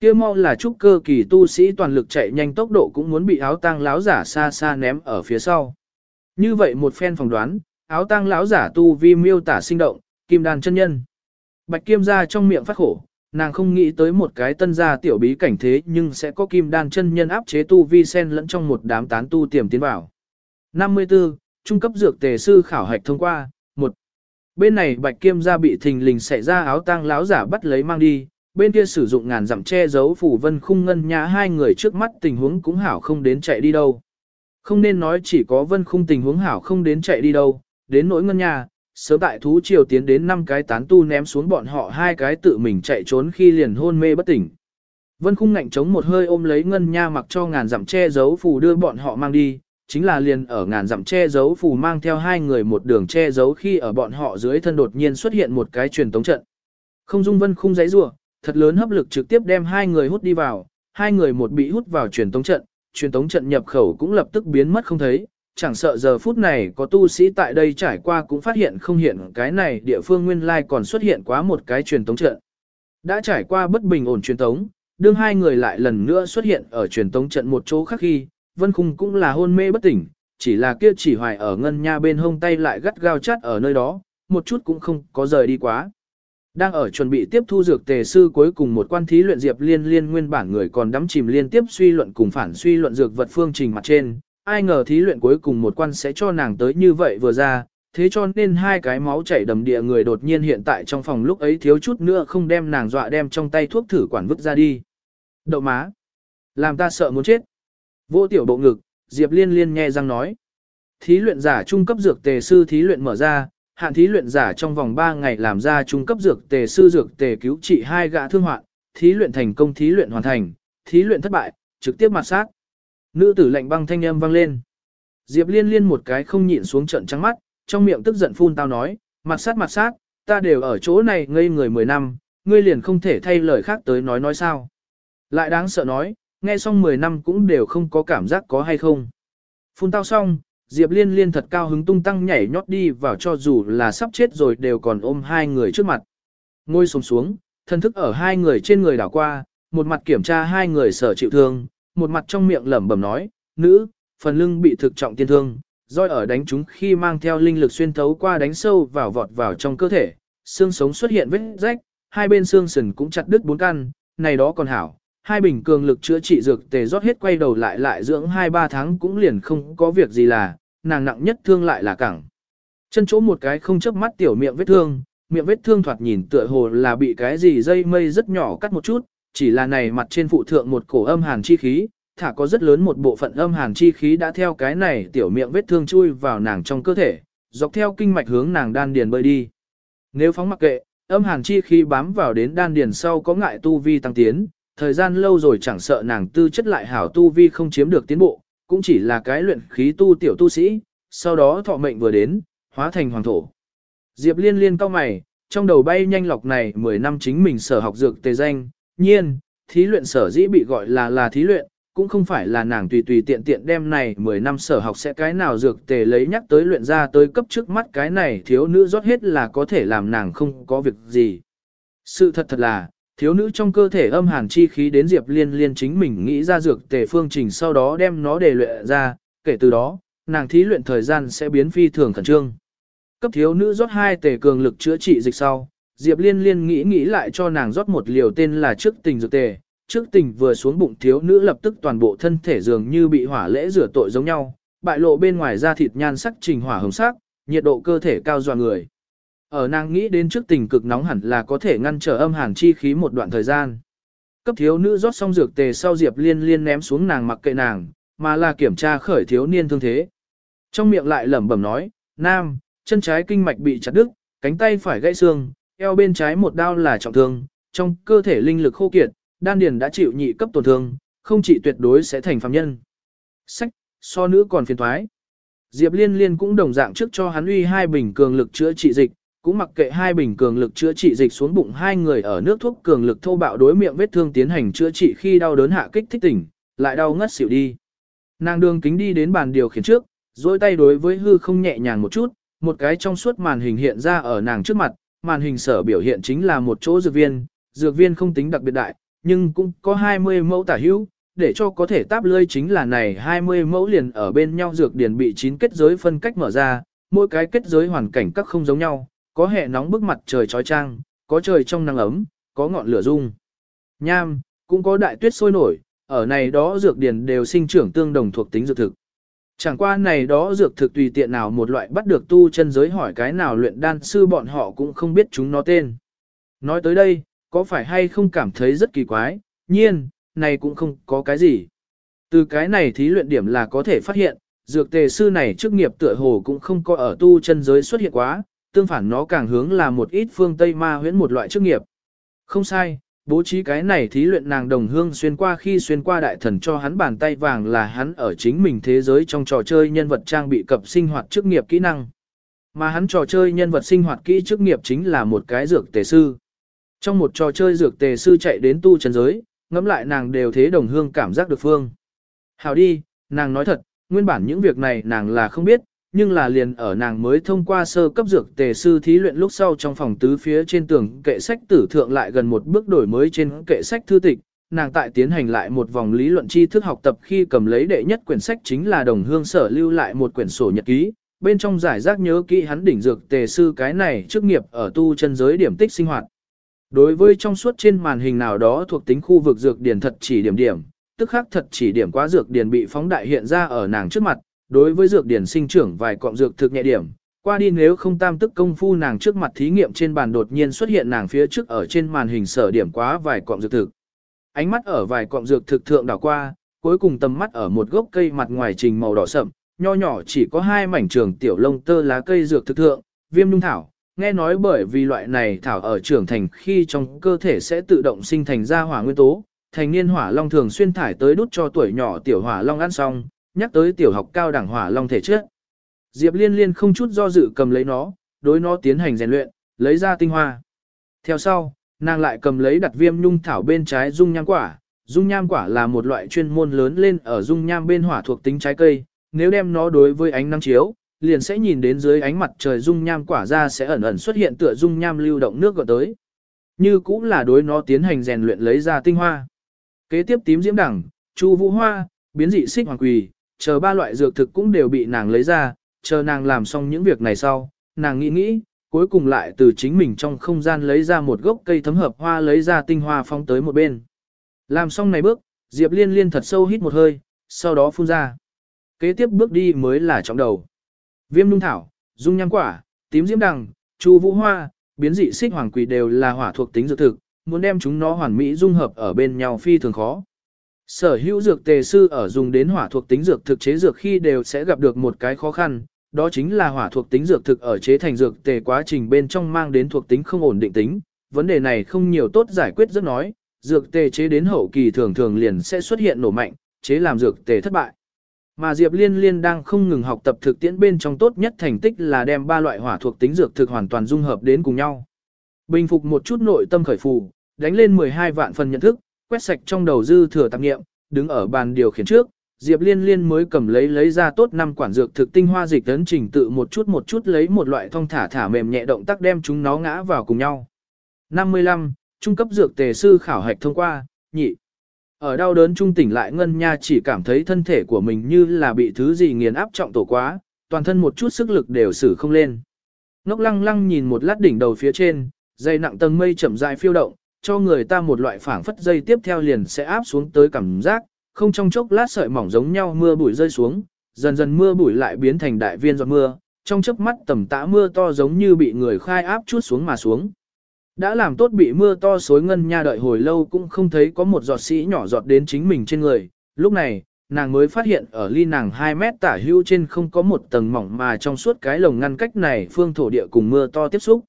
Kia mau là trúc cơ kỳ tu sĩ toàn lực chạy nhanh tốc độ cũng muốn bị áo tang láo giả xa xa ném ở phía sau. Như vậy một phen phỏng đoán, áo tang láo giả tu vi miêu tả sinh động, kim đàn chân nhân. Bạch kiêm ra trong miệng phát khổ, nàng không nghĩ tới một cái tân gia tiểu bí cảnh thế nhưng sẽ có kim đan chân nhân áp chế tu vi sen lẫn trong một đám tán tu tiềm tiến vào. 54. Trung cấp dược tề sư khảo hạch thông qua, một Bên này bạch kiêm gia bị thình lình xảy ra áo tang láo giả bắt lấy mang đi, bên kia sử dụng ngàn dặm che giấu phủ vân khung ngân nhã hai người trước mắt tình huống cũng hảo không đến chạy đi đâu. Không nên nói chỉ có vân khung tình huống hảo không đến chạy đi đâu, đến nỗi ngân nhà, sớm tại thú triều tiến đến năm cái tán tu ném xuống bọn họ hai cái tự mình chạy trốn khi liền hôn mê bất tỉnh. Vân khung ngạnh chống một hơi ôm lấy ngân nha mặc cho ngàn dặm che giấu phù đưa bọn họ mang đi, chính là liền ở ngàn dặm che giấu phù mang theo hai người một đường che giấu khi ở bọn họ dưới thân đột nhiên xuất hiện một cái truyền tống trận. Không dung vân khung giấy rủa thật lớn hấp lực trực tiếp đem hai người hút đi vào, hai người một bị hút vào truyền tống trận, truyền tống trận nhập khẩu cũng lập tức biến mất không thấy, chẳng sợ giờ phút này có tu sĩ tại đây trải qua cũng phát hiện không hiện cái này địa phương nguyên lai còn xuất hiện quá một cái truyền tống trận. Đã trải qua bất bình ổn truyền tống, đương hai người lại lần nữa xuất hiện ở truyền tống trận một chỗ khác khi, Vân Khung cũng là hôn mê bất tỉnh, chỉ là kia chỉ hoài ở ngân nha bên hông tay lại gắt gao chát ở nơi đó, một chút cũng không có rời đi quá. Đang ở chuẩn bị tiếp thu dược tề sư cuối cùng một quan thí luyện Diệp Liên Liên nguyên bản người còn đắm chìm liên tiếp suy luận cùng phản suy luận dược vật phương trình mặt trên, ai ngờ thí luyện cuối cùng một quan sẽ cho nàng tới như vậy vừa ra, thế cho nên hai cái máu chảy đầm địa người đột nhiên hiện tại trong phòng lúc ấy thiếu chút nữa không đem nàng dọa đem trong tay thuốc thử quản vứt ra đi. Đậu má. Làm ta sợ muốn chết. Vô tiểu bộ ngực, Diệp Liên Liên nghe răng nói. Thí luyện giả trung cấp dược tề sư thí luyện mở ra, hạn thí luyện giả trong vòng 3 ngày làm ra trung cấp dược tề sư dược tề cứu trị hai gã thương hoạn, thí luyện thành công thí luyện hoàn thành, thí luyện thất bại, trực tiếp mặt sát. Nữ tử lạnh băng thanh âm vang lên. Diệp Liên Liên một cái không nhịn xuống trận trắng mắt, trong miệng tức giận phun tao nói, mặt sát mặt sát, ta đều ở chỗ này ngây người 10 năm, ngươi liền không thể thay lời khác tới nói nói sao. Lại đáng sợ nói, nghe xong 10 năm cũng đều không có cảm giác có hay không. Phun tao xong, Diệp Liên Liên thật cao hứng tung tăng nhảy nhót đi vào cho dù là sắp chết rồi đều còn ôm hai người trước mặt. Ngôi sống xuống, thân thức ở hai người trên người đảo qua, một mặt kiểm tra hai người sở chịu thương, một mặt trong miệng lẩm bẩm nói, nữ, phần lưng bị thực trọng tiên thương, roi ở đánh chúng khi mang theo linh lực xuyên thấu qua đánh sâu vào vọt vào trong cơ thể, xương sống xuất hiện vết rách, hai bên xương sườn cũng chặt đứt bốn căn, này đó còn hảo. Hai bình cường lực chữa trị dược tề rót hết quay đầu lại lại dưỡng 2-3 tháng cũng liền không có việc gì là, nàng nặng nhất thương lại là cẳng. Chân chỗ một cái không chớp mắt tiểu miệng vết thương, miệng vết thương thoạt nhìn tựa hồ là bị cái gì dây mây rất nhỏ cắt một chút, chỉ là này mặt trên phụ thượng một cổ âm hàn chi khí, thả có rất lớn một bộ phận âm hàn chi khí đã theo cái này tiểu miệng vết thương chui vào nàng trong cơ thể, dọc theo kinh mạch hướng nàng đan điền bơi đi. Nếu phóng mặc kệ, âm hàn chi khí bám vào đến đan điền sau có ngại tu vi tăng tiến, thời gian lâu rồi chẳng sợ nàng tư chất lại hảo tu vi không chiếm được tiến bộ, cũng chỉ là cái luyện khí tu tiểu tu sĩ, sau đó thọ mệnh vừa đến, hóa thành hoàng thổ. Diệp liên liên cao mày, trong đầu bay nhanh lọc này 10 năm chính mình sở học dược tề danh, nhiên, thí luyện sở dĩ bị gọi là là thí luyện, cũng không phải là nàng tùy tùy tiện tiện đem này 10 năm sở học sẽ cái nào dược tề lấy nhắc tới luyện ra tới cấp trước mắt cái này thiếu nữ rót hết là có thể làm nàng không có việc gì. Sự thật thật là, thiếu nữ trong cơ thể âm hàn chi khí đến Diệp Liên Liên chính mình nghĩ ra dược tề phương trình sau đó đem nó để luyện ra, kể từ đó, nàng thí luyện thời gian sẽ biến phi thường khẩn trương. Cấp thiếu nữ rót hai tề cường lực chữa trị dịch sau, Diệp Liên Liên nghĩ nghĩ lại cho nàng rót một liều tên là trước tình dược tề. Trước tình vừa xuống bụng thiếu nữ lập tức toàn bộ thân thể dường như bị hỏa lễ rửa tội giống nhau, bại lộ bên ngoài da thịt nhan sắc trình hỏa hồng sắc, nhiệt độ cơ thể cao dọa người. Ở nàng nghĩ đến trước tình cực nóng hẳn là có thể ngăn trở âm hàn chi khí một đoạn thời gian. Cấp thiếu nữ rót xong dược tề sau Diệp Liên Liên ném xuống nàng mặc kệ nàng, mà là kiểm tra khởi thiếu niên thương thế. Trong miệng lại lẩm bẩm nói, nam, chân trái kinh mạch bị chặt đứt, cánh tay phải gãy xương, eo bên trái một đao là trọng thương, trong cơ thể linh lực khô kiệt, đan điền đã chịu nhị cấp tổn thương, không chỉ tuyệt đối sẽ thành phàm nhân. Sách, so nữ còn phiền thoái. Diệp Liên Liên cũng đồng dạng trước cho hắn uy hai bình cường lực chữa trị dịch, cũng mặc kệ hai bình cường lực chữa trị dịch xuống bụng hai người ở nước thuốc cường lực thô bạo đối miệng vết thương tiến hành chữa trị khi đau đớn hạ kích thích tỉnh, lại đau ngất xỉu đi. Nàng đường kính đi đến bàn điều khiển trước, dối tay đối với hư không nhẹ nhàng một chút, một cái trong suốt màn hình hiện ra ở nàng trước mặt, màn hình sở biểu hiện chính là một chỗ dược viên, dược viên không tính đặc biệt đại, nhưng cũng có 20 mẫu tả hữu, để cho có thể táp lơi chính là này 20 mẫu liền ở bên nhau dược điển bị chín kết giới phân cách mở ra, mỗi cái kết giới hoàn cảnh các không giống nhau, có hệ nóng bức mặt trời trói trang, có trời trong nắng ấm, có ngọn lửa rung. Nham, cũng có đại tuyết sôi nổi, ở này đó dược điển đều sinh trưởng tương đồng thuộc tính dược thực. Chẳng qua này đó dược thực tùy tiện nào một loại bắt được tu chân giới hỏi cái nào luyện đan sư bọn họ cũng không biết chúng nó tên. Nói tới đây, có phải hay không cảm thấy rất kỳ quái, nhiên, này cũng không có cái gì. Từ cái này thí luyện điểm là có thể phát hiện, dược tề sư này chức nghiệp tựa hồ cũng không có ở tu chân giới xuất hiện quá, tương phản nó càng hướng là một ít phương Tây ma huyễn một loại chức nghiệp. Không sai, bố trí cái này thí luyện nàng đồng hương xuyên qua khi xuyên qua đại thần cho hắn bàn tay vàng là hắn ở chính mình thế giới trong trò chơi nhân vật trang bị cập sinh hoạt chức nghiệp kỹ năng. Mà hắn trò chơi nhân vật sinh hoạt kỹ chức nghiệp chính là một cái dược tề sư. Trong một trò chơi dược tề sư chạy đến tu chân giới, ngẫm lại nàng đều thế đồng hương cảm giác được phương. Hào đi, nàng nói thật, nguyên bản những việc này nàng là không biết, nhưng là liền ở nàng mới thông qua sơ cấp dược tề sư thí luyện lúc sau trong phòng tứ phía trên tường kệ sách tử thượng lại gần một bước đổi mới trên kệ sách thư tịch, nàng tại tiến hành lại một vòng lý luận tri thức học tập khi cầm lấy đệ nhất quyển sách chính là đồng hương sở lưu lại một quyển sổ nhật ký, bên trong giải rác nhớ kỹ hắn đỉnh dược tề sư cái này trước nghiệp ở tu chân giới điểm tích sinh hoạt. Đối với trong suốt trên màn hình nào đó thuộc tính khu vực dược điển thật chỉ điểm điểm, tức khắc thật chỉ điểm quá dược điển bị phóng đại hiện ra ở nàng trước mặt, đối với dược điển sinh trưởng vài cọng dược thực nhẹ điểm, qua đi nếu không tam tức công phu nàng trước mặt thí nghiệm trên bàn đột nhiên xuất hiện nàng phía trước ở trên màn hình sở điểm quá vài cọng dược thực. Ánh mắt ở vài cọng dược thực thượng đảo qua, cuối cùng tầm mắt ở một gốc cây mặt ngoài trình màu đỏ sậm, nho nhỏ chỉ có hai mảnh trường tiểu lông tơ lá cây dược thực thượng, viêm nhung thảo, nghe nói bởi vì loại này thảo ở trưởng thành khi trong cơ thể sẽ tự động sinh thành ra hỏa nguyên tố, thành niên hỏa long thường xuyên thải tới đút cho tuổi nhỏ tiểu hỏa long ăn xong, nhắc tới tiểu học cao đẳng hỏa long thể chất. Diệp Liên Liên không chút do dự cầm lấy nó, đối nó tiến hành rèn luyện, lấy ra tinh hoa. Theo sau, nàng lại cầm lấy đặt viêm nhung thảo bên trái dung nham quả. Dung nham quả là một loại chuyên môn lớn lên ở dung nham bên hỏa thuộc tính trái cây, nếu đem nó đối với ánh nắng chiếu, liền sẽ nhìn đến dưới ánh mặt trời dung nham quả ra sẽ ẩn ẩn xuất hiện tựa dung nham lưu động nước gợn tới. Như cũng là đối nó tiến hành rèn luyện lấy ra tinh hoa. Kế tiếp tím diễm đẳng, chu vũ hoa, biến dị xích hoàng quỳ, chờ ba loại dược thực cũng đều bị nàng lấy ra, chờ nàng làm xong những việc này sau, nàng nghĩ nghĩ, cuối cùng lại từ chính mình trong không gian lấy ra một gốc cây thấm hợp hoa lấy ra tinh hoa phong tới một bên. Làm xong này bước, Diệp Liên Liên thật sâu hít một hơi, sau đó phun ra. Kế tiếp bước đi mới là trọng đầu. Viêm nung thảo, dung nham quả, tím diễm đằng, chu vũ hoa, biến dị xích hoàng quỷ đều là hỏa thuộc tính dược thực, muốn đem chúng nó hoàn mỹ dung hợp ở bên nhau phi thường khó. Sở hữu dược tề sư ở dùng đến hỏa thuộc tính dược thực chế dược khi đều sẽ gặp được một cái khó khăn, đó chính là hỏa thuộc tính dược thực ở chế thành dược tề quá trình bên trong mang đến thuộc tính không ổn định tính. Vấn đề này không nhiều tốt giải quyết rất nói, dược tề chế đến hậu kỳ thường thường liền sẽ xuất hiện nổ mạnh, chế làm dược tề thất bại. Mà Diệp Liên Liên đang không ngừng học tập thực tiễn bên trong tốt nhất thành tích là đem ba loại hỏa thuộc tính dược thực hoàn toàn dung hợp đến cùng nhau. Bình phục một chút nội tâm khởi phù, đánh lên 12 vạn phần nhận thức, quét sạch trong đầu dư thừa tạp nghiệm, đứng ở bàn điều khiển trước, Diệp Liên Liên mới cầm lấy lấy ra tốt năm quản dược thực tinh hoa dịch tấn trình tự một chút một chút lấy một loại thông thả thả mềm nhẹ động tác đem chúng nó ngã vào cùng nhau. 55. Trung cấp dược tề sư khảo hạch thông qua, nhị. Ở đau đớn trung tỉnh lại Ngân Nha chỉ cảm thấy thân thể của mình như là bị thứ gì nghiền áp trọng tổ quá, toàn thân một chút sức lực đều xử không lên. Ngốc lăng lăng nhìn một lát đỉnh đầu phía trên, dây nặng tầng mây chậm rãi phiêu động, cho người ta một loại phảng phất dây tiếp theo liền sẽ áp xuống tới cảm giác, không trong chốc lát sợi mỏng giống nhau mưa bụi rơi xuống, dần dần mưa bụi lại biến thành đại viên giọt mưa, trong chớp mắt tầm tã mưa to giống như bị người khai áp chút xuống mà xuống. Đã làm tốt bị mưa to xối ngân nha đợi hồi lâu cũng không thấy có một giọt sĩ nhỏ giọt đến chính mình trên người. Lúc này, nàng mới phát hiện ở ly nàng 2 mét tả hưu trên không có một tầng mỏng mà trong suốt cái lồng ngăn cách này phương thổ địa cùng mưa to tiếp xúc.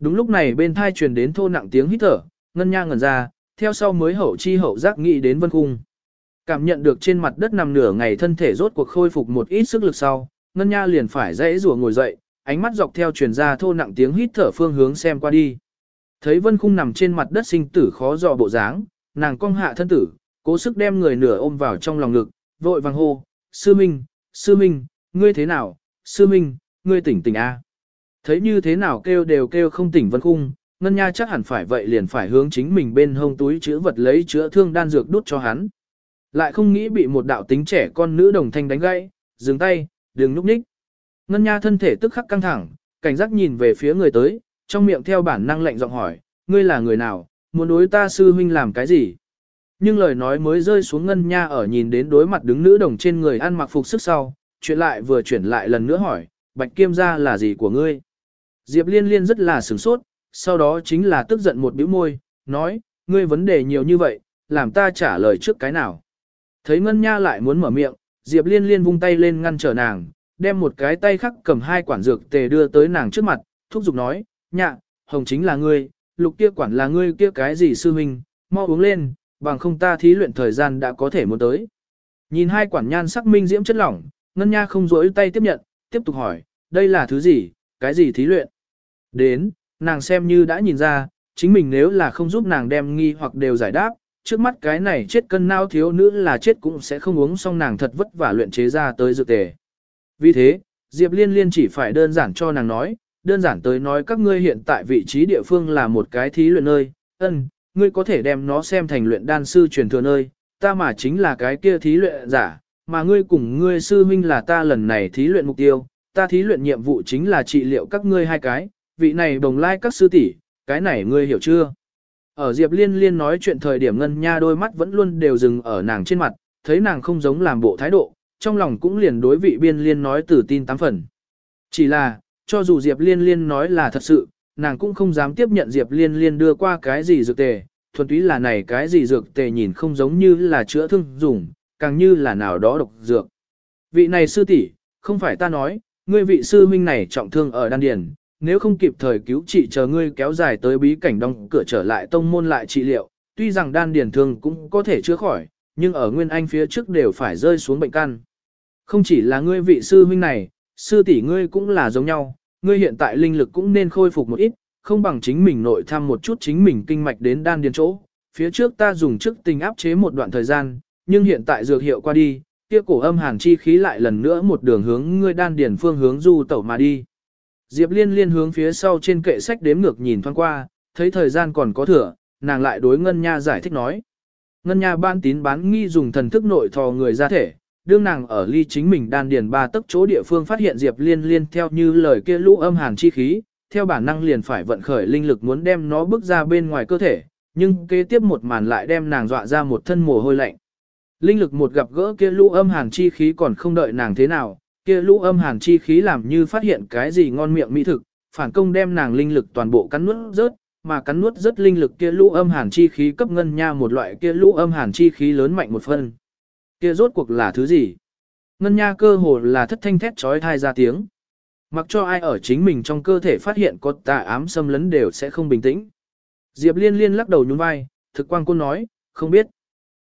Đúng lúc này bên thai truyền đến thô nặng tiếng hít thở, ngân nha ngẩn ra, theo sau mới hậu chi hậu giác nghĩ đến vân khung. Cảm nhận được trên mặt đất nằm nửa ngày thân thể rốt cuộc khôi phục một ít sức lực sau, ngân nha liền phải dãy rùa ngồi dậy, ánh mắt dọc theo truyền ra thô nặng tiếng hít thở phương hướng xem qua đi. Thấy vân khung nằm trên mặt đất sinh tử khó dò bộ dáng, nàng cong hạ thân tử, cố sức đem người nửa ôm vào trong lòng ngực, vội vàng hô, sư minh, sư minh, ngươi thế nào, sư minh, ngươi tỉnh tỉnh a. Thấy như thế nào kêu đều kêu không tỉnh vân khung, ngân nha chắc hẳn phải vậy liền phải hướng chính mình bên hông túi chữa vật lấy chữa thương đan dược đút cho hắn. Lại không nghĩ bị một đạo tính trẻ con nữ đồng thanh đánh gãy, dừng tay, đừng núp ních. Ngân nha thân thể tức khắc căng thẳng, cảnh giác nhìn về phía người tới, trong miệng theo bản năng lệnh giọng hỏi, ngươi là người nào, muốn đối ta sư huynh làm cái gì? Nhưng lời nói mới rơi xuống ngân nha ở nhìn đến đối mặt đứng nữ đồng trên người ăn mặc phục sức sau, chuyện lại vừa chuyển lại lần nữa hỏi, bạch kiêm gia là gì của ngươi? Diệp liên liên rất là sửng sốt, sau đó chính là tức giận một bĩu môi, nói, ngươi vấn đề nhiều như vậy, làm ta trả lời trước cái nào? Thấy ngân nha lại muốn mở miệng, Diệp liên liên vung tay lên ngăn trở nàng, đem một cái tay khắc cầm hai quản dược tề đưa tới nàng trước mặt, thúc giục nói, nhạ, hồng chính là ngươi, lục kia quản là ngươi kia cái gì sư huynh, mau uống lên, bằng không ta thí luyện thời gian đã có thể muốn tới. Nhìn hai quản nhan sắc minh diễm chất lỏng, ngân nha không rỗi tay tiếp nhận, tiếp tục hỏi, đây là thứ gì, cái gì thí luyện? Đến, nàng xem như đã nhìn ra, chính mình nếu là không giúp nàng đem nghi hoặc đều giải đáp, trước mắt cái này chết cân nao thiếu nữ là chết cũng sẽ không uống xong nàng thật vất vả luyện chế ra tới dự tề. Vì thế, Diệp Liên Liên chỉ phải đơn giản cho nàng nói, đơn giản tới nói các ngươi hiện tại vị trí địa phương là một cái thí luyện nơi, ân, ngươi có thể đem nó xem thành luyện đan sư truyền thừa nơi, ta mà chính là cái kia thí luyện giả, mà ngươi cùng ngươi sư huynh là ta lần này thí luyện mục tiêu, ta thí luyện nhiệm vụ chính là trị liệu các ngươi hai cái, vị này đồng lai các sư tỷ, cái này ngươi hiểu chưa? Ở Diệp Liên Liên nói chuyện thời điểm ngân nha đôi mắt vẫn luôn đều dừng ở nàng trên mặt, thấy nàng không giống làm bộ thái độ, trong lòng cũng liền đối vị biên liên nói từ tin tám phần. Chỉ là, cho dù Diệp Liên Liên nói là thật sự, nàng cũng không dám tiếp nhận Diệp Liên Liên đưa qua cái gì dược tề, thuần túy là này cái gì dược tề nhìn không giống như là chữa thương dùng, càng như là nào đó độc dược. Vị này sư tỷ, không phải ta nói, ngươi vị sư huynh này trọng thương ở đan điền, nếu không kịp thời cứu trị chờ ngươi kéo dài tới bí cảnh đóng cửa trở lại tông môn lại trị liệu, tuy rằng đan điền thương cũng có thể chữa khỏi, nhưng ở nguyên anh phía trước đều phải rơi xuống bệnh căn. Không chỉ là ngươi vị sư huynh này, sư tỷ ngươi cũng là giống nhau, ngươi hiện tại linh lực cũng nên khôi phục một ít, không bằng chính mình nội thăm một chút chính mình kinh mạch đến đan điền chỗ. Phía trước ta dùng chức tình áp chế một đoạn thời gian, nhưng hiện tại dược hiệu qua đi, kia cổ âm hàn chi khí lại lần nữa một đường hướng ngươi đan điền phương hướng du tẩu mà đi. Diệp Liên liên hướng phía sau trên kệ sách đếm ngược nhìn thoáng qua, thấy thời gian còn có thừa, nàng lại đối Ngân Nha giải thích nói. Ngân Nha ban tín bán nghi dùng thần thức nội thò người ra thể, đương nàng ở ly chính mình đan điền ba tấc chỗ địa phương phát hiện Diệp Liên liên theo như lời kia lũ âm hàn chi khí, theo bản năng liền phải vận khởi linh lực muốn đem nó bước ra bên ngoài cơ thể, nhưng kế tiếp một màn lại đem nàng dọa ra một thân mồ hôi lạnh. Linh lực một gặp gỡ kia lũ âm hàn chi khí còn không đợi nàng thế nào, kia lũ âm hàn chi khí làm như phát hiện cái gì ngon miệng mỹ thực, phản công đem nàng linh lực toàn bộ cắn nuốt rớt, mà cắn nuốt rất linh lực kia lũ âm hàn chi khí cấp ngân nha một loại kia lũ âm hàn chi khí lớn mạnh một phân. Kia rốt cuộc là thứ gì? Ngân nha cơ hồ là thất thanh thét chói thai ra tiếng. Mặc cho ai ở chính mình trong cơ thể phát hiện có tà ám xâm lấn đều sẽ không bình tĩnh. Diệp liên liên lắc đầu nhún vai, thực quang côn nói, không biết.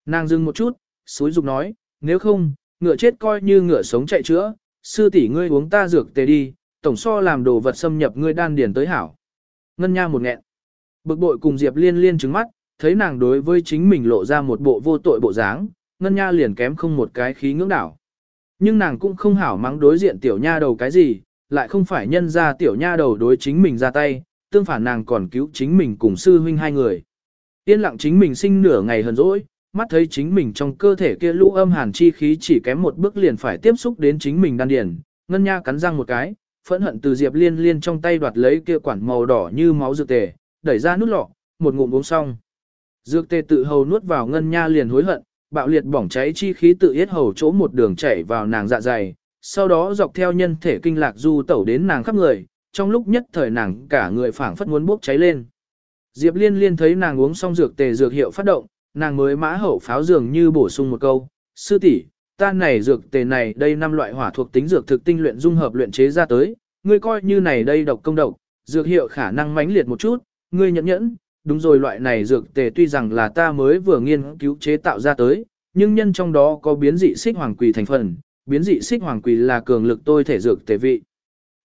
Nàng dừng một chút, suối dục nói, nếu không, ngựa chết coi như ngựa sống chạy chữa, sư tỷ ngươi uống ta dược tề đi, tổng so làm đồ vật xâm nhập ngươi đan điền tới hảo. Ngân nha một nghẹn. Bực bội cùng Diệp liên liên trừng mắt, thấy nàng đối với chính mình lộ ra một bộ vô tội bộ dáng, ngân nha liền kém không một cái khí ngưỡng đảo. Nhưng nàng cũng không hảo mắng đối diện tiểu nha đầu cái gì, lại không phải nhân ra tiểu nha đầu đối chính mình ra tay, tương phản nàng còn cứu chính mình cùng sư huynh hai người. Yên lặng chính mình sinh nửa ngày hờn dỗi, mắt thấy chính mình trong cơ thể kia lũ âm hàn chi khí chỉ kém một bước liền phải tiếp xúc đến chính mình đan điền, ngân nha cắn răng một cái, phẫn hận từ Diệp Liên Liên trong tay đoạt lấy kia quản màu đỏ như máu dược tề, đẩy ra nút lọ, một ngụm uống xong. Dược tề tự hầu nuốt vào ngân nha liền hối hận, bạo liệt bỏng cháy chi khí tự yết hầu chỗ một đường chảy vào nàng dạ dày, sau đó dọc theo nhân thể kinh lạc du tẩu đến nàng khắp người, trong lúc nhất thời nàng cả người phảng phất muốn bốc cháy lên. Diệp Liên Liên thấy nàng uống xong dược tề dược hiệu phát động, nàng mới mã hậu pháo dường như bổ sung một câu, sư tỷ, ta này dược tề này đây năm loại hỏa thuộc tính dược thực tinh luyện dung hợp luyện chế ra tới, ngươi coi như này đây độc công độc, dược hiệu khả năng mãnh liệt một chút, ngươi nhẫn nhẫn, đúng rồi loại này dược tề tuy rằng là ta mới vừa nghiên cứu chế tạo ra tới, nhưng nhân trong đó có biến dị xích hoàng quỳ thành phần, biến dị xích hoàng quỳ là cường lực tôi thể dược tề vị.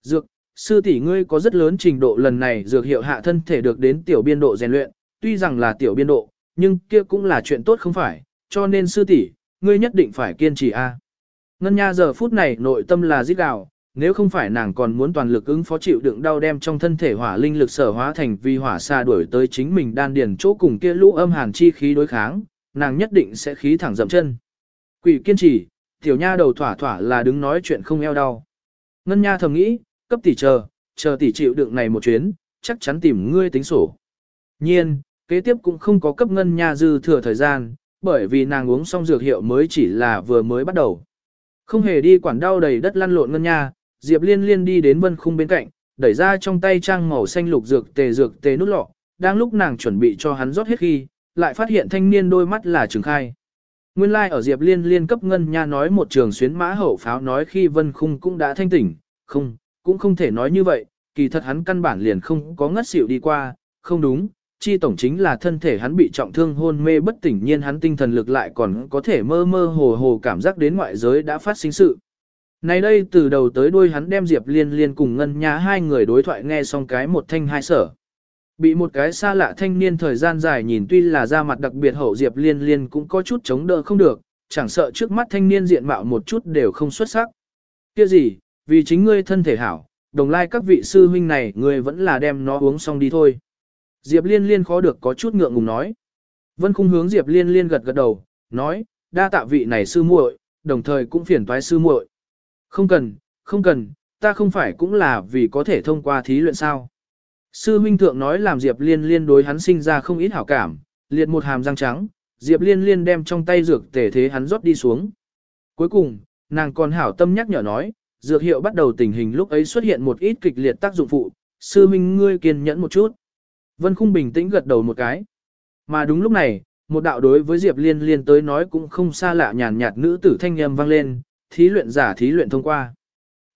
Dược, sư tỷ ngươi có rất lớn trình độ lần này dược hiệu hạ thân thể được đến tiểu biên độ rèn luyện, tuy rằng là tiểu biên độ, nhưng kia cũng là chuyện tốt không phải, cho nên sư tỷ, ngươi nhất định phải kiên trì a. Ngân Nha giờ phút này nội tâm là giết gào, nếu không phải nàng còn muốn toàn lực ứng phó chịu đựng đau đem trong thân thể hỏa linh lực sở hóa thành vi hỏa xa đuổi tới chính mình đan điền chỗ cùng kia lũ âm hàn chi khí đối kháng, nàng nhất định sẽ khí thẳng dậm chân. Quỷ kiên trì, tiểu nha đầu thỏa thỏa là đứng nói chuyện không eo đau. Ngân Nha thầm nghĩ, cấp tỷ chờ, chờ tỷ chịu đựng này một chuyến, chắc chắn tìm ngươi tính sổ. Nhiên, kế tiếp cũng không có cấp Ngân Nha dư thừa thời gian, bởi vì nàng uống xong dược hiệu mới chỉ là vừa mới bắt đầu. Không hề đi quản đau đầy đất lăn lộn Ngân Nha, Diệp Liên Liên đi đến vân khung bên cạnh, đẩy ra trong tay trang màu xanh lục dược tề dược tề nút lọ, đang lúc nàng chuẩn bị cho hắn rót hết khi, lại phát hiện thanh niên đôi mắt là trừng khai. Nguyên lai like ở Diệp Liên Liên cấp ngân nha nói một trường xuyến mã hậu pháo nói khi vân khung cũng đã thanh tỉnh, không, cũng không thể nói như vậy, kỳ thật hắn căn bản liền không có ngất xỉu đi qua, không đúng, chi tổng chính là thân thể hắn bị trọng thương hôn mê bất tỉnh nhiên hắn tinh thần lực lại còn có thể mơ mơ hồ hồ cảm giác đến ngoại giới đã phát sinh sự. Này đây từ đầu tới đuôi hắn đem Diệp Liên Liên cùng Ngân Nhã hai người đối thoại nghe xong cái một thanh hai sở. Bị một cái xa lạ thanh niên thời gian dài nhìn tuy là da mặt đặc biệt hậu Diệp Liên Liên cũng có chút chống đỡ không được, chẳng sợ trước mắt thanh niên diện mạo một chút đều không xuất sắc. Kia gì, vì chính ngươi thân thể hảo, đồng lai các vị sư huynh này ngươi vẫn là đem nó uống xong đi thôi. Diệp Liên Liên khó được có chút ngượng ngùng nói. Vân khung hướng Diệp Liên Liên gật gật đầu, nói, đa tạ vị này sư muội, đồng thời cũng phiền toái sư muội. Không cần, không cần, ta không phải cũng là vì có thể thông qua thí luyện sao. Sư Minh Thượng nói làm Diệp Liên Liên đối hắn sinh ra không ít hảo cảm, liệt một hàm răng trắng, Diệp Liên Liên đem trong tay dược tể thế hắn rót đi xuống. Cuối cùng, nàng còn hảo tâm nhắc nhở nói, dược hiệu bắt đầu tình hình lúc ấy xuất hiện một ít kịch liệt tác dụng phụ, sư minh ngươi kiên nhẫn một chút. Vân Khung bình tĩnh gật đầu một cái. Mà đúng lúc này, một đạo đối với Diệp Liên Liên tới nói cũng không xa lạ nhàn nhạt nữ tử thanh âm vang lên, thí luyện giả thí luyện thông qua.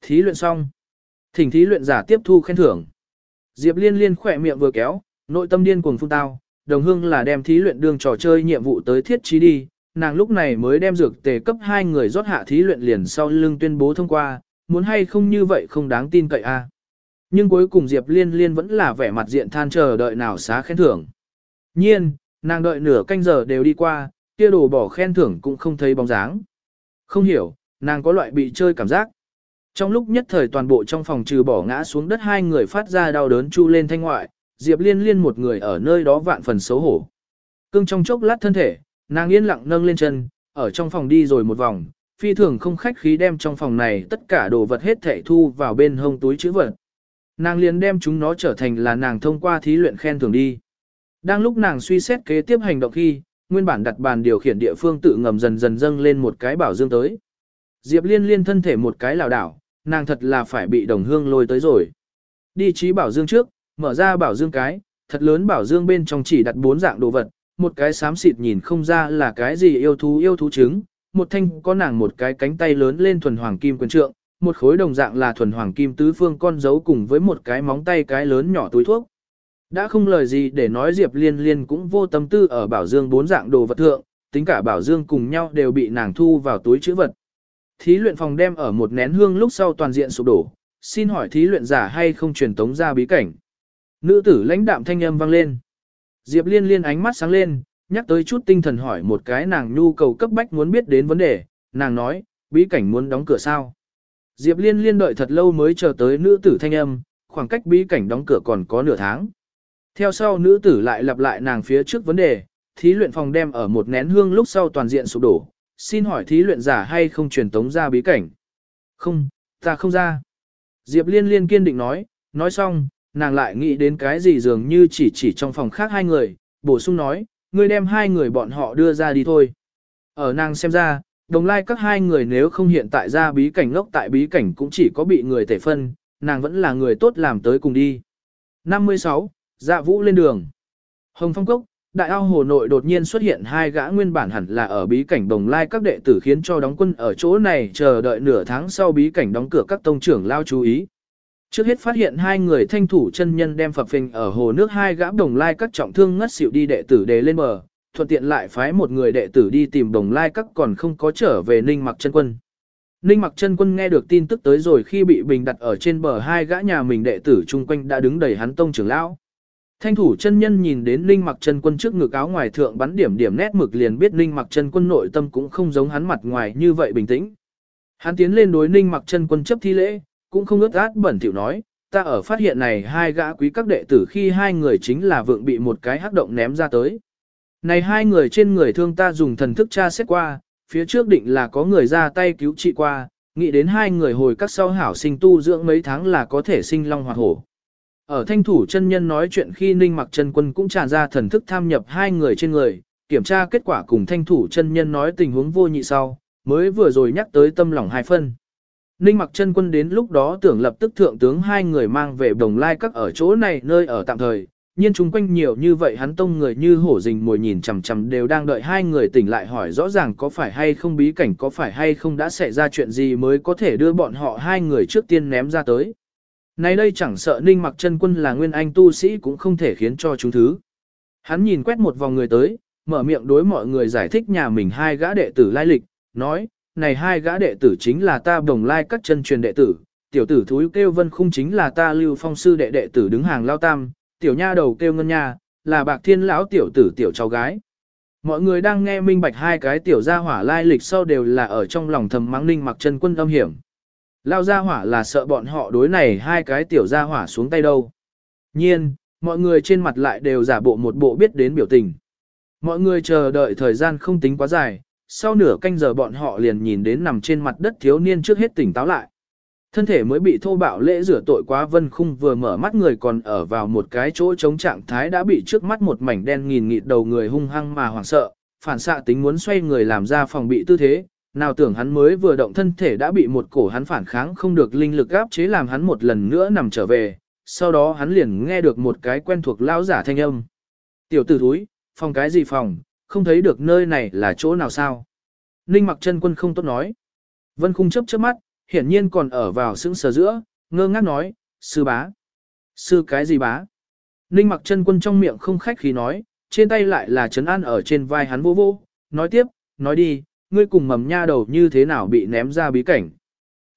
Thí luyện xong. Thỉnh thí luyện giả tiếp thu khen thưởng. Diệp Liên Liên khỏe miệng vừa kéo, nội tâm điên cuồng phun tao, đồng hương là đem thí luyện đường trò chơi nhiệm vụ tới thiết trí đi, nàng lúc này mới đem dược tề cấp hai người rót hạ thí luyện liền sau lưng tuyên bố thông qua, muốn hay không như vậy không đáng tin cậy a. Nhưng cuối cùng Diệp Liên Liên vẫn là vẻ mặt diện than chờ đợi nào xá khen thưởng. Nhiên, nàng đợi nửa canh giờ đều đi qua, kia đồ bỏ khen thưởng cũng không thấy bóng dáng. Không hiểu, nàng có loại bị chơi cảm giác. Trong lúc nhất thời toàn bộ trong phòng trừ bỏ ngã xuống đất hai người phát ra đau đớn chu lên thanh ngoại, Diệp Liên Liên một người ở nơi đó vạn phần xấu hổ. Cưng trong chốc lát thân thể, nàng yên lặng nâng lên chân, ở trong phòng đi rồi một vòng, phi thường không khách khí đem trong phòng này tất cả đồ vật hết thảy thu vào bên hông túi chữ vật. Nàng liền đem chúng nó trở thành là nàng thông qua thí luyện khen thưởng đi. Đang lúc nàng suy xét kế tiếp hành động khi, nguyên bản đặt bàn điều khiển địa phương tự ngầm dần dần dâng lên một cái bảo dương tới. Diệp liên liên thân thể một cái lảo đảo, nàng thật là phải bị đồng hương lôi tới rồi. Đi trí bảo dương trước, mở ra bảo dương cái, thật lớn bảo dương bên trong chỉ đặt bốn dạng đồ vật, một cái xám xịt nhìn không ra là cái gì yêu thú yêu thú trứng, một thanh có nàng một cái cánh tay lớn lên thuần hoàng kim quyền trượng, một khối đồng dạng là thuần hoàng kim tứ phương con dấu cùng với một cái móng tay cái lớn nhỏ túi thuốc. Đã không lời gì để nói Diệp Liên Liên cũng vô tâm tư ở bảo dương bốn dạng đồ vật thượng, tính cả bảo dương cùng nhau đều bị nàng thu vào túi chữ vật. Thí luyện phòng đem ở một nén hương lúc sau toàn diện sụp đổ, xin hỏi thí luyện giả hay không truyền tống ra bí cảnh. Nữ tử lãnh đạm thanh âm vang lên. Diệp liên liên ánh mắt sáng lên, nhắc tới chút tinh thần hỏi một cái nàng nhu cầu cấp bách muốn biết đến vấn đề, nàng nói, bí cảnh muốn đóng cửa sao. Diệp liên liên đợi thật lâu mới chờ tới nữ tử thanh âm, khoảng cách bí cảnh đóng cửa còn có nửa tháng. Theo sau nữ tử lại lặp lại nàng phía trước vấn đề, thí luyện phòng đem ở một nén hương lúc sau toàn diện sụp đổ, xin hỏi thí luyện giả hay không truyền tống ra bí cảnh? Không, ta không ra. Diệp liên liên kiên định nói, nói xong, nàng lại nghĩ đến cái gì dường như chỉ chỉ trong phòng khác hai người, bổ sung nói, ngươi đem hai người bọn họ đưa ra đi thôi. Ở nàng xem ra, đồng lai các hai người nếu không hiện tại ra bí cảnh ngốc tại bí cảnh cũng chỉ có bị người tể phân, nàng vẫn là người tốt làm tới cùng đi. 56. Dạ vũ lên đường. Hồng Phong Cốc, đại ao hồ nội đột nhiên xuất hiện hai gã nguyên bản hẳn là ở bí cảnh đồng lai các đệ tử khiến cho đóng quân ở chỗ này chờ đợi nửa tháng sau bí cảnh đóng cửa các tông trưởng lao chú ý. Trước hết phát hiện hai người thanh thủ chân nhân đem phập phình ở hồ nước hai gã đồng lai các trọng thương ngất xỉu đi đệ tử đề lên bờ, thuận tiện lại phái một người đệ tử đi tìm đồng lai các còn không có trở về ninh mặc chân quân. Ninh mặc chân quân nghe được tin tức tới rồi khi bị bình đặt ở trên bờ hai gã nhà mình đệ tử chung quanh đã đứng đầy hắn tông trưởng lão. Thanh thủ chân nhân nhìn đến Ninh mặc chân quân trước ngực áo ngoài thượng bắn điểm điểm nét mực liền biết Ninh mặc chân quân nội tâm cũng không giống hắn mặt ngoài như vậy bình tĩnh. Hắn tiến lên đối Ninh mặc chân quân chấp thi lễ, cũng không ướt át bẩn thỉu nói, ta ở phát hiện này hai gã quý các đệ tử khi hai người chính là vượng bị một cái hắc động ném ra tới. Này hai người trên người thương ta dùng thần thức tra xét qua, phía trước định là có người ra tay cứu trị qua, nghĩ đến hai người hồi các sau hảo sinh tu dưỡng mấy tháng là có thể sinh long hoạt hổ. Ở thanh thủ chân nhân nói chuyện khi Ninh mặc chân quân cũng tràn ra thần thức tham nhập hai người trên người, kiểm tra kết quả cùng thanh thủ chân nhân nói tình huống vô nhị sau, mới vừa rồi nhắc tới tâm lòng hai phân. Ninh mặc chân quân đến lúc đó tưởng lập tức thượng tướng hai người mang về đồng lai các ở chỗ này nơi ở tạm thời, nhiên chung quanh nhiều như vậy hắn tông người như hổ rình mồi nhìn chằm chằm đều đang đợi hai người tỉnh lại hỏi rõ ràng có phải hay không bí cảnh có phải hay không đã xảy ra chuyện gì mới có thể đưa bọn họ hai người trước tiên ném ra tới. Này đây chẳng sợ Ninh mặc chân quân là nguyên anh tu sĩ cũng không thể khiến cho chúng thứ. Hắn nhìn quét một vòng người tới, mở miệng đối mọi người giải thích nhà mình hai gã đệ tử lai lịch, nói, này hai gã đệ tử chính là ta đồng lai các chân truyền đệ tử, tiểu tử thúi kêu vân khung chính là ta lưu phong sư đệ đệ tử đứng hàng lao tam, tiểu nha đầu kêu ngân nha, là bạc thiên lão tiểu tử tiểu cháu gái. Mọi người đang nghe minh bạch hai cái tiểu gia hỏa lai lịch sau đều là ở trong lòng thầm mắng ninh mặc chân quân âm hiểm. Lao gia hỏa là sợ bọn họ đối này hai cái tiểu gia hỏa xuống tay đâu. Nhiên, mọi người trên mặt lại đều giả bộ một bộ biết đến biểu tình. Mọi người chờ đợi thời gian không tính quá dài, sau nửa canh giờ bọn họ liền nhìn đến nằm trên mặt đất thiếu niên trước hết tỉnh táo lại. Thân thể mới bị thô bạo lễ rửa tội quá vân khung vừa mở mắt người còn ở vào một cái chỗ chống trạng thái đã bị trước mắt một mảnh đen nghìn nghịt đầu người hung hăng mà hoảng sợ, phản xạ tính muốn xoay người làm ra phòng bị tư thế, nào tưởng hắn mới vừa động thân thể đã bị một cổ hắn phản kháng không được linh lực áp chế làm hắn một lần nữa nằm trở về, sau đó hắn liền nghe được một cái quen thuộc lao giả thanh âm. Tiểu tử thúi, phòng cái gì phòng, không thấy được nơi này là chỗ nào sao. Ninh mặc chân quân không tốt nói. Vân khung chấp chớp mắt, hiển nhiên còn ở vào sững sờ giữa, ngơ ngác nói, sư bá. Sư cái gì bá? Ninh mặc chân quân trong miệng không khách khí nói, trên tay lại là trấn an ở trên vai hắn vô vô, nói tiếp, nói đi, ngươi cùng mầm nha đầu như thế nào bị ném ra bí cảnh.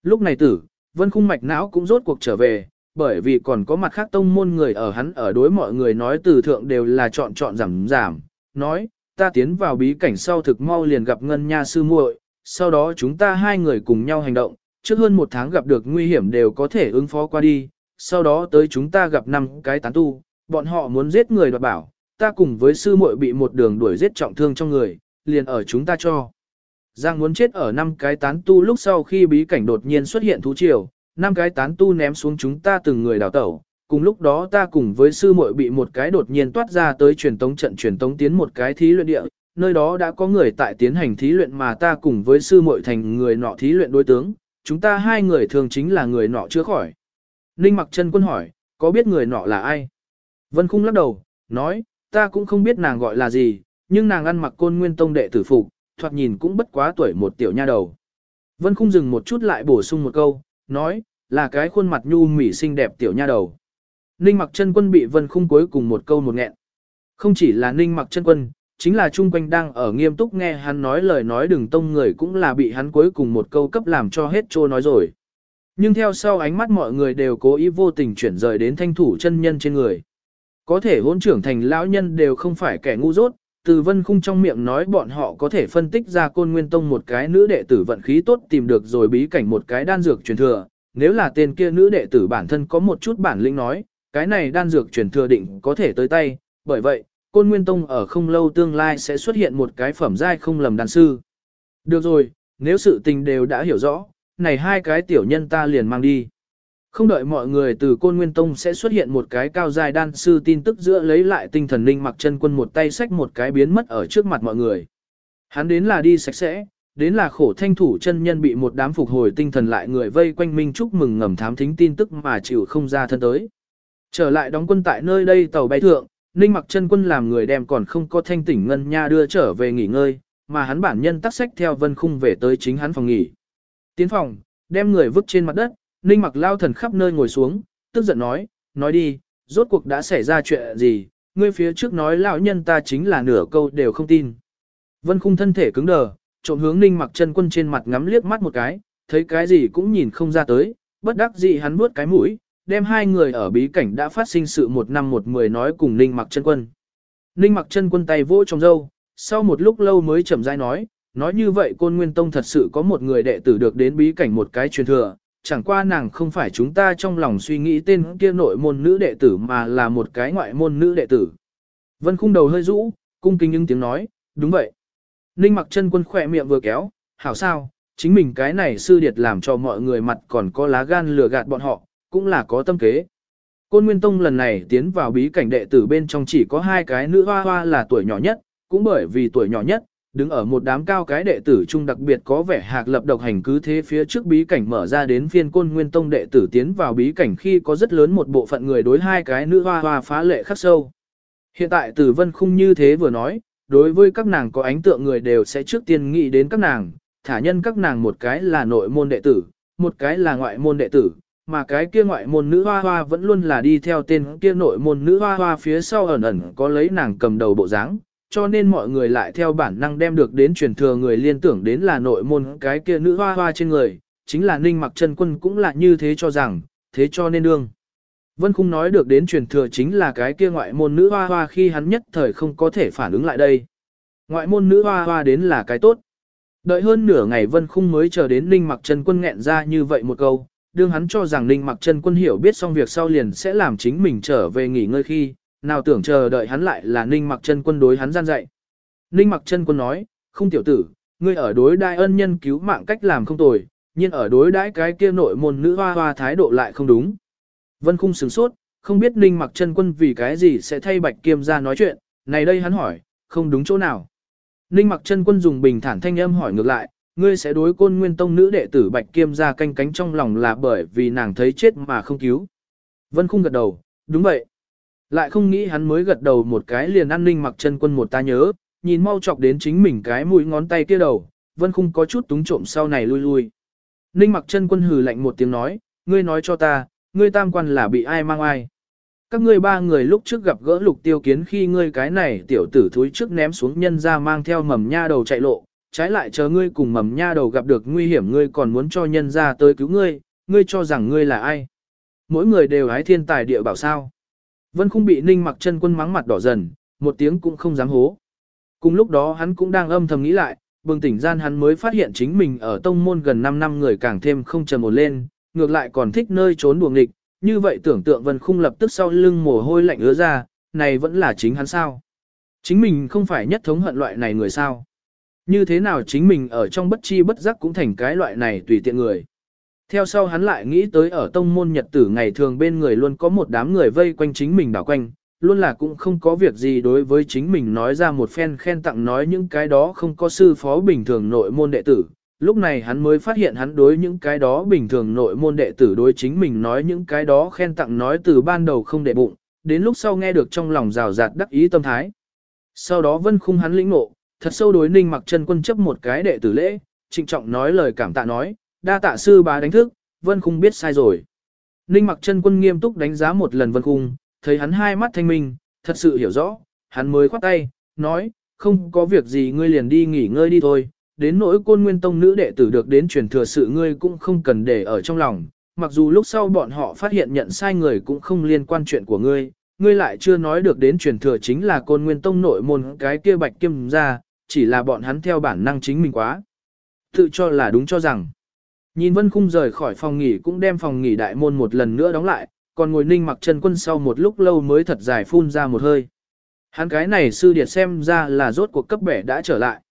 Lúc này tử, vân khung mạch não cũng rốt cuộc trở về, bởi vì còn có mặt khác tông môn người ở hắn ở đối mọi người nói từ thượng đều là chọn chọn giảm giảm, nói, ta tiến vào bí cảnh sau thực mau liền gặp ngân nha sư muội, sau đó chúng ta hai người cùng nhau hành động, trước hơn một tháng gặp được nguy hiểm đều có thể ứng phó qua đi, sau đó tới chúng ta gặp năm cái tán tu, bọn họ muốn giết người đoạt bảo, ta cùng với sư muội bị một đường đuổi giết trọng thương trong người, liền ở chúng ta cho. Giang muốn chết ở năm cái tán tu lúc sau khi bí cảnh đột nhiên xuất hiện thú triều, năm cái tán tu ném xuống chúng ta từng người đào tẩu. Cùng lúc đó ta cùng với sư muội bị một cái đột nhiên toát ra tới truyền tống trận truyền tống tiến một cái thí luyện địa, nơi đó đã có người tại tiến hành thí luyện mà ta cùng với sư muội thành người nọ thí luyện đối tướng, chúng ta hai người thường chính là người nọ chưa khỏi. Ninh mặc chân quân hỏi, có biết người nọ là ai? Vân Khung lắc đầu, nói, ta cũng không biết nàng gọi là gì, nhưng nàng ăn mặc côn nguyên tông đệ tử phục, thoạt nhìn cũng bất quá tuổi một tiểu nha đầu. Vân Khung dừng một chút lại bổ sung một câu, nói, là cái khuôn mặt nhu mỉ xinh đẹp tiểu nha đầu. Ninh mặc chân quân bị Vân Khung cuối cùng một câu một nghẹn. Không chỉ là Ninh mặc chân quân, chính là chung quanh đang ở nghiêm túc nghe hắn nói lời nói đừng tông người cũng là bị hắn cuối cùng một câu cấp làm cho hết trô nói rồi. Nhưng theo sau ánh mắt mọi người đều cố ý vô tình chuyển rời đến thanh thủ chân nhân trên người. Có thể hôn trưởng thành lão nhân đều không phải kẻ ngu dốt, từ vân khung trong miệng nói bọn họ có thể phân tích ra côn nguyên tông một cái nữ đệ tử vận khí tốt tìm được rồi bí cảnh một cái đan dược truyền thừa. Nếu là tên kia nữ đệ tử bản thân có một chút bản lĩnh nói, cái này đan dược truyền thừa định có thể tới tay, bởi vậy, côn nguyên tông ở không lâu tương lai sẽ xuất hiện một cái phẩm giai không lầm đàn sư. Được rồi, nếu sự tình đều đã hiểu rõ, này hai cái tiểu nhân ta liền mang đi. Không đợi mọi người từ côn nguyên tông sẽ xuất hiện một cái cao giai đan sư tin tức giữa lấy lại tinh thần linh mặc chân quân một tay sách một cái biến mất ở trước mặt mọi người. Hắn đến là đi sạch sẽ, đến là khổ thanh thủ chân nhân bị một đám phục hồi tinh thần lại người vây quanh Minh chúc mừng ngầm thám thính tin tức mà chịu không ra thân tới. Trở lại đóng quân tại nơi đây tàu bay thượng, Ninh mặc chân quân làm người đem còn không có thanh tỉnh ngân nha đưa trở về nghỉ ngơi, mà hắn bản nhân tắt sách theo vân khung về tới chính hắn phòng nghỉ. Tiến phòng, đem người vứt trên mặt đất, Ninh mặc lao thần khắp nơi ngồi xuống, tức giận nói, nói đi, rốt cuộc đã xảy ra chuyện gì, ngươi phía trước nói lão nhân ta chính là nửa câu đều không tin. Vân khung thân thể cứng đờ, trộm hướng ninh mặc chân quân trên mặt ngắm liếc mắt một cái, thấy cái gì cũng nhìn không ra tới, bất đắc dĩ hắn vuốt cái mũi, đem hai người ở bí cảnh đã phát sinh sự một năm một mười nói cùng ninh mặc chân quân. Ninh mặc chân quân tay vỗ trong râu sau một lúc lâu mới chậm rãi nói, nói như vậy côn nguyên tông thật sự có một người đệ tử được đến bí cảnh một cái truyền thừa, chẳng qua nàng không phải chúng ta trong lòng suy nghĩ tên kia nội môn nữ đệ tử mà là một cái ngoại môn nữ đệ tử. Vân khung đầu hơi rũ, cung kính những tiếng nói, đúng vậy. Ninh mặc chân quân khỏe miệng vừa kéo, hảo sao, chính mình cái này sư điệt làm cho mọi người mặt còn có lá gan lừa gạt bọn họ, cũng là có tâm kế. Côn Nguyên Tông lần này tiến vào bí cảnh đệ tử bên trong chỉ có hai cái nữ hoa hoa là tuổi nhỏ nhất, cũng bởi vì tuổi nhỏ nhất, đứng ở một đám cao cái đệ tử trung đặc biệt có vẻ hạc lập độc hành cứ thế phía trước bí cảnh mở ra đến phiên côn nguyên tông đệ tử tiến vào bí cảnh khi có rất lớn một bộ phận người đối hai cái nữ hoa hoa phá lệ khắc sâu. Hiện tại tử vân khung như thế vừa nói, đối với các nàng có ánh tượng người đều sẽ trước tiên nghĩ đến các nàng, thả nhân các nàng một cái là nội môn đệ tử, một cái là ngoại môn đệ tử, mà cái kia ngoại môn nữ hoa hoa vẫn luôn là đi theo tên kia nội môn nữ hoa hoa phía sau ẩn ẩn có lấy nàng cầm đầu bộ dáng, cho nên mọi người lại theo bản năng đem được đến truyền thừa người liên tưởng đến là nội môn cái kia nữ hoa hoa trên người, chính là Ninh Mặc Chân Quân cũng là như thế cho rằng, thế cho nên đương. Vân Khung nói được đến truyền thừa chính là cái kia ngoại môn nữ hoa hoa khi hắn nhất thời không có thể phản ứng lại đây. Ngoại môn nữ hoa hoa đến là cái tốt. Đợi hơn nửa ngày Vân Khung mới chờ đến Ninh Mặc Chân Quân nghẹn ra như vậy một câu, đương hắn cho rằng Ninh Mặc Chân Quân hiểu biết xong việc sau liền sẽ làm chính mình trở về nghỉ ngơi khi, nào tưởng chờ đợi hắn lại là Ninh Mặc Chân Quân đối hắn gian dạy. Ninh Mặc Chân Quân nói, không tiểu tử, ngươi ở đối đai ân nhân cứu mạng cách làm không tồi, nhưng ở đối đãi cái kia nội môn nữ hoa hoa thái độ lại không đúng. Vân Khung sửng sốt, không biết Ninh Mặc Chân Quân vì cái gì sẽ thay Bạch Kiêm ra nói chuyện, này đây hắn hỏi, không đúng chỗ nào. Ninh Mặc Chân Quân dùng bình thản thanh âm hỏi ngược lại, ngươi sẽ đối côn nguyên tông nữ đệ tử Bạch Kiêm ra canh cánh trong lòng là bởi vì nàng thấy chết mà không cứu. Vân Khung gật đầu, đúng vậy. Lại không nghĩ hắn mới gật đầu một cái liền an ninh mặc chân quân một ta nhớ, nhìn mau chọc đến chính mình cái mũi ngón tay kia đầu, vân khung có chút túng trộm sau này lui lui. Ninh mặc chân quân hừ lạnh một tiếng nói, ngươi nói cho ta, ngươi tam quan là bị ai mang ai. Các ngươi ba người lúc trước gặp gỡ lục tiêu kiến khi ngươi cái này tiểu tử thúi trước ném xuống nhân ra mang theo mầm nha đầu chạy lộ, trái lại chờ ngươi cùng mầm nha đầu gặp được nguy hiểm ngươi còn muốn cho nhân ra tới cứu ngươi, ngươi cho rằng ngươi là ai. Mỗi người đều hái thiên tài địa bảo sao. Vân không bị ninh mặc chân quân mắng mặt đỏ dần, một tiếng cũng không dám hố. Cùng lúc đó hắn cũng đang âm thầm nghĩ lại, bừng tỉnh gian hắn mới phát hiện chính mình ở tông môn gần 5 năm người càng thêm không trầm ổn lên, ngược lại còn thích nơi trốn buồng nghịch. Như vậy tưởng tượng Vân Khung lập tức sau lưng mồ hôi lạnh ứa ra, này vẫn là chính hắn sao? Chính mình không phải nhất thống hận loại này người sao? Như thế nào chính mình ở trong bất chi bất giác cũng thành cái loại này tùy tiện người? Theo sau hắn lại nghĩ tới ở tông môn nhật tử ngày thường bên người luôn có một đám người vây quanh chính mình đảo quanh, luôn là cũng không có việc gì đối với chính mình nói ra một phen khen tặng nói những cái đó không có sư phó bình thường nội môn đệ tử. Lúc này hắn mới phát hiện hắn đối những cái đó bình thường nội môn đệ tử đối chính mình nói những cái đó khen tặng nói từ ban đầu không đệ bụng, đến lúc sau nghe được trong lòng rào rạt đắc ý tâm thái. Sau đó vân khung hắn lĩnh ngộ, thật sâu đối ninh mặc chân quân chấp một cái đệ tử lễ, trịnh trọng nói lời cảm tạ nói, đa tạ sư bá đánh thức, Vân Khung biết sai rồi. Ninh mặc chân quân nghiêm túc đánh giá một lần Vân Khung, thấy hắn hai mắt thanh minh, thật sự hiểu rõ, hắn mới khoát tay, nói, không có việc gì ngươi liền đi nghỉ ngơi đi thôi, đến nỗi côn nguyên tông nữ đệ tử được đến truyền thừa sự ngươi cũng không cần để ở trong lòng, mặc dù lúc sau bọn họ phát hiện nhận sai người cũng không liên quan chuyện của ngươi, ngươi lại chưa nói được đến truyền thừa chính là côn nguyên tông nội môn cái kia bạch kim ra, chỉ là bọn hắn theo bản năng chính mình quá. Tự cho là đúng cho rằng, Nhìn Vân Khung rời khỏi phòng nghỉ cũng đem phòng nghỉ đại môn một lần nữa đóng lại, còn ngồi ninh mặc chân quân sau một lúc lâu mới thật dài phun ra một hơi. Hắn cái này sư điệt xem ra là rốt cuộc cấp bẻ đã trở lại.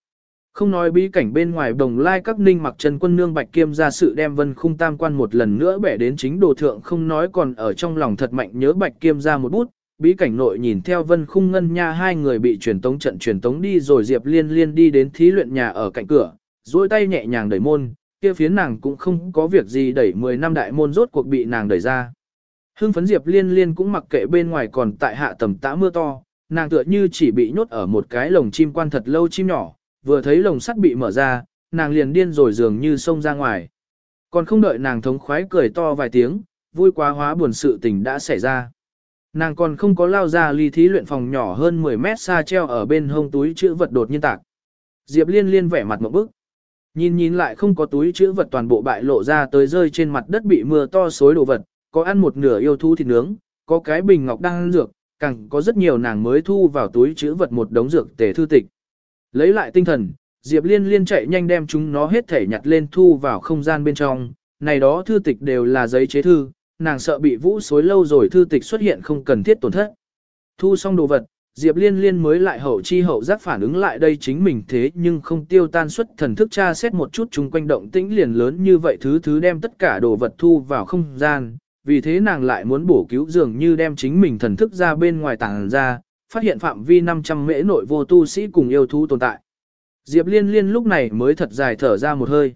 Không nói bí cảnh bên ngoài đồng lai các ninh mặc chân quân nương bạch kiêm ra sự đem vân khung tam quan một lần nữa bẻ đến chính đồ thượng không nói còn ở trong lòng thật mạnh nhớ bạch kiêm ra một bút. Bí cảnh nội nhìn theo vân khung ngân nha hai người bị truyền tống trận truyền tống đi rồi diệp liên liên đi đến thí luyện nhà ở cạnh cửa, duỗi tay nhẹ nhàng đẩy môn, kia phiến nàng cũng không có việc gì đẩy 10 năm đại môn rốt cuộc bị nàng đẩy ra. Hưng phấn Diệp Liên Liên cũng mặc kệ bên ngoài còn tại hạ tầm tã mưa to, nàng tựa như chỉ bị nhốt ở một cái lồng chim quan thật lâu chim nhỏ, vừa thấy lồng sắt bị mở ra, nàng liền điên rồi dường như xông ra ngoài. Còn không đợi nàng thống khoái cười to vài tiếng, vui quá hóa buồn sự tình đã xảy ra. Nàng còn không có lao ra ly thí luyện phòng nhỏ hơn 10 mét xa treo ở bên hông túi chữ vật đột nhiên tạc. Diệp liên liên vẻ mặt một bức. Nhìn nhìn lại không có túi chữ vật toàn bộ bại lộ ra tới rơi trên mặt đất bị mưa to xối đồ vật, có ăn một nửa yêu thú thịt nướng, có cái bình ngọc đang ăn dược, càng có rất nhiều nàng mới thu vào túi chữ vật một đống dược tề thư tịch. Lấy lại tinh thần, Diệp Liên liên chạy nhanh đem chúng nó hết thể nhặt lên thu vào không gian bên trong, này đó thư tịch đều là giấy chế thư, nàng sợ bị vũ xối lâu rồi thư tịch xuất hiện không cần thiết tổn thất. Thu xong đồ vật, Diệp Liên Liên mới lại hậu chi hậu giác phản ứng lại đây chính mình thế nhưng không tiêu tan xuất thần thức tra xét một chút chung quanh động tĩnh liền lớn như vậy thứ thứ đem tất cả đồ vật thu vào không gian, vì thế nàng lại muốn bổ cứu dường như đem chính mình thần thức ra bên ngoài tàng ra, phát hiện phạm vi 500 mễ nội vô tu sĩ cùng yêu thú tồn tại. Diệp Liên Liên lúc này mới thật dài thở ra một hơi.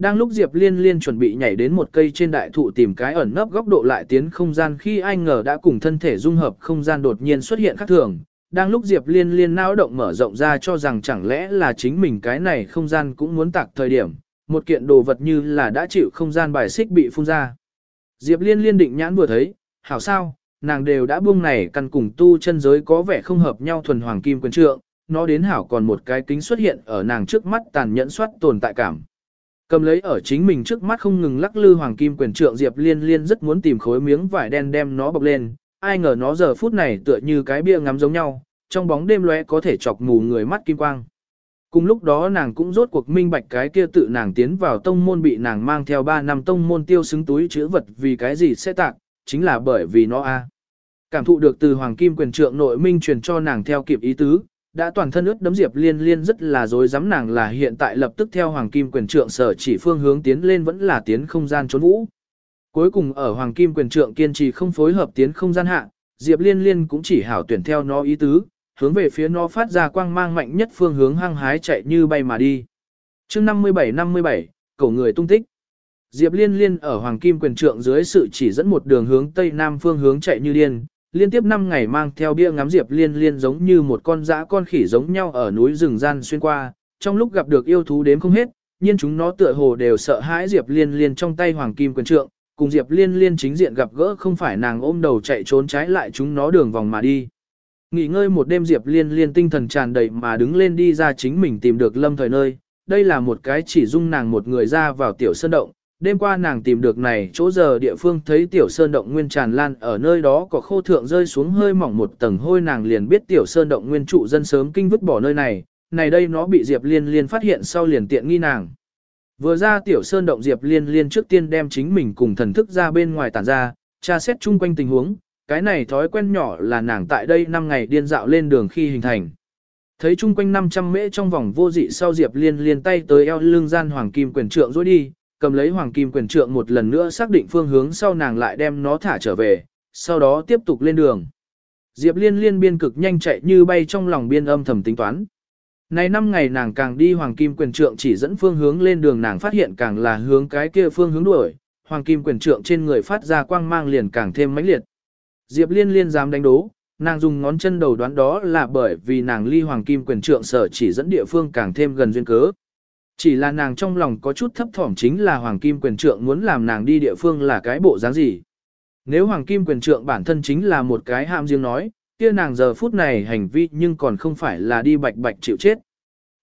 Đang lúc Diệp Liên Liên chuẩn bị nhảy đến một cây trên đại thụ tìm cái ẩn nấp góc độ lại tiến không gian khi ai ngờ đã cùng thân thể dung hợp không gian đột nhiên xuất hiện khác thường. Đang lúc Diệp Liên Liên não động mở rộng ra cho rằng chẳng lẽ là chính mình cái này không gian cũng muốn tạc thời điểm, một kiện đồ vật như là đã chịu không gian bài xích bị phun ra. Diệp Liên Liên định nhãn vừa thấy, hảo sao, nàng đều đã buông này căn cùng tu chân giới có vẻ không hợp nhau thuần hoàng kim quyền trượng, nó đến hảo còn một cái kính xuất hiện ở nàng trước mắt tàn nhẫn soát tồn tại cảm. Cầm lấy ở chính mình trước mắt không ngừng lắc lư hoàng kim quyền trượng Diệp Liên Liên rất muốn tìm khối miếng vải đen đem nó bọc lên, ai ngờ nó giờ phút này tựa như cái bia ngắm giống nhau, trong bóng đêm lóe có thể chọc mù người mắt kim quang. Cùng lúc đó nàng cũng rốt cuộc minh bạch cái kia tự nàng tiến vào tông môn bị nàng mang theo 3 năm tông môn tiêu xứng túi chữ vật vì cái gì sẽ tạc, chính là bởi vì nó a. Cảm thụ được từ hoàng kim quyền trượng nội minh truyền cho nàng theo kịp ý tứ, đã toàn thân ướt đấm Diệp Liên Liên rất là dối dám nàng là hiện tại lập tức theo Hoàng Kim quyền trượng sở chỉ phương hướng tiến lên vẫn là tiến không gian trốn vũ. Cuối cùng ở Hoàng Kim quyền trượng kiên trì không phối hợp tiến không gian hạ, Diệp Liên Liên cũng chỉ hảo tuyển theo nó ý tứ, hướng về phía nó phát ra quang mang mạnh nhất phương hướng hăng hái chạy như bay mà đi. Chương 57-57, cổ người tung tích. Diệp Liên Liên ở Hoàng Kim quyền trượng dưới sự chỉ dẫn một đường hướng tây nam phương hướng chạy như điên, liên tiếp 5 ngày mang theo bia ngắm Diệp Liên Liên giống như một con dã con khỉ giống nhau ở núi rừng gian xuyên qua, trong lúc gặp được yêu thú đếm không hết, nhưng chúng nó tựa hồ đều sợ hãi Diệp Liên Liên trong tay hoàng kim quyền trượng, cùng Diệp Liên Liên chính diện gặp gỡ không phải nàng ôm đầu chạy trốn trái lại chúng nó đường vòng mà đi. Nghỉ ngơi một đêm Diệp Liên Liên tinh thần tràn đầy mà đứng lên đi ra chính mình tìm được lâm thời nơi, đây là một cái chỉ dung nàng một người ra vào tiểu sơn động, đêm qua nàng tìm được này chỗ giờ địa phương thấy tiểu sơn động nguyên tràn lan ở nơi đó có khô thượng rơi xuống hơi mỏng một tầng hôi nàng liền biết tiểu sơn động nguyên trụ dân sớm kinh vứt bỏ nơi này, này đây nó bị Diệp Liên Liên phát hiện sau liền tiện nghi nàng. Vừa ra tiểu sơn động Diệp Liên Liên trước tiên đem chính mình cùng thần thức ra bên ngoài tản ra, tra xét chung quanh tình huống, cái này thói quen nhỏ là nàng tại đây 5 ngày điên dạo lên đường khi hình thành. Thấy chung quanh 500 mễ trong vòng vô dị sau Diệp Liên Liên tay tới eo lưng gian hoàng kim quyền trượng rối đi, cầm lấy hoàng kim quyền trượng một lần nữa xác định phương hướng sau nàng lại đem nó thả trở về, sau đó tiếp tục lên đường. Diệp liên liên biên cực nhanh chạy như bay trong lòng biên âm thầm tính toán. Này năm ngày nàng càng đi hoàng kim quyền trượng chỉ dẫn phương hướng lên đường nàng phát hiện càng là hướng cái kia phương hướng đuổi, hoàng kim quyền trượng trên người phát ra quang mang liền càng thêm mãnh liệt. Diệp liên liên dám đánh đố, nàng dùng ngón chân đầu đoán đó là bởi vì nàng ly hoàng kim quyền trượng sở chỉ dẫn địa phương càng thêm gần duyên cớ. Chỉ là nàng trong lòng có chút thấp thỏm chính là Hoàng Kim Quyền Trượng muốn làm nàng đi địa phương là cái bộ dáng gì. Nếu Hoàng Kim Quyền Trượng bản thân chính là một cái ham riêng nói, kia nàng giờ phút này hành vi nhưng còn không phải là đi bạch bạch chịu chết.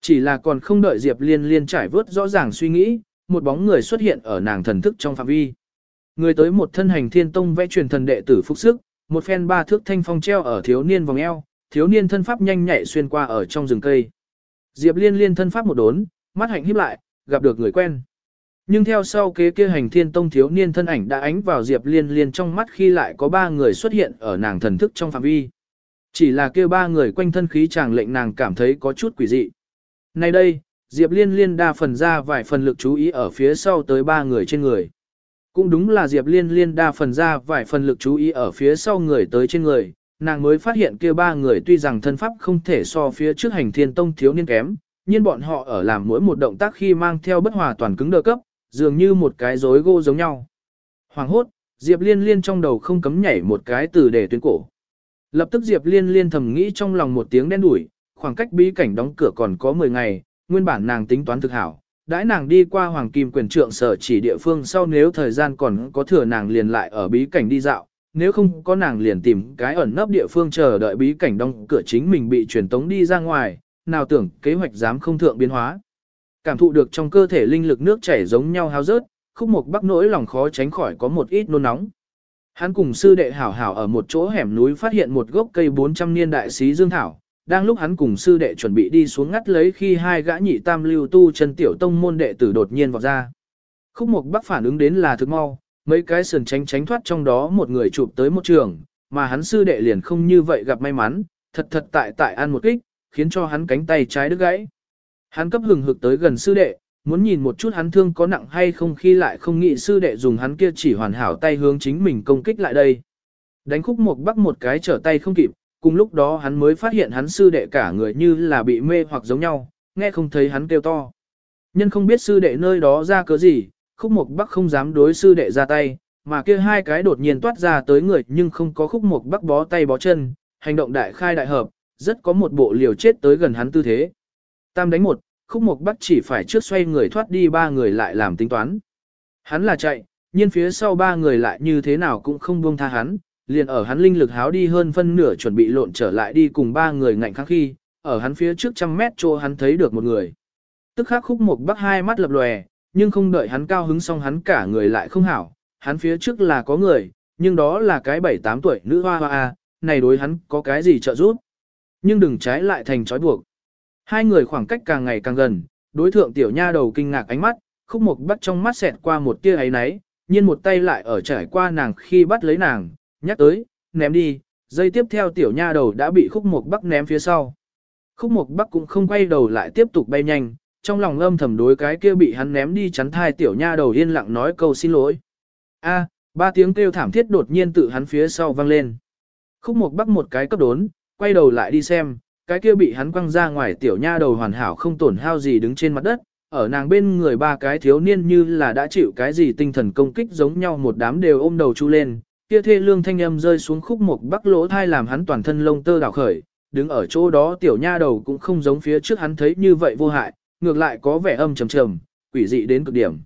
Chỉ là còn không đợi Diệp Liên Liên trải vớt rõ ràng suy nghĩ, một bóng người xuất hiện ở nàng thần thức trong phạm vi. Người tới một thân hành thiên tông vẽ truyền thần đệ tử phúc sức, một phen ba thước thanh phong treo ở thiếu niên vòng eo, thiếu niên thân pháp nhanh nhạy xuyên qua ở trong rừng cây. Diệp Liên Liên thân pháp một đốn, mắt hạnh híp lại, gặp được người quen. Nhưng theo sau kế kia hành thiên tông thiếu niên thân ảnh đã ánh vào Diệp Liên Liên trong mắt khi lại có ba người xuất hiện ở nàng thần thức trong phạm vi. Chỉ là kia ba người quanh thân khí chàng lệnh nàng cảm thấy có chút quỷ dị. Nay đây, Diệp Liên Liên đa phần ra vài phần lực chú ý ở phía sau tới ba người trên người. Cũng đúng là Diệp Liên Liên đa phần ra vài phần lực chú ý ở phía sau người tới trên người, nàng mới phát hiện kia ba người tuy rằng thân pháp không thể so phía trước hành thiên tông thiếu niên kém, nhưng bọn họ ở làm mỗi một động tác khi mang theo bất hòa toàn cứng đờ cấp, dường như một cái rối gỗ giống nhau. Hoàng hốt, Diệp Liên Liên trong đầu không cấm nhảy một cái từ để tuyến cổ. Lập tức Diệp Liên Liên thầm nghĩ trong lòng một tiếng đen đủi, khoảng cách bí cảnh đóng cửa còn có 10 ngày, nguyên bản nàng tính toán thực hảo. Đãi nàng đi qua Hoàng Kim quyền trượng sở chỉ địa phương sau nếu thời gian còn có thừa nàng liền lại ở bí cảnh đi dạo, nếu không có nàng liền tìm cái ẩn nấp địa phương chờ đợi bí cảnh đóng cửa chính mình bị truyền tống đi ra ngoài, nào tưởng kế hoạch dám không thượng biến hóa. Cảm thụ được trong cơ thể linh lực nước chảy giống nhau hao rớt, khúc mục bắc nỗi lòng khó tránh khỏi có một ít nôn nóng. Hắn cùng sư đệ hảo hảo ở một chỗ hẻm núi phát hiện một gốc cây 400 niên đại xí dương thảo. Đang lúc hắn cùng sư đệ chuẩn bị đi xuống ngắt lấy khi hai gã nhị tam lưu tu chân tiểu tông môn đệ tử đột nhiên vọt ra. Khúc mục bắc phản ứng đến là thực mau, mấy cái sườn tránh tránh thoát trong đó một người chụp tới một trường, mà hắn sư đệ liền không như vậy gặp may mắn, thật thật tại tại ăn một kích, khiến cho hắn cánh tay trái đứt gãy. Hắn cấp hừng hực tới gần sư đệ, muốn nhìn một chút hắn thương có nặng hay không khi lại không nghĩ sư đệ dùng hắn kia chỉ hoàn hảo tay hướng chính mình công kích lại đây. Đánh khúc một bắc một cái trở tay không kịp, cùng lúc đó hắn mới phát hiện hắn sư đệ cả người như là bị mê hoặc giống nhau, nghe không thấy hắn kêu to. Nhân không biết sư đệ nơi đó ra cớ gì, khúc một bắc không dám đối sư đệ ra tay, mà kia hai cái đột nhiên toát ra tới người nhưng không có khúc một bắc bó tay bó chân, hành động đại khai đại hợp, rất có một bộ liều chết tới gần hắn tư thế. Tam đánh một, khúc mục bắt chỉ phải trước xoay người thoát đi ba người lại làm tính toán. Hắn là chạy, nhưng phía sau ba người lại như thế nào cũng không buông tha hắn, liền ở hắn linh lực háo đi hơn phân nửa chuẩn bị lộn trở lại đi cùng ba người ngạnh kháng khi, ở hắn phía trước trăm mét chỗ hắn thấy được một người. Tức khắc khúc mục bắc hai mắt lập lòe, nhưng không đợi hắn cao hứng xong hắn cả người lại không hảo, hắn phía trước là có người, nhưng đó là cái bảy tám tuổi nữ hoa hoa, à, này đối hắn có cái gì trợ giúp. Nhưng đừng trái lại thành trói buộc. Hai người khoảng cách càng ngày càng gần, đối thượng tiểu nha đầu kinh ngạc ánh mắt, khúc mục bắt trong mắt xẹt qua một tia ấy náy, nhiên một tay lại ở trải qua nàng khi bắt lấy nàng, nhắc tới, ném đi, dây tiếp theo tiểu nha đầu đã bị khúc mục bắc ném phía sau. Khúc mục bắc cũng không quay đầu lại tiếp tục bay nhanh, trong lòng âm thầm đối cái kia bị hắn ném đi chắn thai tiểu nha đầu yên lặng nói câu xin lỗi. A, ba tiếng kêu thảm thiết đột nhiên tự hắn phía sau vang lên. Khúc mục bắc một cái cấp đốn, quay đầu lại đi xem, cái kia bị hắn quăng ra ngoài tiểu nha đầu hoàn hảo không tổn hao gì đứng trên mặt đất, ở nàng bên người ba cái thiếu niên như là đã chịu cái gì tinh thần công kích giống nhau một đám đều ôm đầu chu lên, kia thê lương thanh âm rơi xuống khúc một bắc lỗ thai làm hắn toàn thân lông tơ đảo khởi, đứng ở chỗ đó tiểu nha đầu cũng không giống phía trước hắn thấy như vậy vô hại, ngược lại có vẻ âm trầm trầm, quỷ dị đến cực điểm.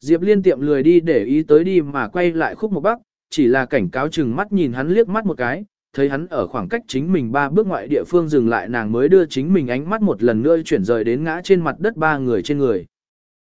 Diệp liên tiệm lười đi để ý tới đi mà quay lại khúc một bắc, chỉ là cảnh cáo chừng mắt nhìn hắn liếc mắt một cái, thấy hắn ở khoảng cách chính mình ba bước ngoại địa phương dừng lại nàng mới đưa chính mình ánh mắt một lần nữa chuyển rời đến ngã trên mặt đất ba người trên người.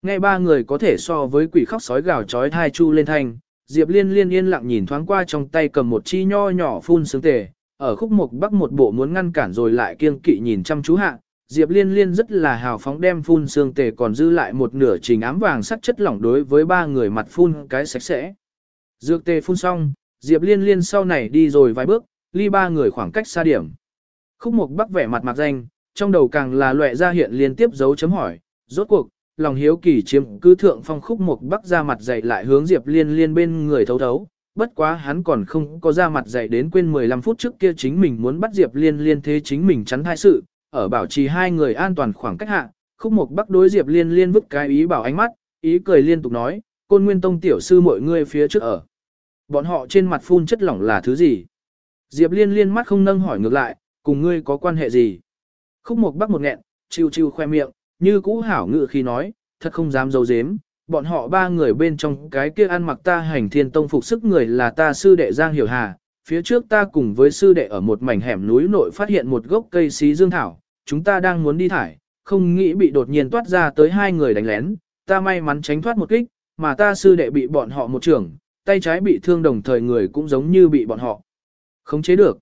Nghe ba người có thể so với quỷ khóc sói gào chói thai chu lên thanh, Diệp Liên liên yên lặng nhìn thoáng qua trong tay cầm một chi nho nhỏ phun sướng tề, ở khúc mục bắc một bộ muốn ngăn cản rồi lại kiêng kỵ nhìn chăm chú hạ. Diệp Liên Liên rất là hào phóng đem phun xương tề còn dư lại một nửa trình ám vàng sắc chất lỏng đối với ba người mặt phun cái sạch sẽ. Dược tề phun xong, Diệp Liên Liên sau này đi rồi vài bước, ly ba người khoảng cách xa điểm. Khúc Mục Bắc vẻ mặt mặt danh, trong đầu càng là loẹ ra hiện liên tiếp dấu chấm hỏi, rốt cuộc, lòng hiếu kỳ chiếm cứ thượng phong Khúc Mục Bắc ra mặt dậy lại hướng Diệp Liên Liên bên người thấu thấu, bất quá hắn còn không có ra mặt dậy đến quên 15 phút trước kia chính mình muốn bắt Diệp Liên Liên thế chính mình chắn hai sự, ở bảo trì hai người an toàn khoảng cách hạ, Khúc Mục Bắc đối Diệp Liên Liên vứt cái ý bảo ánh mắt, ý cười liên tục nói, Côn Nguyên Tông tiểu sư mọi người phía trước ở. Bọn họ trên mặt phun chất lỏng là thứ gì? Diệp liên liên mắt không nâng hỏi ngược lại, cùng ngươi có quan hệ gì? Khúc Mộc bắc một nghẹn, chiêu chiêu khoe miệng, như cũ hảo ngự khi nói, thật không dám giấu dếm, bọn họ ba người bên trong cái kia ăn mặc ta hành thiên tông phục sức người là ta sư đệ Giang Hiểu Hà, phía trước ta cùng với sư đệ ở một mảnh hẻm núi nội phát hiện một gốc cây xí dương thảo, chúng ta đang muốn đi thải, không nghĩ bị đột nhiên toát ra tới hai người đánh lén, ta may mắn tránh thoát một kích, mà ta sư đệ bị bọn họ một trưởng, tay trái bị thương đồng thời người cũng giống như bị bọn họ. Không chế được.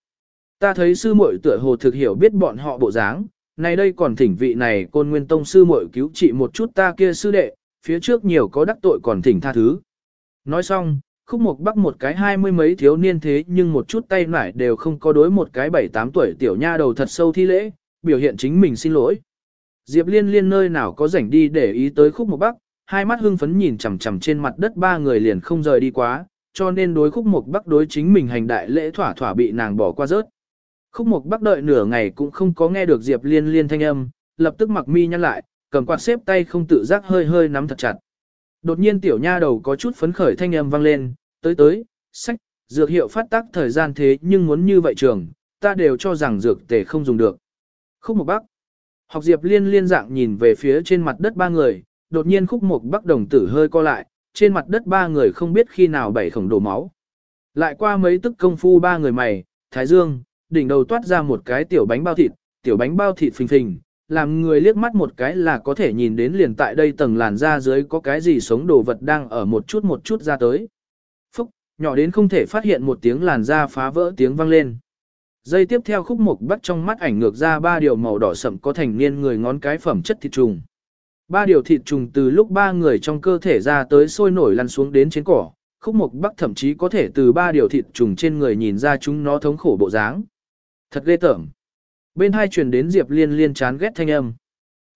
Ta thấy sư muội tựa hồ thực hiểu biết bọn họ bộ dáng, này đây còn thỉnh vị này côn nguyên tông sư muội cứu trị một chút ta kia sư đệ, phía trước nhiều có đắc tội còn thỉnh tha thứ. Nói xong, khúc mục bắt một cái hai mươi mấy thiếu niên thế nhưng một chút tay nải đều không có đối một cái bảy tám tuổi tiểu nha đầu thật sâu thi lễ, biểu hiện chính mình xin lỗi. Diệp liên liên nơi nào có rảnh đi để ý tới khúc mục bắc, hai mắt hưng phấn nhìn chằm chằm trên mặt đất ba người liền không rời đi quá, cho nên đối khúc mục bắc đối chính mình hành đại lễ thỏa thỏa bị nàng bỏ qua rớt. Khúc mục bắc đợi nửa ngày cũng không có nghe được Diệp liên liên thanh âm, lập tức mặc mi nhăn lại, cầm quạt xếp tay không tự giác hơi hơi nắm thật chặt. Đột nhiên tiểu nha đầu có chút phấn khởi thanh âm vang lên, tới tới, sách, dược hiệu phát tác thời gian thế nhưng muốn như vậy trường, ta đều cho rằng dược tề không dùng được. Khúc mục bắc. Học Diệp liên liên dạng nhìn về phía trên mặt đất ba người, đột nhiên khúc mục bắc đồng tử hơi co lại, trên mặt đất ba người không biết khi nào bảy khổng đổ máu. Lại qua mấy tức công phu ba người mày, thái dương, đỉnh đầu toát ra một cái tiểu bánh bao thịt, tiểu bánh bao thịt phình phình, làm người liếc mắt một cái là có thể nhìn đến liền tại đây tầng làn da dưới có cái gì sống đồ vật đang ở một chút một chút ra tới. Phúc, nhỏ đến không thể phát hiện một tiếng làn da phá vỡ tiếng vang lên. Dây tiếp theo khúc mục bắt trong mắt ảnh ngược ra ba điều màu đỏ sậm có thành niên người ngón cái phẩm chất thịt trùng. Ba điều thịt trùng từ lúc ba người trong cơ thể ra tới sôi nổi lăn xuống đến trên cỏ, khúc mục bắc thậm chí có thể từ ba điều thịt trùng trên người nhìn ra chúng nó thống khổ bộ dáng. Thật ghê tởm. Bên hai truyền đến Diệp Liên liên chán ghét thanh âm.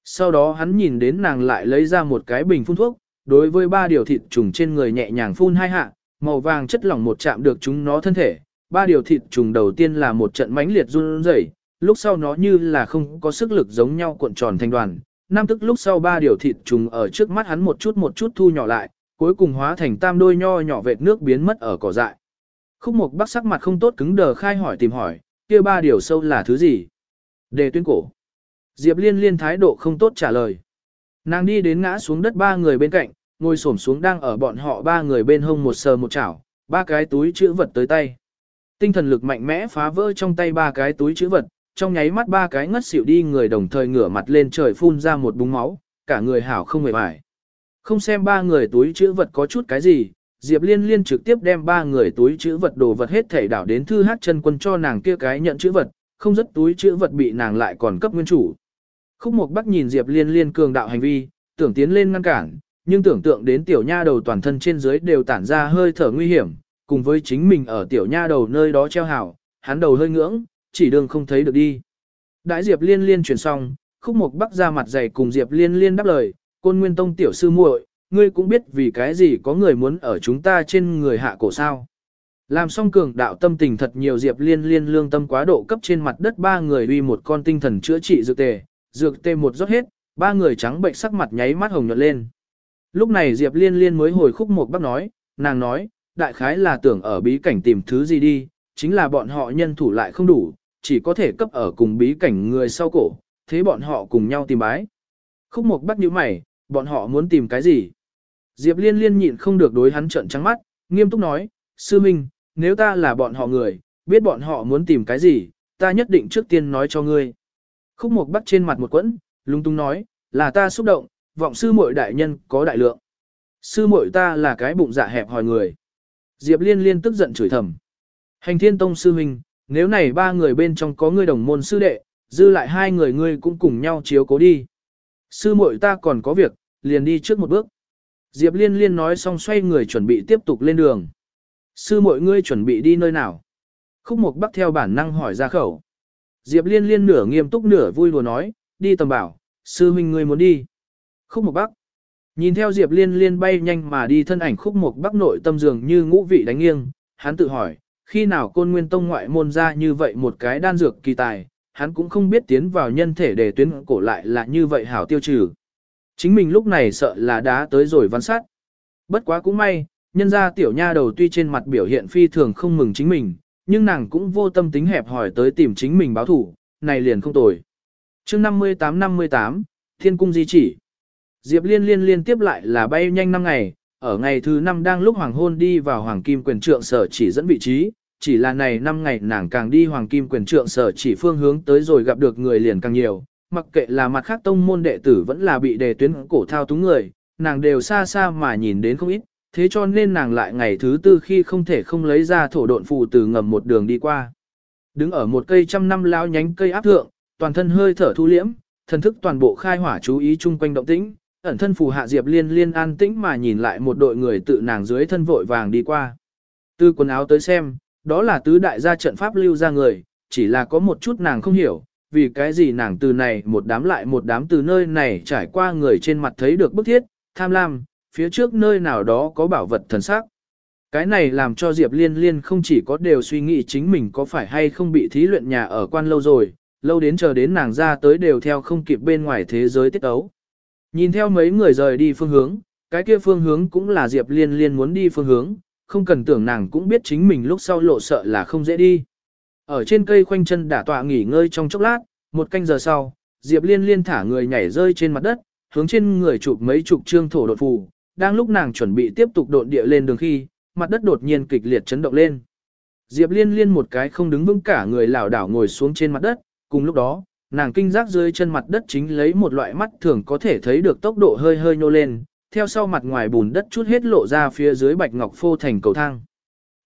Sau đó hắn nhìn đến nàng lại lấy ra một cái bình phun thuốc, đối với ba điều thịt trùng trên người nhẹ nhàng phun hai hạ, màu vàng chất lỏng một chạm được chúng nó thân thể. Ba điều thịt trùng đầu tiên là một trận mãnh liệt run rẩy, lúc sau nó như là không có sức lực giống nhau cuộn tròn thành đoàn. Nam tức lúc sau ba điều thịt trùng ở trước mắt hắn một chút một chút thu nhỏ lại, cuối cùng hóa thành tam đôi nho nhỏ vệt nước biến mất ở cỏ dại. Khúc Mộc Bắc sắc mặt không tốt cứng đờ khai hỏi tìm hỏi, kia ba điều sâu là thứ gì? Đề tuyên cổ. Diệp Liên Liên thái độ không tốt trả lời. Nàng đi đến ngã xuống đất ba người bên cạnh, ngồi xổm xuống đang ở bọn họ ba người bên hông một sờ một chảo, ba cái túi chữ vật tới tay. Tinh thần lực mạnh mẽ phá vỡ trong tay ba cái túi chữ vật, trong nháy mắt ba cái ngất xỉu đi người đồng thời ngửa mặt lên trời phun ra một búng máu, cả người hảo không hề bại. Không xem ba người túi chữ vật có chút cái gì, Diệp Liên Liên trực tiếp đem ba người túi chữ vật đồ vật hết thể đảo đến thư hát chân quân cho nàng kia cái nhận chữ vật, không rất túi chữ vật bị nàng lại còn cấp nguyên chủ. Khúc Mộc Bắc nhìn Diệp Liên Liên cường đạo hành vi, tưởng tiến lên ngăn cản, nhưng tưởng tượng đến tiểu nha đầu toàn thân trên dưới đều tản ra hơi thở nguy hiểm, cùng với chính mình ở tiểu nha đầu nơi đó treo hảo, hắn đầu hơi ngưỡng, chỉ đường không thấy được đi. Đại Diệp Liên Liên chuyển xong, Khúc Mộc Bắc ra mặt dày cùng Diệp Liên Liên đáp lời, Côn Nguyên Tông tiểu sư muội, ngươi cũng biết vì cái gì có người muốn ở chúng ta trên người hạ cổ sao. Làm xong cường đạo tâm tình thật nhiều Diệp Liên Liên lương tâm quá độ cấp trên mặt đất ba người uy một con tinh thần chữa trị dược tề, dược tề một rót hết, ba người trắng bệnh sắc mặt nháy mắt hồng nhuận lên. Lúc này Diệp Liên Liên mới hồi khúc một bác nói, nàng nói, đại khái là tưởng ở bí cảnh tìm thứ gì đi, chính là bọn họ nhân thủ lại không đủ, chỉ có thể cấp ở cùng bí cảnh người sau cổ, thế bọn họ cùng nhau tìm bái. Khúc mộc bắt nhíu mày, bọn họ muốn tìm cái gì? Diệp Liên Liên nhịn không được đối hắn trợn trắng mắt, nghiêm túc nói, sư minh, nếu ta là bọn họ người, biết bọn họ muốn tìm cái gì, ta nhất định trước tiên nói cho ngươi. Khúc Mộc bắt trên mặt một quẫn, lung tung nói, là ta xúc động, vọng sư muội đại nhân có đại lượng. Sư muội ta là cái bụng dạ hẹp hòi người. Diệp Liên Liên tức giận chửi thầm. Hành Thiên Tông sư huynh, nếu này ba người bên trong có ngươi đồng môn sư đệ, dư lại hai người ngươi cũng cùng nhau chiếu cố đi. Sư muội ta còn có việc, liền đi trước một bước. Diệp Liên Liên nói xong xoay người chuẩn bị tiếp tục lên đường. Sư muội ngươi chuẩn bị đi nơi nào? Khúc mục Bắc theo bản năng hỏi ra khẩu. Diệp Liên Liên nửa nghiêm túc nửa vui lùa nói, đi tầm bảo, sư huynh ngươi muốn đi. Khúc mục Bắc. Nhìn theo Diệp Liên Liên bay nhanh mà đi thân ảnh Khúc mục Bắc nội tâm dường như ngũ vị đánh nghiêng, hắn tự hỏi, khi nào côn nguyên tông ngoại môn ra như vậy một cái đan dược kỳ tài, hắn cũng không biết tiến vào nhân thể để tuyến cổ lại là như vậy hảo tiêu trừ. Chính mình lúc này sợ là đá tới rồi văn sát. Bất quá cũng may, nhân ra tiểu nha đầu tuy trên mặt biểu hiện phi thường không mừng chính mình, nhưng nàng cũng vô tâm tính hẹp hỏi tới tìm chính mình báo thủ, này liền không tồi. chương 58-58, Thiên Cung Di chỉ. Diệp Liên liên liên tiếp lại là bay nhanh năm ngày, ở ngày thứ năm đang lúc hoàng hôn đi vào hoàng kim quyền trượng sở chỉ dẫn vị trí, chỉ là này năm ngày nàng càng đi hoàng kim quyền trượng sở chỉ phương hướng tới rồi gặp được người liền càng nhiều, mặc kệ là mặt khác tông môn đệ tử vẫn là bị đề tuyến cổ thao túng người, nàng đều xa xa mà nhìn đến không ít, thế cho nên nàng lại ngày thứ tư khi không thể không lấy ra thổ độn phù từ ngầm một đường đi qua. Đứng ở một cây trăm năm lao nhánh cây áp thượng, toàn thân hơi thở thu liễm, thần thức toàn bộ khai hỏa chú ý chung quanh động tĩnh, ẩn thân phù hạ diệp liên liên an tĩnh mà nhìn lại một đội người tự nàng dưới thân vội vàng đi qua. Từ quần áo tới xem, đó là tứ đại gia trận pháp lưu ra người, chỉ là có một chút nàng không hiểu, vì cái gì nàng từ này một đám lại một đám từ nơi này trải qua người trên mặt thấy được bức thiết, tham lam, phía trước nơi nào đó có bảo vật thần sắc. Cái này làm cho Diệp Liên Liên không chỉ có đều suy nghĩ chính mình có phải hay không bị thí luyện nhà ở quan lâu rồi, lâu đến chờ đến nàng ra tới đều theo không kịp bên ngoài thế giới tiết ấu. Nhìn theo mấy người rời đi phương hướng, cái kia phương hướng cũng là Diệp Liên Liên muốn đi phương hướng, không cần tưởng nàng cũng biết chính mình lúc sau lộ sợ là không dễ đi. Ở trên cây khoanh chân đả tọa nghỉ ngơi trong chốc lát, một canh giờ sau, Diệp Liên Liên thả người nhảy rơi trên mặt đất, hướng trên người chụp mấy chục trương thổ đột phù, đang lúc nàng chuẩn bị tiếp tục độn địa lên đường khi, mặt đất đột nhiên kịch liệt chấn động lên. Diệp Liên Liên một cái không đứng vững cả người lảo đảo ngồi xuống trên mặt đất, cùng lúc đó, nàng kinh giác dưới chân mặt đất chính lấy một loại mắt thường có thể thấy được tốc độ hơi hơi nhô lên, theo sau mặt ngoài bùn đất chút hết lộ ra phía dưới bạch ngọc phô thành cầu thang.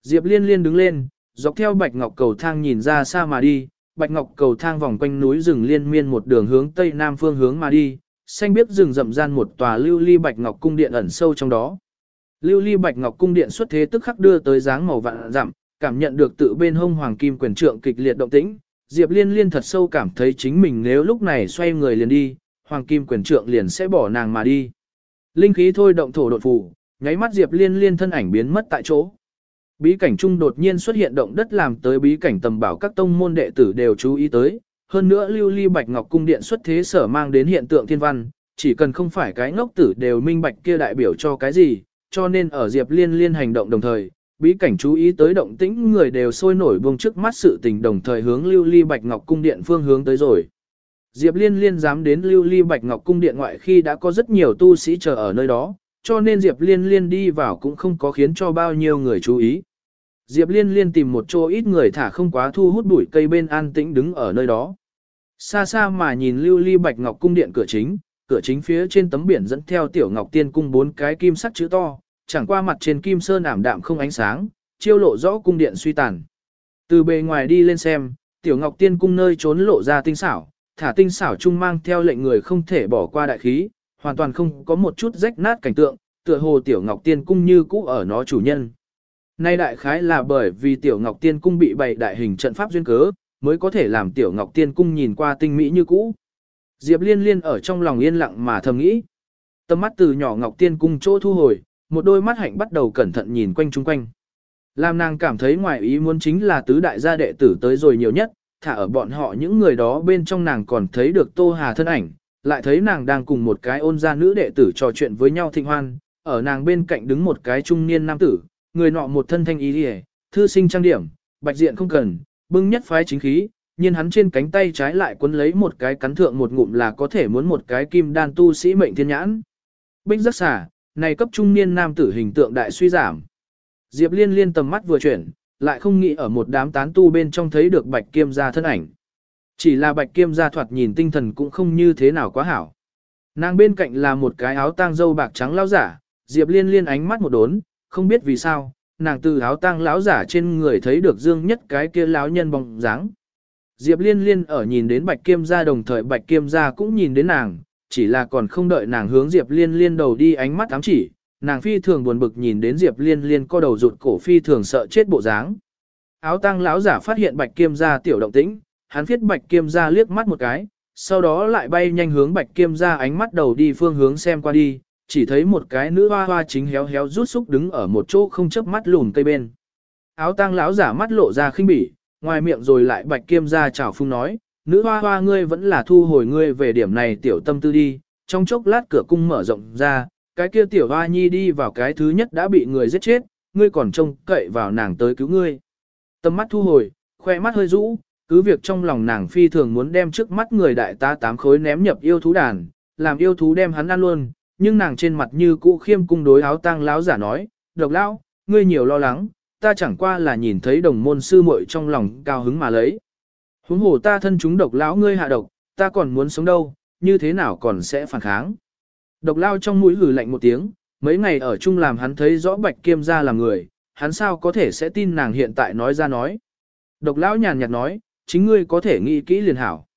Diệp Liên Liên đứng lên, dọc theo bạch ngọc cầu thang nhìn ra xa mà đi, bạch ngọc cầu thang vòng quanh núi rừng liên miên một đường hướng tây nam phương hướng mà đi, xanh biết rừng rậm gian một tòa lưu ly bạch ngọc cung điện ẩn sâu trong đó. Lưu ly bạch ngọc cung điện xuất thế tức khắc đưa tới dáng màu vạn dặm, cảm nhận được tự bên hông hoàng kim quyền trượng kịch liệt động tĩnh, Diệp Liên Liên thật sâu cảm thấy chính mình nếu lúc này xoay người liền đi, hoàng kim quyền trượng liền sẽ bỏ nàng mà đi. Linh khí thôi động thổ đột phù, nháy mắt Diệp Liên Liên thân ảnh biến mất tại chỗ. Bí cảnh trung đột nhiên xuất hiện động đất làm tới bí cảnh tầm bảo các tông môn đệ tử đều chú ý tới, hơn nữa lưu ly bạch ngọc cung điện xuất thế sở mang đến hiện tượng thiên văn, chỉ cần không phải cái ngốc tử đều minh bạch kia đại biểu cho cái gì, cho nên ở Diệp Liên Liên hành động đồng thời, bí cảnh chú ý tới động tĩnh người đều sôi nổi buông trước mắt sự tình đồng thời hướng lưu ly bạch ngọc cung điện phương hướng tới rồi. Diệp Liên Liên dám đến lưu ly bạch ngọc cung điện ngoại khi đã có rất nhiều tu sĩ chờ ở nơi đó, cho nên Diệp Liên Liên đi vào cũng không có khiến cho bao nhiêu người chú ý. Diệp Liên Liên tìm một chỗ ít người thả không quá thu hút bụi cây bên an tĩnh đứng ở nơi đó. Xa xa mà nhìn lưu ly bạch ngọc cung điện cửa chính, cửa chính phía trên tấm biển dẫn theo tiểu ngọc tiên cung bốn cái kim sắc chữ to, chẳng qua mặt trên kim sơn ảm đạm không ánh sáng, chiêu lộ rõ cung điện suy tàn. Từ bề ngoài đi lên xem, tiểu ngọc tiên cung nơi trốn lộ ra tinh xảo, thả tinh xảo chung mang theo lệnh người không thể bỏ qua đại khí, hoàn toàn không có một chút rách nát cảnh tượng, tựa hồ tiểu ngọc tiên cung như cũ ở nó chủ nhân. Nay đại khái là bởi vì tiểu ngọc tiên cung bị bày đại hình trận pháp duyên cớ, mới có thể làm tiểu ngọc tiên cung nhìn qua tinh mỹ như cũ. Diệp liên liên ở trong lòng yên lặng mà thầm nghĩ. Tâm mắt từ nhỏ ngọc tiên cung chỗ thu hồi, một đôi mắt hạnh bắt đầu cẩn thận nhìn quanh chung quanh. Làm nàng cảm thấy ngoài ý muốn chính là tứ đại gia đệ tử tới rồi nhiều nhất, thả ở bọn họ những người đó bên trong nàng còn thấy được Tô Hà thân ảnh, lại thấy nàng đang cùng một cái ôn gia nữ đệ tử trò chuyện với nhau thịnh hoan, ở nàng bên cạnh đứng một cái trung niên nam tử, người nọ một thân thanh ý liễu, thư sinh trang điểm, bạch diện không cần, bưng nhất phái chính khí, nhưng hắn trên cánh tay trái lại quấn lấy một cái cắn thượng một ngụm là có thể muốn một cái kim đan tu sĩ mệnh thiên nhãn. Bích rất xả, này cấp trung niên nam tử hình tượng đại suy giảm. Diệp liên liên tầm mắt vừa chuyển, lại không nghĩ ở một đám tán tu bên trong thấy được bạch kiêm gia thân ảnh. Chỉ là bạch kiêm gia thoạt nhìn tinh thần cũng không như thế nào quá hảo. Nàng bên cạnh là một cái áo tang dâu bạc trắng lão giả, Diệp liên liên ánh mắt một đốn, không biết vì sao, nàng từ áo tang lão giả trên người thấy được dương nhất cái kia lão nhân bóng dáng. Diệp liên liên ở nhìn đến bạch kiêm gia đồng thời bạch kiêm gia cũng nhìn đến nàng, chỉ là còn không đợi nàng hướng Diệp liên liên đầu đi ánh mắt ám chỉ, nàng phi thường buồn bực nhìn đến Diệp liên liên co đầu rụt cổ phi thường sợ chết bộ dáng. Áo tang lão giả phát hiện bạch kiêm gia tiểu động tĩnh, hắn viết bạch kiêm gia liếc mắt một cái, sau đó lại bay nhanh hướng bạch kiêm gia ánh mắt đầu đi phương hướng xem qua đi, chỉ thấy một cái nữ hoa hoa chính héo héo rút xúc đứng ở một chỗ không chớp mắt lùn cây bên. Áo tang lão giả mắt lộ ra khinh bỉ, ngoài miệng rồi lại bạch kiêm gia chào phung nói, nữ hoa hoa ngươi vẫn là thu hồi ngươi về điểm này tiểu tâm tư đi, trong chốc lát cửa cung mở rộng ra, cái kia tiểu hoa nhi đi vào cái thứ nhất đã bị người giết chết, ngươi còn trông cậy vào nàng tới cứu ngươi. Tâm mắt thu hồi, khoe mắt hơi rũ, cứ việc trong lòng nàng phi thường muốn đem trước mắt người đại ta tám khối ném nhập yêu thú đàn, làm yêu thú đem hắn ăn luôn, nhưng nàng trên mặt như cũ khiêm cung đối áo tang láo giả nói, độc lão, ngươi nhiều lo lắng, ta chẳng qua là nhìn thấy đồng môn sư muội trong lòng cao hứng mà lấy. Huống hồ ta thân chúng độc lão ngươi hạ độc, ta còn muốn sống đâu, như thế nào còn sẽ phản kháng. Độc lao trong mũi gửi lạnh một tiếng, mấy ngày ở chung làm hắn thấy rõ bạch kiêm ra là người, hắn sao có thể sẽ tin nàng hiện tại nói ra nói. Độc lão nhàn nhạt nói, chính ngươi có thể nghĩ kỹ liền hảo.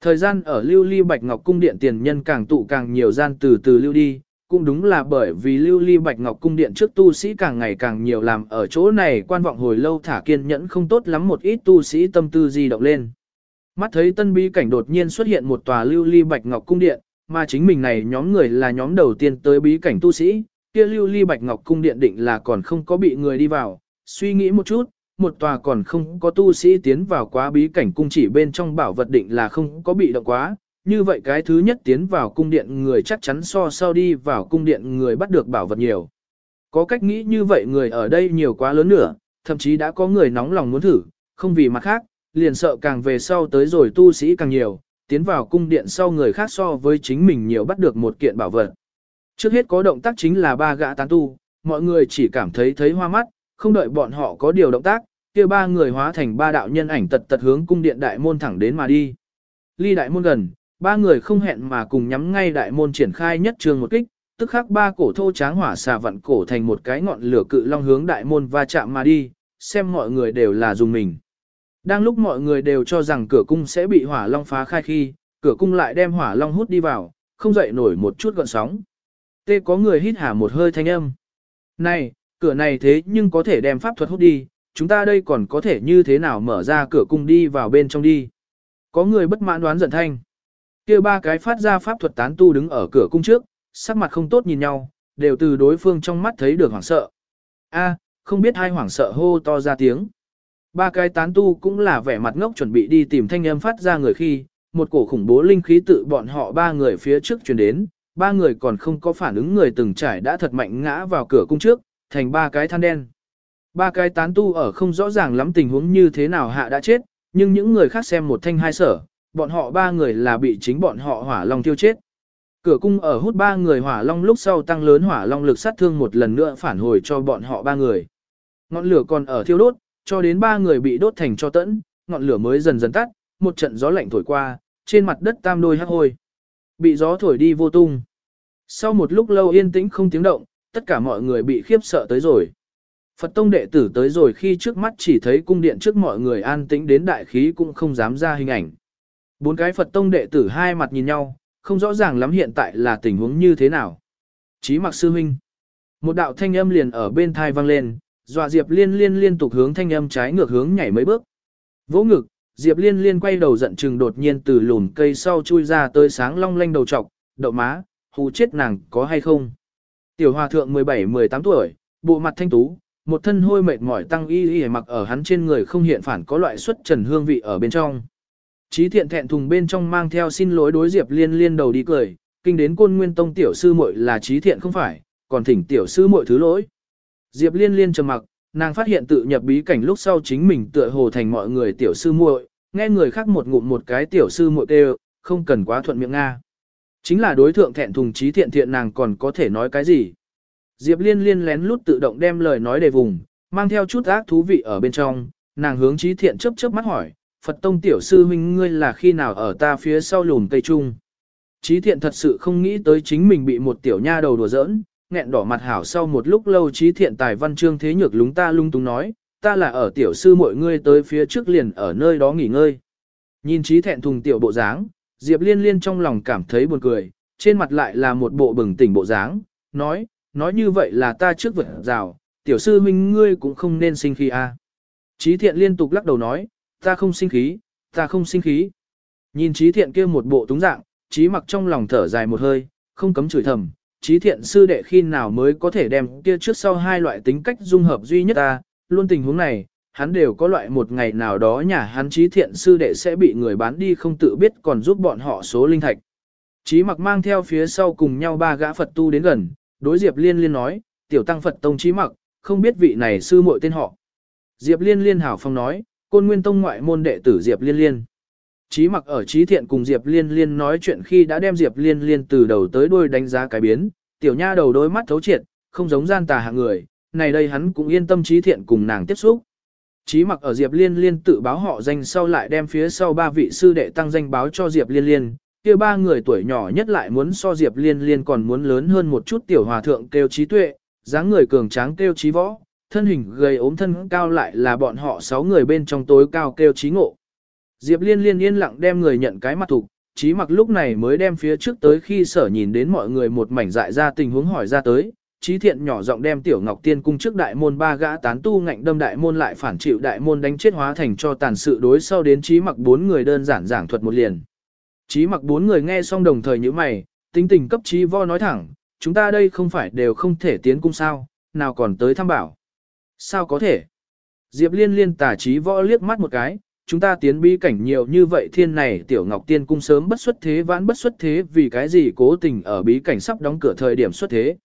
Thời gian ở lưu ly bạch ngọc cung điện tiền nhân càng tụ càng nhiều gian từ từ lưu đi, cũng đúng là bởi vì lưu ly bạch ngọc cung điện trước tu sĩ càng ngày càng nhiều làm ở chỗ này quan vọng hồi lâu thả kiên nhẫn không tốt lắm một ít tu sĩ tâm tư di động lên. Mắt thấy tân bí cảnh đột nhiên xuất hiện một tòa lưu ly bạch ngọc cung điện, mà chính mình này nhóm người là nhóm đầu tiên tới bí cảnh tu sĩ, kia lưu ly bạch ngọc cung điện định là còn không có bị người đi vào, suy nghĩ một chút, một tòa còn không có tu sĩ tiến vào quá bí cảnh cung chỉ bên trong bảo vật định là không có bị động quá, như vậy cái thứ nhất tiến vào cung điện người chắc chắn so sau đi vào cung điện người bắt được bảo vật nhiều. Có cách nghĩ như vậy người ở đây nhiều quá lớn nữa, thậm chí đã có người nóng lòng muốn thử, không vì mặt khác, liền sợ càng về sau tới rồi tu sĩ càng nhiều, tiến vào cung điện sau người khác so với chính mình nhiều bắt được một kiện bảo vật. Trước hết có động tác chính là ba gã tán tu, mọi người chỉ cảm thấy thấy hoa mắt, không đợi bọn họ có điều động tác, kia ba người hóa thành ba đạo nhân ảnh tật tật hướng cung điện đại môn thẳng đến mà đi. Ly đại môn gần, ba người không hẹn mà cùng nhắm ngay đại môn triển khai nhất trường một kích, tức khắc ba cổ thô tráng hỏa xà vặn cổ thành một cái ngọn lửa cự long hướng đại môn va chạm mà đi, xem mọi người đều là dùng mình. Đang lúc mọi người đều cho rằng cửa cung sẽ bị hỏa long phá khai khi, cửa cung lại đem hỏa long hút đi vào, không dậy nổi một chút gọn sóng. Tê có người hít hả một hơi thanh âm. Này, cửa này thế nhưng có thể đem pháp thuật hút đi, chúng ta đây còn có thể như thế nào mở ra cửa cung đi vào bên trong đi. Có người bất mãn đoán giận thanh kia ba cái phát ra pháp thuật tán tu đứng ở cửa cung trước, sắc mặt không tốt nhìn nhau, đều từ đối phương trong mắt thấy được hoảng sợ. A, không biết hai hoảng sợ hô to ra tiếng. Ba cái tán tu cũng là vẻ mặt ngốc chuẩn bị đi tìm thanh âm phát ra người khi, một cổ khủng bố linh khí tự bọn họ ba người phía trước truyền đến, ba người còn không có phản ứng người từng trải đã thật mạnh ngã vào cửa cung trước, thành ba cái than đen. Ba cái tán tu ở không rõ ràng lắm tình huống như thế nào hạ đã chết, nhưng những người khác xem một thanh hai sở, bọn họ ba người là bị chính bọn họ hỏa long tiêu chết. Cửa cung ở hút ba người hỏa long lúc sau tăng lớn hỏa long lực sát thương một lần nữa phản hồi cho bọn họ ba người. Ngọn lửa còn ở thiêu đốt, cho đến ba người bị đốt thành cho tẫn, ngọn lửa mới dần dần tắt, một trận gió lạnh thổi qua, trên mặt đất tam đôi hắc hôi. Bị gió thổi đi vô tung. Sau một lúc lâu yên tĩnh không tiếng động, tất cả mọi người bị khiếp sợ tới rồi. Phật tông đệ tử tới rồi khi trước mắt chỉ thấy cung điện trước mọi người an tĩnh đến đại khí cũng không dám ra hình ảnh. Bốn cái Phật tông đệ tử hai mặt nhìn nhau, không rõ ràng lắm hiện tại là tình huống như thế nào. Chí mặc sư huynh. Một đạo thanh âm liền ở bên thai vang lên, dọa Diệp Liên Liên liên tục hướng thanh âm trái ngược hướng nhảy mấy bước. Vỗ ngực, Diệp Liên Liên quay đầu giận chừng đột nhiên từ lùn cây sau chui ra tới sáng long lanh đầu trọc, đậu má, hù chết nàng có hay không. Tiểu hòa thượng 17-18 tuổi, bộ mặt thanh tú, một thân hôi mệt mỏi tăng y y mặc ở hắn trên người không hiện phản có loại xuất trần hương vị ở bên trong. Chí thiện thẹn thùng bên trong mang theo xin lỗi đối Diệp Liên Liên đầu đi cười, kinh đến côn nguyên tông tiểu sư muội là trí thiện không phải, còn thỉnh tiểu sư muội thứ lỗi. Diệp Liên Liên trầm mặc, nàng phát hiện tự nhập bí cảnh lúc sau chính mình tựa hồ thành mọi người tiểu sư muội, nghe người khác một ngụm một cái tiểu sư muội đều không cần quá thuận miệng nga. Chính là đối thượng thẹn thùng trí thiện thiện nàng còn có thể nói cái gì. Diệp Liên Liên lén lút tự động đem lời nói đề vùng, mang theo chút ác thú vị ở bên trong, nàng hướng trí thiện chớp chớp mắt hỏi, Phật tông tiểu sư huynh ngươi là khi nào ở ta phía sau lùm cây trung. Trí thiện thật sự không nghĩ tới chính mình bị một tiểu nha đầu đùa giỡn, nghẹn đỏ mặt hảo sau một lúc lâu trí thiện tài văn chương thế nhược lúng ta lung tung nói, ta là ở tiểu sư mọi ngươi tới phía trước liền ở nơi đó nghỉ ngơi. Nhìn trí thẹn thùng tiểu bộ dáng, Diệp liên liên trong lòng cảm thấy buồn cười, trên mặt lại là một bộ bừng tỉnh bộ dáng, nói, nói như vậy là ta trước vượt rào, tiểu sư huynh ngươi cũng không nên sinh khí a. À. Trí thiện liên tục lắc đầu nói, ta không sinh khí, ta không sinh khí. Nhìn trí thiện kia một bộ túng dạng, trí mặc trong lòng thở dài một hơi, không cấm chửi thầm, trí thiện sư đệ khi nào mới có thể đem kia trước sau hai loại tính cách dung hợp duy nhất ta, luôn tình huống này, hắn đều có loại một ngày nào đó nhà hắn trí thiện sư đệ sẽ bị người bán đi không tự biết còn giúp bọn họ số linh thạch. Trí mặc mang theo phía sau cùng nhau ba gã Phật tu đến gần, đối Diệp Liên Liên nói, tiểu tăng Phật tông trí mặc, không biết vị này sư muội tên họ. Diệp Liên Liên hảo phong nói, côn nguyên tông ngoại môn đệ tử Diệp Liên Liên. Chí mặc ở trí thiện cùng Diệp Liên Liên nói chuyện khi đã đem Diệp Liên Liên từ đầu tới đuôi đánh giá cái biến, tiểu nha đầu đôi mắt thấu triệt, không giống gian tà hạng người, này đây hắn cũng yên tâm trí thiện cùng nàng tiếp xúc. Chí mặc ở Diệp Liên Liên tự báo họ danh sau lại đem phía sau ba vị sư đệ tăng danh báo cho Diệp Liên Liên, kia ba người tuổi nhỏ nhất lại muốn so Diệp Liên Liên còn muốn lớn hơn một chút tiểu hòa thượng kêu trí tuệ, dáng người cường tráng kêu trí võ, thân hình gầy ốm thân cao lại là bọn họ sáu người bên trong tối cao kêu trí ngộ. Diệp liên liên yên lặng đem người nhận cái mặt thục, trí mặc lúc này mới đem phía trước tới khi sở nhìn đến mọi người một mảnh dại ra tình huống hỏi ra tới. Trí thiện nhỏ giọng đem tiểu ngọc tiên cung trước đại môn ba gã tán tu ngạnh đâm đại môn lại phản chịu đại môn đánh chết hóa thành cho tàn sự đối sau đến trí mặc bốn người đơn giản giảng thuật một liền. Trí mặc bốn người nghe xong đồng thời như mày, tính tình cấp trí vo nói thẳng, chúng ta đây không phải đều không thể tiến cung sao, nào còn tới thăm bảo. Sao có thể? Diệp liên liên tả trí võ liếc mắt một cái, chúng ta tiến bí cảnh nhiều như vậy thiên này tiểu ngọc tiên cung sớm bất xuất thế vãn bất xuất thế vì cái gì cố tình ở bí cảnh sắp đóng cửa thời điểm xuất thế.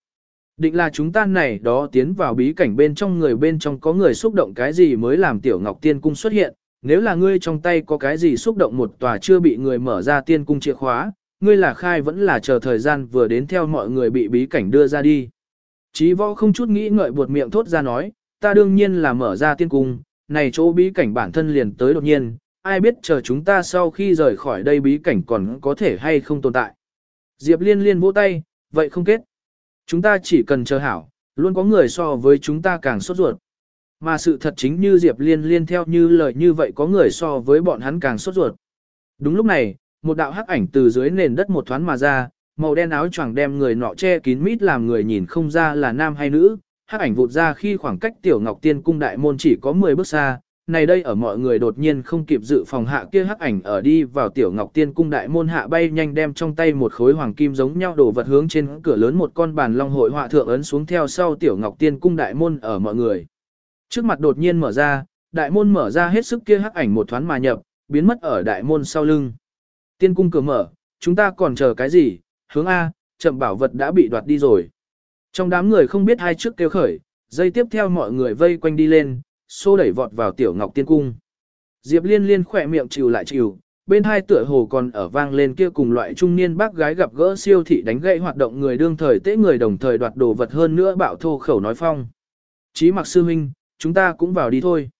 Định là chúng ta này đó tiến vào bí cảnh bên trong người bên trong có người xúc động cái gì mới làm tiểu ngọc tiên cung xuất hiện, nếu là ngươi trong tay có cái gì xúc động một tòa chưa bị người mở ra tiên cung chìa khóa, ngươi là khai vẫn là chờ thời gian vừa đến theo mọi người bị bí cảnh đưa ra đi. Chí võ không chút nghĩ ngợi buột miệng thốt ra nói, ta đương nhiên là mở ra tiên cung, này chỗ bí cảnh bản thân liền tới đột nhiên, ai biết chờ chúng ta sau khi rời khỏi đây bí cảnh còn có thể hay không tồn tại. Diệp liên liên vỗ tay, vậy không kết. Chúng ta chỉ cần chờ hảo, luôn có người so với chúng ta càng sốt ruột. Mà sự thật chính như Diệp liên liên theo như lời như vậy có người so với bọn hắn càng sốt ruột. Đúng lúc này, một đạo hắc ảnh từ dưới nền đất một thoáng mà ra, màu đen áo choàng đem người nọ che kín mít làm người nhìn không ra là nam hay nữ, hắc ảnh vụt ra khi khoảng cách tiểu ngọc tiên cung đại môn chỉ có 10 bước xa, này đây ở mọi người đột nhiên không kịp dự phòng hạ kia hắc ảnh ở đi vào tiểu ngọc tiên cung đại môn hạ bay nhanh đem trong tay một khối hoàng kim giống nhau đổ vật hướng trên cửa lớn một con bàn long hội họa thượng ấn xuống theo sau tiểu ngọc tiên cung đại môn ở mọi người. Trước mặt đột nhiên mở ra, đại môn mở ra hết sức kia hắc ảnh một thoáng mà nhập, biến mất ở đại môn sau lưng. Tiên cung cửa mở, chúng ta còn chờ cái gì, hướng A, chậm bảo vật đã bị đoạt đi rồi. Trong đám người không biết hai trước kêu khởi, dây tiếp theo mọi người vây quanh đi lên, xô đẩy vọt vào tiểu ngọc tiên cung. Diệp liên liên khỏe miệng chịu lại chịu, bên hai tựa hồ còn ở vang lên kia cùng loại trung niên bác gái gặp gỡ siêu thị đánh gậy hoạt động người đương thời tế người đồng thời đoạt đồ vật hơn nữa bạo thô khẩu nói phong. Chí mặc sư huynh, chúng ta cũng vào đi thôi.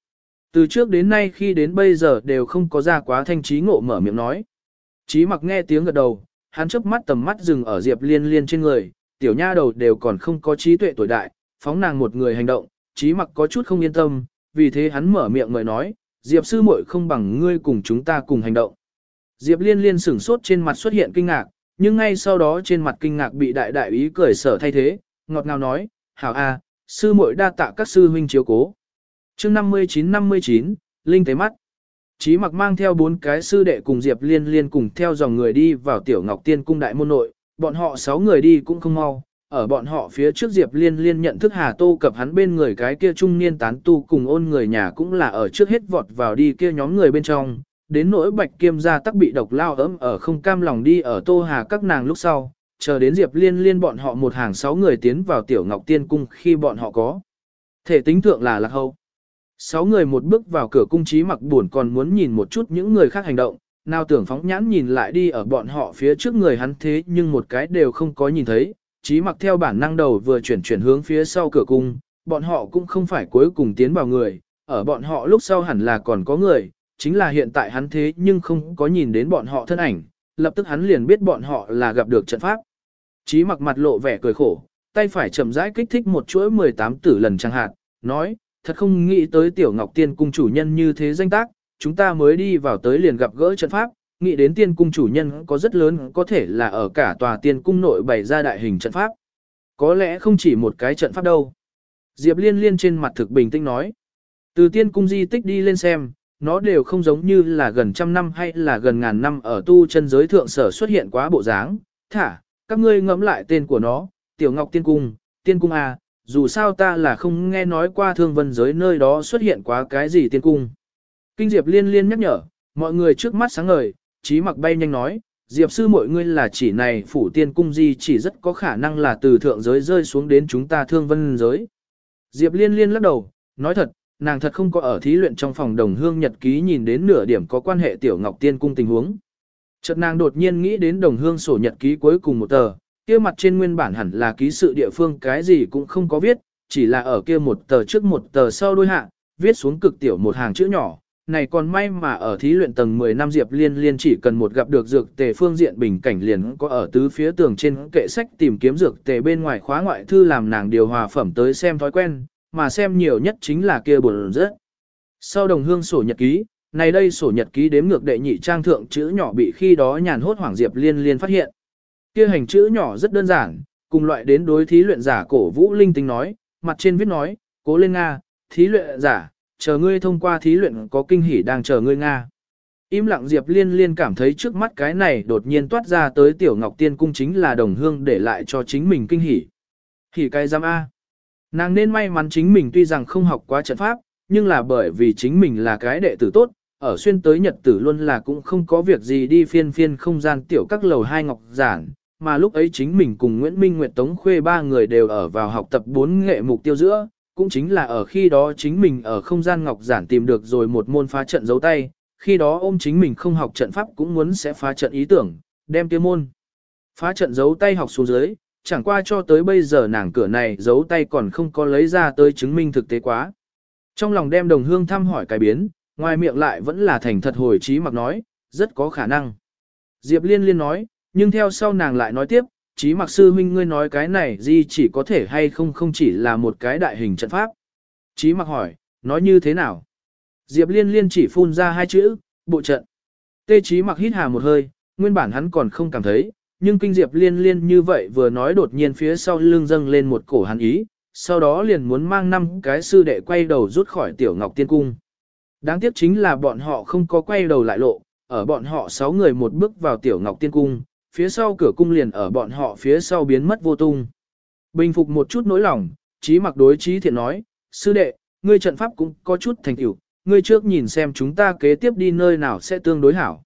Từ trước đến nay khi đến bây giờ đều không có ra quá thanh trí ngộ mở miệng nói. Chí mặc nghe tiếng gật đầu, hắn chớp mắt tầm mắt dừng ở Diệp Liên Liên trên người, tiểu nha đầu đều còn không có trí tuệ tuổi đại, phóng nàng một người hành động, trí mặc có chút không yên tâm, vì thế hắn mở miệng mời nói, Diệp sư muội không bằng ngươi cùng chúng ta cùng hành động. Diệp Liên Liên sửng sốt trên mặt xuất hiện kinh ngạc, nhưng ngay sau đó trên mặt kinh ngạc bị đại đại ý cười sở thay thế, ngọt ngào nói, hảo a, sư muội đa tạ các sư huynh chiếu cố. Chương 59-59, Linh tế mắt. Chí mặc mang theo bốn cái sư đệ cùng Diệp Liên Liên cùng theo dòng người đi vào Tiểu Ngọc Tiên cung đại môn nội, bọn họ sáu người đi cũng không mau, ở bọn họ phía trước Diệp Liên Liên nhận thức Hà Tô cập hắn bên người cái kia trung niên tán tu cùng ôn người nhà cũng là ở trước hết vọt vào đi kia nhóm người bên trong, đến nỗi Bạch Kiêm gia tắc bị độc lao ấm ở không cam lòng đi ở Tô Hà các nàng lúc sau, chờ đến Diệp Liên Liên bọn họ một hàng sáu người tiến vào Tiểu Ngọc Tiên cung khi bọn họ có thể tính thượng là lạc hậu. Sáu người một bước vào cửa cung trí mặc buồn còn muốn nhìn một chút những người khác hành động, nào tưởng phóng nhãn nhìn lại đi ở bọn họ phía trước người hắn thế nhưng một cái đều không có nhìn thấy, Chí mặc theo bản năng đầu vừa chuyển chuyển hướng phía sau cửa cung, bọn họ cũng không phải cuối cùng tiến vào người, ở bọn họ lúc sau hẳn là còn có người, chính là hiện tại hắn thế nhưng không có nhìn đến bọn họ thân ảnh, lập tức hắn liền biết bọn họ là gặp được trận pháp. Chí mặc mặt lộ vẻ cười khổ, tay phải chậm rãi kích thích một chuỗi 18 tử lần chẳng hạn, nói, thật không nghĩ tới tiểu ngọc tiên cung chủ nhân như thế danh tác, chúng ta mới đi vào tới liền gặp gỡ trận pháp, nghĩ đến tiên cung chủ nhân có rất lớn có thể là ở cả tòa tiên cung nội bày ra đại hình trận pháp. Có lẽ không chỉ một cái trận pháp đâu. Diệp liên liên trên mặt thực bình tĩnh nói. Từ tiên cung di tích đi lên xem, nó đều không giống như là gần trăm năm hay là gần ngàn năm ở tu chân giới thượng sở xuất hiện quá bộ dáng. Thả, các ngươi ngẫm lại tên của nó, Tiểu Ngọc Tiên Cung, Tiên Cung A, dù sao ta là không nghe nói qua thương vân giới nơi đó xuất hiện quá cái gì tiên cung. Kinh Diệp liên liên nhắc nhở, mọi người trước mắt sáng ngời, trí mặc bay nhanh nói, Diệp sư mọi ngươi là chỉ này phủ tiên cung gì chỉ rất có khả năng là từ thượng giới rơi xuống đến chúng ta thương vân giới. Diệp liên liên lắc đầu, nói thật, nàng thật không có ở thí luyện trong phòng đồng hương nhật ký nhìn đến nửa điểm có quan hệ tiểu ngọc tiên cung tình huống. Chợt nàng đột nhiên nghĩ đến đồng hương sổ nhật ký cuối cùng một tờ, kia mặt trên nguyên bản hẳn là ký sự địa phương cái gì cũng không có viết, chỉ là ở kia một tờ trước một tờ sau đôi hạ, viết xuống cực tiểu một hàng chữ nhỏ. Này còn may mà ở thí luyện tầng 10 năm Diệp Liên Liên chỉ cần một gặp được dược tề phương diện bình cảnh liền có ở tứ phía tường trên kệ sách tìm kiếm dược tề bên ngoài khóa ngoại thư làm nàng điều hòa phẩm tới xem thói quen, mà xem nhiều nhất chính là kia buồn rớt Sau đồng hương sổ nhật ký, này đây sổ nhật ký đếm ngược đệ nhị trang thượng chữ nhỏ bị khi đó nhàn hốt hoảng Diệp Liên Liên phát hiện. Kia hành chữ nhỏ rất đơn giản, cùng loại đến đối thí luyện giả cổ vũ linh tinh nói, mặt trên viết nói, cố lên Nga, thí luyện giả, chờ ngươi thông qua thí luyện có kinh hỉ đang chờ ngươi Nga. Im lặng Diệp Liên Liên cảm thấy trước mắt cái này đột nhiên toát ra tới Tiểu Ngọc Tiên Cung chính là đồng hương để lại cho chính mình kinh hỉ. Hỉ cái giam A. Nàng nên may mắn chính mình tuy rằng không học quá trận pháp, nhưng là bởi vì chính mình là cái đệ tử tốt, ở xuyên tới nhật tử luôn là cũng không có việc gì đi phiên phiên không gian tiểu các lầu hai ngọc giản, mà lúc ấy chính mình cùng Nguyễn Minh Nguyệt Tống Khuê ba người đều ở vào học tập bốn nghệ mục tiêu giữa, cũng chính là ở khi đó chính mình ở không gian ngọc giản tìm được rồi một môn phá trận dấu tay, khi đó ôm chính mình không học trận pháp cũng muốn sẽ phá trận ý tưởng, đem tiêu môn. Phá trận dấu tay học xuống dưới, chẳng qua cho tới bây giờ nàng cửa này dấu tay còn không có lấy ra tới chứng minh thực tế quá. Trong lòng đem đồng hương thăm hỏi cái biến, ngoài miệng lại vẫn là thành thật hồi trí mặc nói, rất có khả năng. Diệp liên liên nói, nhưng theo sau nàng lại nói tiếp, Chí mặc sư huynh ngươi nói cái này gì chỉ có thể hay không không chỉ là một cái đại hình trận pháp. Chí mặc hỏi, nói như thế nào? Diệp liên liên chỉ phun ra hai chữ, bộ trận. Tê Chí mặc hít hà một hơi, nguyên bản hắn còn không cảm thấy, nhưng kinh diệp liên liên như vậy vừa nói đột nhiên phía sau lưng dâng lên một cổ hắn ý, sau đó liền muốn mang năm cái sư đệ quay đầu rút khỏi tiểu ngọc tiên cung. Đáng tiếc chính là bọn họ không có quay đầu lại lộ, ở bọn họ sáu người một bước vào tiểu ngọc tiên cung, phía sau cửa cung liền ở bọn họ phía sau biến mất vô tung. Bình phục một chút nỗi lòng, trí mặc đối trí thiện nói, sư đệ, ngươi trận pháp cũng có chút thành tựu, ngươi trước nhìn xem chúng ta kế tiếp đi nơi nào sẽ tương đối hảo.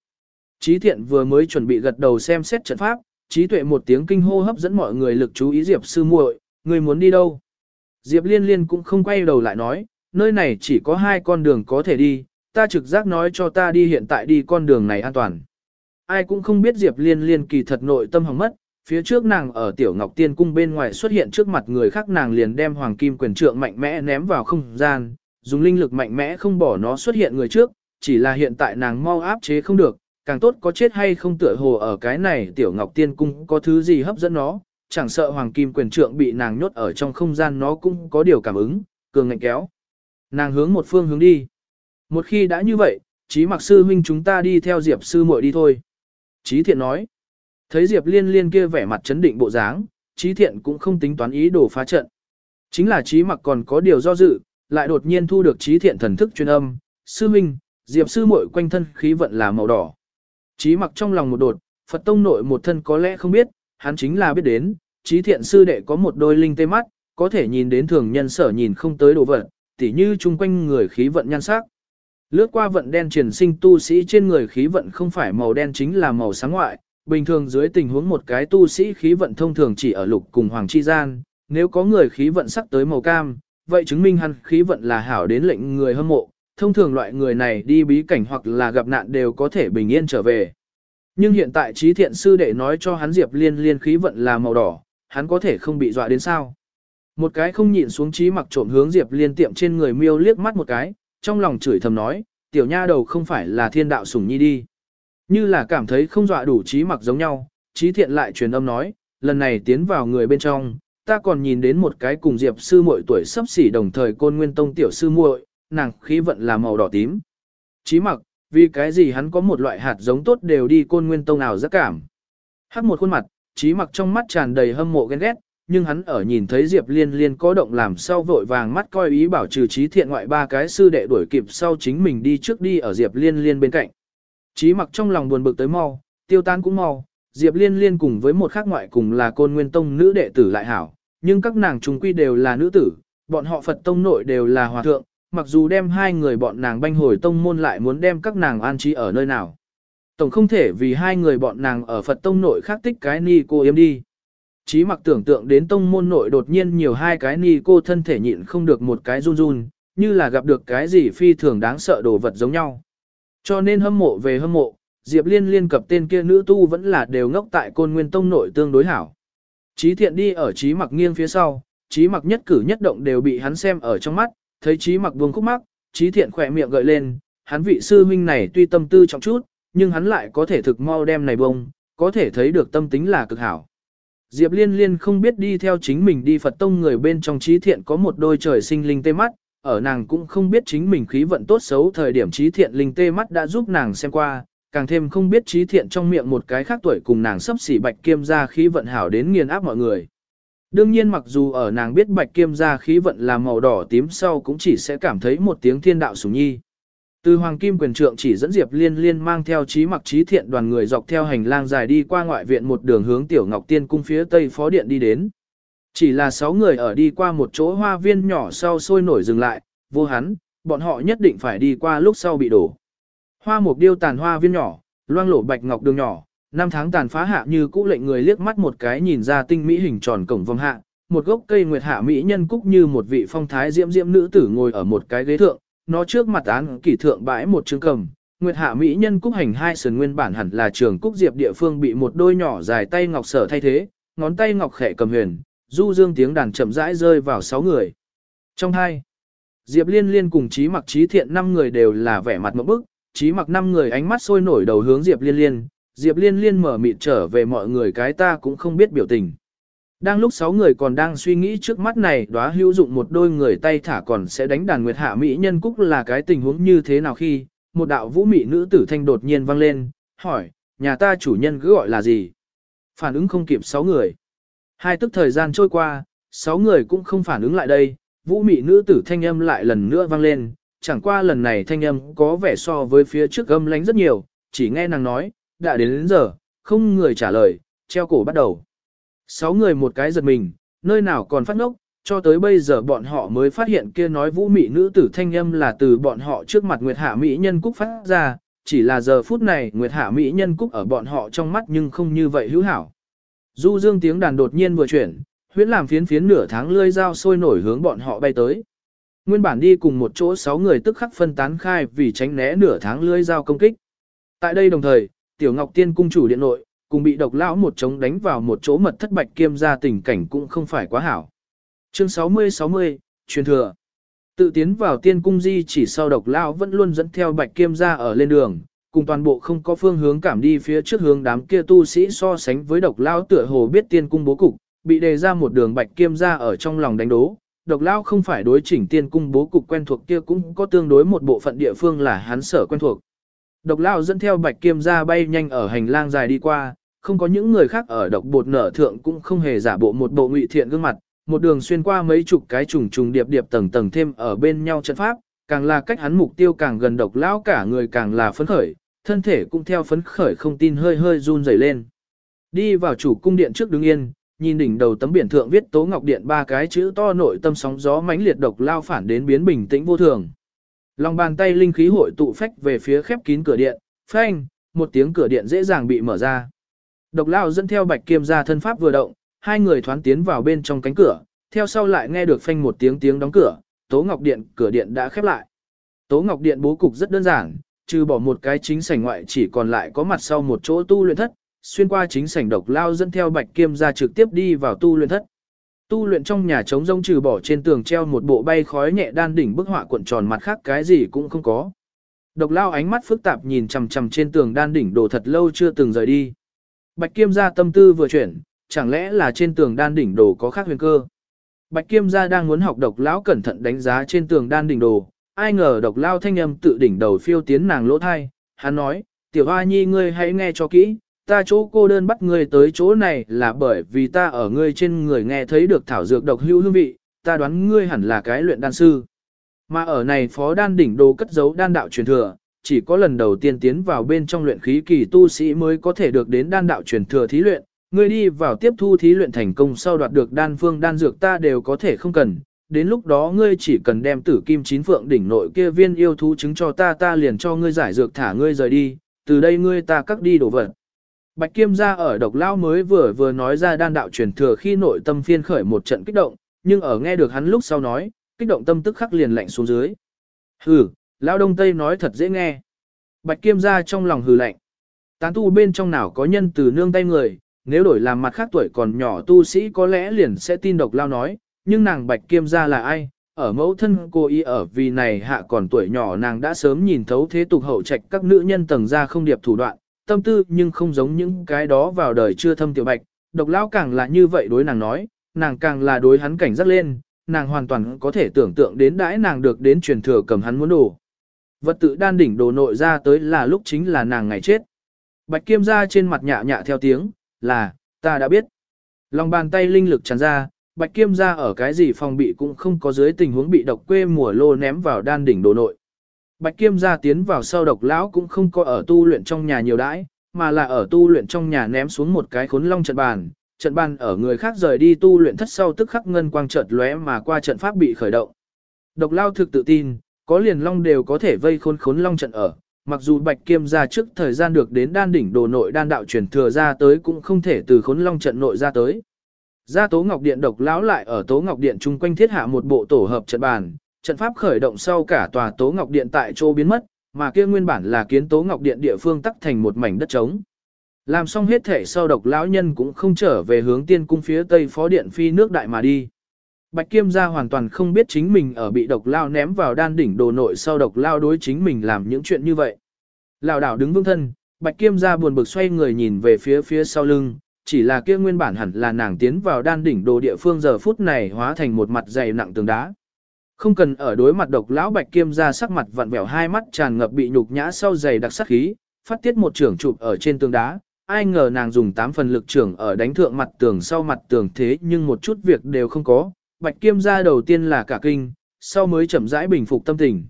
Trí thiện vừa mới chuẩn bị gật đầu xem xét trận pháp, trí tuệ một tiếng kinh hô hấp dẫn mọi người lực chú ý Diệp sư muội, ngươi muốn đi đâu? Diệp liên liên cũng không quay đầu lại nói, nơi này chỉ có hai con đường có thể đi, ta trực giác nói cho ta đi hiện tại đi con đường này an toàn. Ai cũng không biết Diệp liên liên kỳ thật nội tâm hỏng mất, phía trước nàng ở tiểu ngọc tiên cung bên ngoài xuất hiện trước mặt người khác nàng liền đem hoàng kim quyền trượng mạnh mẽ ném vào không gian, dùng linh lực mạnh mẽ không bỏ nó xuất hiện người trước, chỉ là hiện tại nàng mau áp chế không được, càng tốt có chết hay không tựa hồ ở cái này tiểu ngọc tiên cung có thứ gì hấp dẫn nó, chẳng sợ hoàng kim quyền trượng bị nàng nhốt ở trong không gian nó cũng có điều cảm ứng, cường ngạnh kéo. Nàng hướng một phương hướng đi. Một khi đã như vậy, chí mặc sư huynh chúng ta đi theo diệp sư muội đi thôi. Chí thiện nói. Thấy diệp liên liên kia vẻ mặt chấn định bộ dáng, chí thiện cũng không tính toán ý đồ phá trận. Chính là chí mặc còn có điều do dự, lại đột nhiên thu được chí thiện thần thức chuyên âm. Sư minh, diệp sư muội quanh thân khí vận là màu đỏ. Chí mặc trong lòng một đột, Phật tông nội một thân có lẽ không biết, hắn chính là biết đến, trí thiện sư đệ có một đôi linh tê mắt, có thể nhìn đến thường nhân sở nhìn không tới đồ vật, tỉ như chung quanh người khí vận nhan sắc. Lướt qua vận đen truyền sinh tu sĩ trên người khí vận không phải màu đen chính là màu sáng ngoại, bình thường dưới tình huống một cái tu sĩ khí vận thông thường chỉ ở lục cùng hoàng chi gian, nếu có người khí vận sắc tới màu cam, vậy chứng minh hắn khí vận là hảo đến lệnh người hâm mộ, thông thường loại người này đi bí cảnh hoặc là gặp nạn đều có thể bình yên trở về. Nhưng hiện tại trí thiện sư đệ nói cho hắn Diệp Liên liên khí vận là màu đỏ, hắn có thể không bị dọa đến sao. Một cái không nhịn xuống trí mặc trộm hướng Diệp Liên tiệm trên người miêu liếc mắt một cái, trong lòng chửi thầm nói, tiểu nha đầu không phải là thiên đạo sủng nhi đi. Như là cảm thấy không dọa đủ trí mặc giống nhau, trí thiện lại truyền âm nói, lần này tiến vào người bên trong, ta còn nhìn đến một cái cùng Diệp sư muội tuổi sắp xỉ đồng thời côn nguyên tông tiểu sư muội, nàng khí vận là màu đỏ tím. Trí mặc, vì cái gì hắn có một loại hạt giống tốt đều đi côn nguyên tông nào rất cảm. Hắc một khuôn mặt, trí mặc trong mắt tràn đầy hâm mộ ghen ghét, nhưng hắn ở nhìn thấy Diệp Liên Liên có động làm sau vội vàng mắt coi ý bảo trừ trí thiện ngoại ba cái sư đệ đuổi kịp sau chính mình đi trước đi ở Diệp Liên Liên bên cạnh. Trí mặc trong lòng buồn bực tới mau, tiêu tan cũng mau, Diệp Liên Liên cùng với một khác ngoại cùng là côn nguyên tông nữ đệ tử lại hảo, nhưng các nàng trùng quy đều là nữ tử, bọn họ Phật tông nội đều là hòa thượng, mặc dù đem hai người bọn nàng banh hồi tông môn lại muốn đem các nàng an trí ở nơi nào. Tổng không thể vì hai người bọn nàng ở Phật tông nội khác tích cái ni cô yếm đi. Chí mặc tưởng tượng đến tông môn nội đột nhiên nhiều hai cái ni cô thân thể nhịn không được một cái run run, như là gặp được cái gì phi thường đáng sợ đồ vật giống nhau. Cho nên hâm mộ về hâm mộ, Diệp Liên liên cập tên kia nữ tu vẫn là đều ngốc tại côn nguyên tông nội tương đối hảo. Chí thiện đi ở chí mặc nghiêng phía sau, chí mặc nhất cử nhất động đều bị hắn xem ở trong mắt, thấy Chí mặc buông khúc mắc, Chí thiện khỏe miệng gợi lên, hắn vị sư huynh này tuy tâm tư trọng chút, nhưng hắn lại có thể thực mau đem này bông, có thể thấy được tâm tính là cực hảo. Diệp liên liên không biết đi theo chính mình đi Phật tông người bên trong trí thiện có một đôi trời sinh linh tê mắt, ở nàng cũng không biết chính mình khí vận tốt xấu thời điểm trí thiện linh tê mắt đã giúp nàng xem qua, càng thêm không biết trí thiện trong miệng một cái khác tuổi cùng nàng sắp xỉ bạch kiêm ra khí vận hảo đến nghiền áp mọi người. Đương nhiên mặc dù ở nàng biết bạch kiêm ra khí vận là màu đỏ tím sau cũng chỉ sẽ cảm thấy một tiếng thiên đạo sủng nhi. Từ Hoàng Kim quyền trượng chỉ dẫn Diệp Liên Liên mang theo trí mặc trí thiện đoàn người dọc theo hành lang dài đi qua ngoại viện một đường hướng Tiểu Ngọc Tiên cung phía tây phó điện đi đến. Chỉ là sáu người ở đi qua một chỗ hoa viên nhỏ sau sôi nổi dừng lại, vô hắn, bọn họ nhất định phải đi qua lúc sau bị đổ. Hoa mục điêu tàn hoa viên nhỏ, loang lổ bạch ngọc đường nhỏ, năm tháng tàn phá hạ như cũ lệnh người liếc mắt một cái nhìn ra tinh mỹ hình tròn cổng vòng hạ, một gốc cây nguyệt hạ mỹ nhân cúc như một vị phong thái diễm diễm nữ tử ngồi ở một cái ghế thượng, nó trước mặt án kỷ thượng bãi một chương cầm. Nguyệt hạ mỹ nhân cúc hành hai sườn nguyên bản hẳn là trường cúc diệp địa phương bị một đôi nhỏ dài tay ngọc sở thay thế, ngón tay ngọc khẽ cầm huyền, du dương tiếng đàn chậm rãi rơi vào sáu người. Trong hai, Diệp Liên Liên cùng Trí Mặc Trí Thiện năm người đều là vẻ mặt ngộp bức, Trí Mặc năm người ánh mắt sôi nổi đầu hướng Diệp Liên Liên, Diệp Liên Liên mở mịt trở về mọi người cái ta cũng không biết biểu tình. Đang lúc sáu người còn đang suy nghĩ trước mắt này đóa hữu dụng một đôi người tay thả còn sẽ đánh đàn nguyệt hạ mỹ nhân cúc là cái tình huống như thế nào khi, một đạo vũ mỹ nữ tử thanh đột nhiên vang lên, hỏi, nhà ta chủ nhân cứ gọi là gì? Phản ứng không kịp sáu người. Hai tức thời gian trôi qua, sáu người cũng không phản ứng lại đây, vũ mỹ nữ tử thanh âm lại lần nữa vang lên, chẳng qua lần này thanh âm có vẻ so với phía trước âm lánh rất nhiều, chỉ nghe nàng nói, đã đến đến giờ, không người trả lời, treo cổ bắt đầu. Sáu người một cái giật mình, nơi nào còn phát ngốc, cho tới bây giờ bọn họ mới phát hiện kia nói vũ mị nữ tử thanh âm là từ bọn họ trước mặt Nguyệt Hạ Mỹ Nhân Cúc phát ra, chỉ là giờ phút này Nguyệt Hạ Mỹ Nhân Cúc ở bọn họ trong mắt nhưng không như vậy hữu hảo. Du dương tiếng đàn đột nhiên vừa chuyển, huyễn làm phiến phiến nửa tháng lươi dao sôi nổi hướng bọn họ bay tới. Nguyên bản đi cùng một chỗ sáu người tức khắc phân tán khai vì tránh né nửa tháng lưỡi dao công kích. Tại đây đồng thời, Tiểu Ngọc Tiên cung chủ điện nội, cùng bị độc lão một trống đánh vào một chỗ mật thất bạch kiêm ra tình cảnh cũng không phải quá hảo. Chương 60-60, truyền thừa. Tự tiến vào tiên cung di chỉ sau độc lão vẫn luôn dẫn theo bạch kiêm ra ở lên đường, cùng toàn bộ không có phương hướng cảm đi phía trước hướng đám kia tu sĩ so sánh với độc lão tựa hồ biết tiên cung bố cục, bị đề ra một đường bạch kiêm ra ở trong lòng đánh đố. Độc lão không phải đối chỉnh tiên cung bố cục quen thuộc kia cũng có tương đối một bộ phận địa phương là hắn sở quen thuộc. Độc lão dẫn theo bạch kiêm ra bay nhanh ở hành lang dài đi qua, không có những người khác ở độc bột nở thượng cũng không hề giả bộ một bộ ngụy thiện gương mặt, một đường xuyên qua mấy chục cái trùng trùng điệp điệp tầng tầng thêm ở bên nhau trận pháp, càng là cách hắn mục tiêu càng gần độc lão cả người càng là phấn khởi, thân thể cũng theo phấn khởi không tin hơi hơi run rẩy lên. Đi vào chủ cung điện trước đứng yên, nhìn đỉnh đầu tấm biển thượng viết Tố Ngọc Điện ba cái chữ to nội tâm sóng gió mãnh liệt độc lao phản đến biến bình tĩnh vô thường. Lòng bàn tay linh khí hội tụ phách về phía khép kín cửa điện, phanh, một tiếng cửa điện dễ dàng bị mở ra. Độc lao dẫn theo bạch kiêm ra thân pháp vừa động, hai người thoán tiến vào bên trong cánh cửa, theo sau lại nghe được phanh một tiếng tiếng đóng cửa, Tố Ngọc Điện cửa điện đã khép lại. Tố Ngọc Điện bố cục rất đơn giản, trừ bỏ một cái chính sảnh ngoại chỉ còn lại có mặt sau một chỗ tu luyện thất, xuyên qua chính sảnh độc lao dẫn theo bạch kiêm ra trực tiếp đi vào tu luyện thất. Tu luyện trong nhà trống rông trừ bỏ trên tường treo một bộ bay khói nhẹ đan đỉnh bức họa cuộn tròn mặt khác cái gì cũng không có. Độc lao ánh mắt phức tạp nhìn chằm chằm trên tường đan đỉnh đồ thật lâu chưa từng rời đi. Bạch kiêm gia tâm tư vừa chuyển, chẳng lẽ là trên tường đan đỉnh đồ có khác huyền cơ. Bạch kiêm gia đang muốn học độc lão cẩn thận đánh giá trên tường đan đỉnh đồ, ai ngờ độc lao thanh âm tự đỉnh đầu phiêu tiến nàng lỗ thai, hắn nói, tiểu hoa nhi ngươi hãy nghe cho kỹ, ta chỗ cô đơn bắt ngươi tới chỗ này là bởi vì ta ở ngươi trên người nghe thấy được thảo dược độc hữu hương vị, ta đoán ngươi hẳn là cái luyện đan sư. Mà ở này phó đan đỉnh đồ cất giấu đan đạo truyền thừa, chỉ có lần đầu tiên tiến vào bên trong luyện khí kỳ tu sĩ mới có thể được đến đan đạo truyền thừa thí luyện, ngươi đi vào tiếp thu thí luyện thành công sau đoạt được đan phương đan dược ta đều có thể không cần, đến lúc đó ngươi chỉ cần đem tử kim chín phượng đỉnh nội kia viên yêu thú chứng cho ta ta liền cho ngươi giải dược thả ngươi rời đi, từ đây ngươi ta cắt đi đổ vật. Bạch Kiêm gia ở độc lao mới vừa vừa nói ra đan đạo truyền thừa khi nội tâm phiên khởi một trận kích động, nhưng ở nghe được hắn lúc sau nói, kích động tâm tức khắc liền lạnh xuống dưới. Hừ, lao đông tây nói thật dễ nghe. Bạch Kiêm gia trong lòng hừ lạnh. Tán tu bên trong nào có nhân từ nương tay người, nếu đổi làm mặt khác tuổi còn nhỏ tu sĩ có lẽ liền sẽ tin độc lao nói, nhưng nàng Bạch Kiêm gia là ai? Ở mẫu thân cô y ở vì này hạ còn tuổi nhỏ nàng đã sớm nhìn thấu thế tục hậu trạch các nữ nhân tầng ra không điệp thủ đoạn, tâm tư nhưng không giống những cái đó vào đời chưa thâm tiểu bạch, độc lão càng là như vậy đối nàng nói, nàng càng là đối hắn cảnh giác lên, nàng hoàn toàn có thể tưởng tượng đến đãi nàng được đến truyền thừa cầm hắn muốn đủ. Vật tự đan đỉnh đồ nội ra tới là lúc chính là nàng ngày chết. Bạch kiêm ra trên mặt nhạ nhạ theo tiếng, là, ta đã biết. Lòng bàn tay linh lực tràn ra, bạch kiêm ra ở cái gì phòng bị cũng không có dưới tình huống bị độc quê mùa lô ném vào đan đỉnh đồ nội. Bạch Kiêm gia tiến vào sau độc lão cũng không có ở tu luyện trong nhà nhiều đãi, mà là ở tu luyện trong nhà ném xuống một cái khốn long trận bàn. Trận bàn ở người khác rời đi tu luyện thất sau tức khắc ngân quang chợt lóe mà qua trận pháp bị khởi động. Độc lao thực tự tin, có liền long đều có thể vây khốn khốn long trận ở. Mặc dù Bạch Kiêm ra trước thời gian được đến đan đỉnh đồ nội đan đạo truyền thừa ra tới cũng không thể từ khốn long trận nội ra tới. Gia Tố Ngọc Điện độc lão lại ở Tố Ngọc Điện chung quanh thiết hạ một bộ tổ hợp trận bàn, trận pháp khởi động sau cả tòa Tố Ngọc Điện tại chỗ biến mất, mà kia nguyên bản là kiến Tố Ngọc Điện địa phương tắc thành một mảnh đất trống. Làm xong hết thể sau độc lão nhân cũng không trở về hướng tiên cung phía tây phó điện phi nước đại mà đi. Bạch Kiêm gia hoàn toàn không biết chính mình ở bị độc lao ném vào đan đỉnh đồ nội sau độc lao đối chính mình làm những chuyện như vậy. Lão đảo đứng vững thân, Bạch Kiêm gia buồn bực xoay người nhìn về phía phía sau lưng, chỉ là kia nguyên bản hẳn là nàng tiến vào đan đỉnh đồ địa phương giờ phút này hóa thành một mặt dày nặng tường đá. Không cần ở đối mặt độc lão Bạch Kiêm gia sắc mặt vặn vẹo hai mắt tràn ngập bị nhục nhã sau dày đặc sắc khí, phát tiết một trưởng chụp ở trên tường đá, ai ngờ nàng dùng 8 phần lực trưởng ở đánh thượng mặt tường sau mặt tường thế nhưng một chút việc đều không có, bạch kiêm gia đầu tiên là cả kinh, sau mới chậm rãi bình phục tâm tình.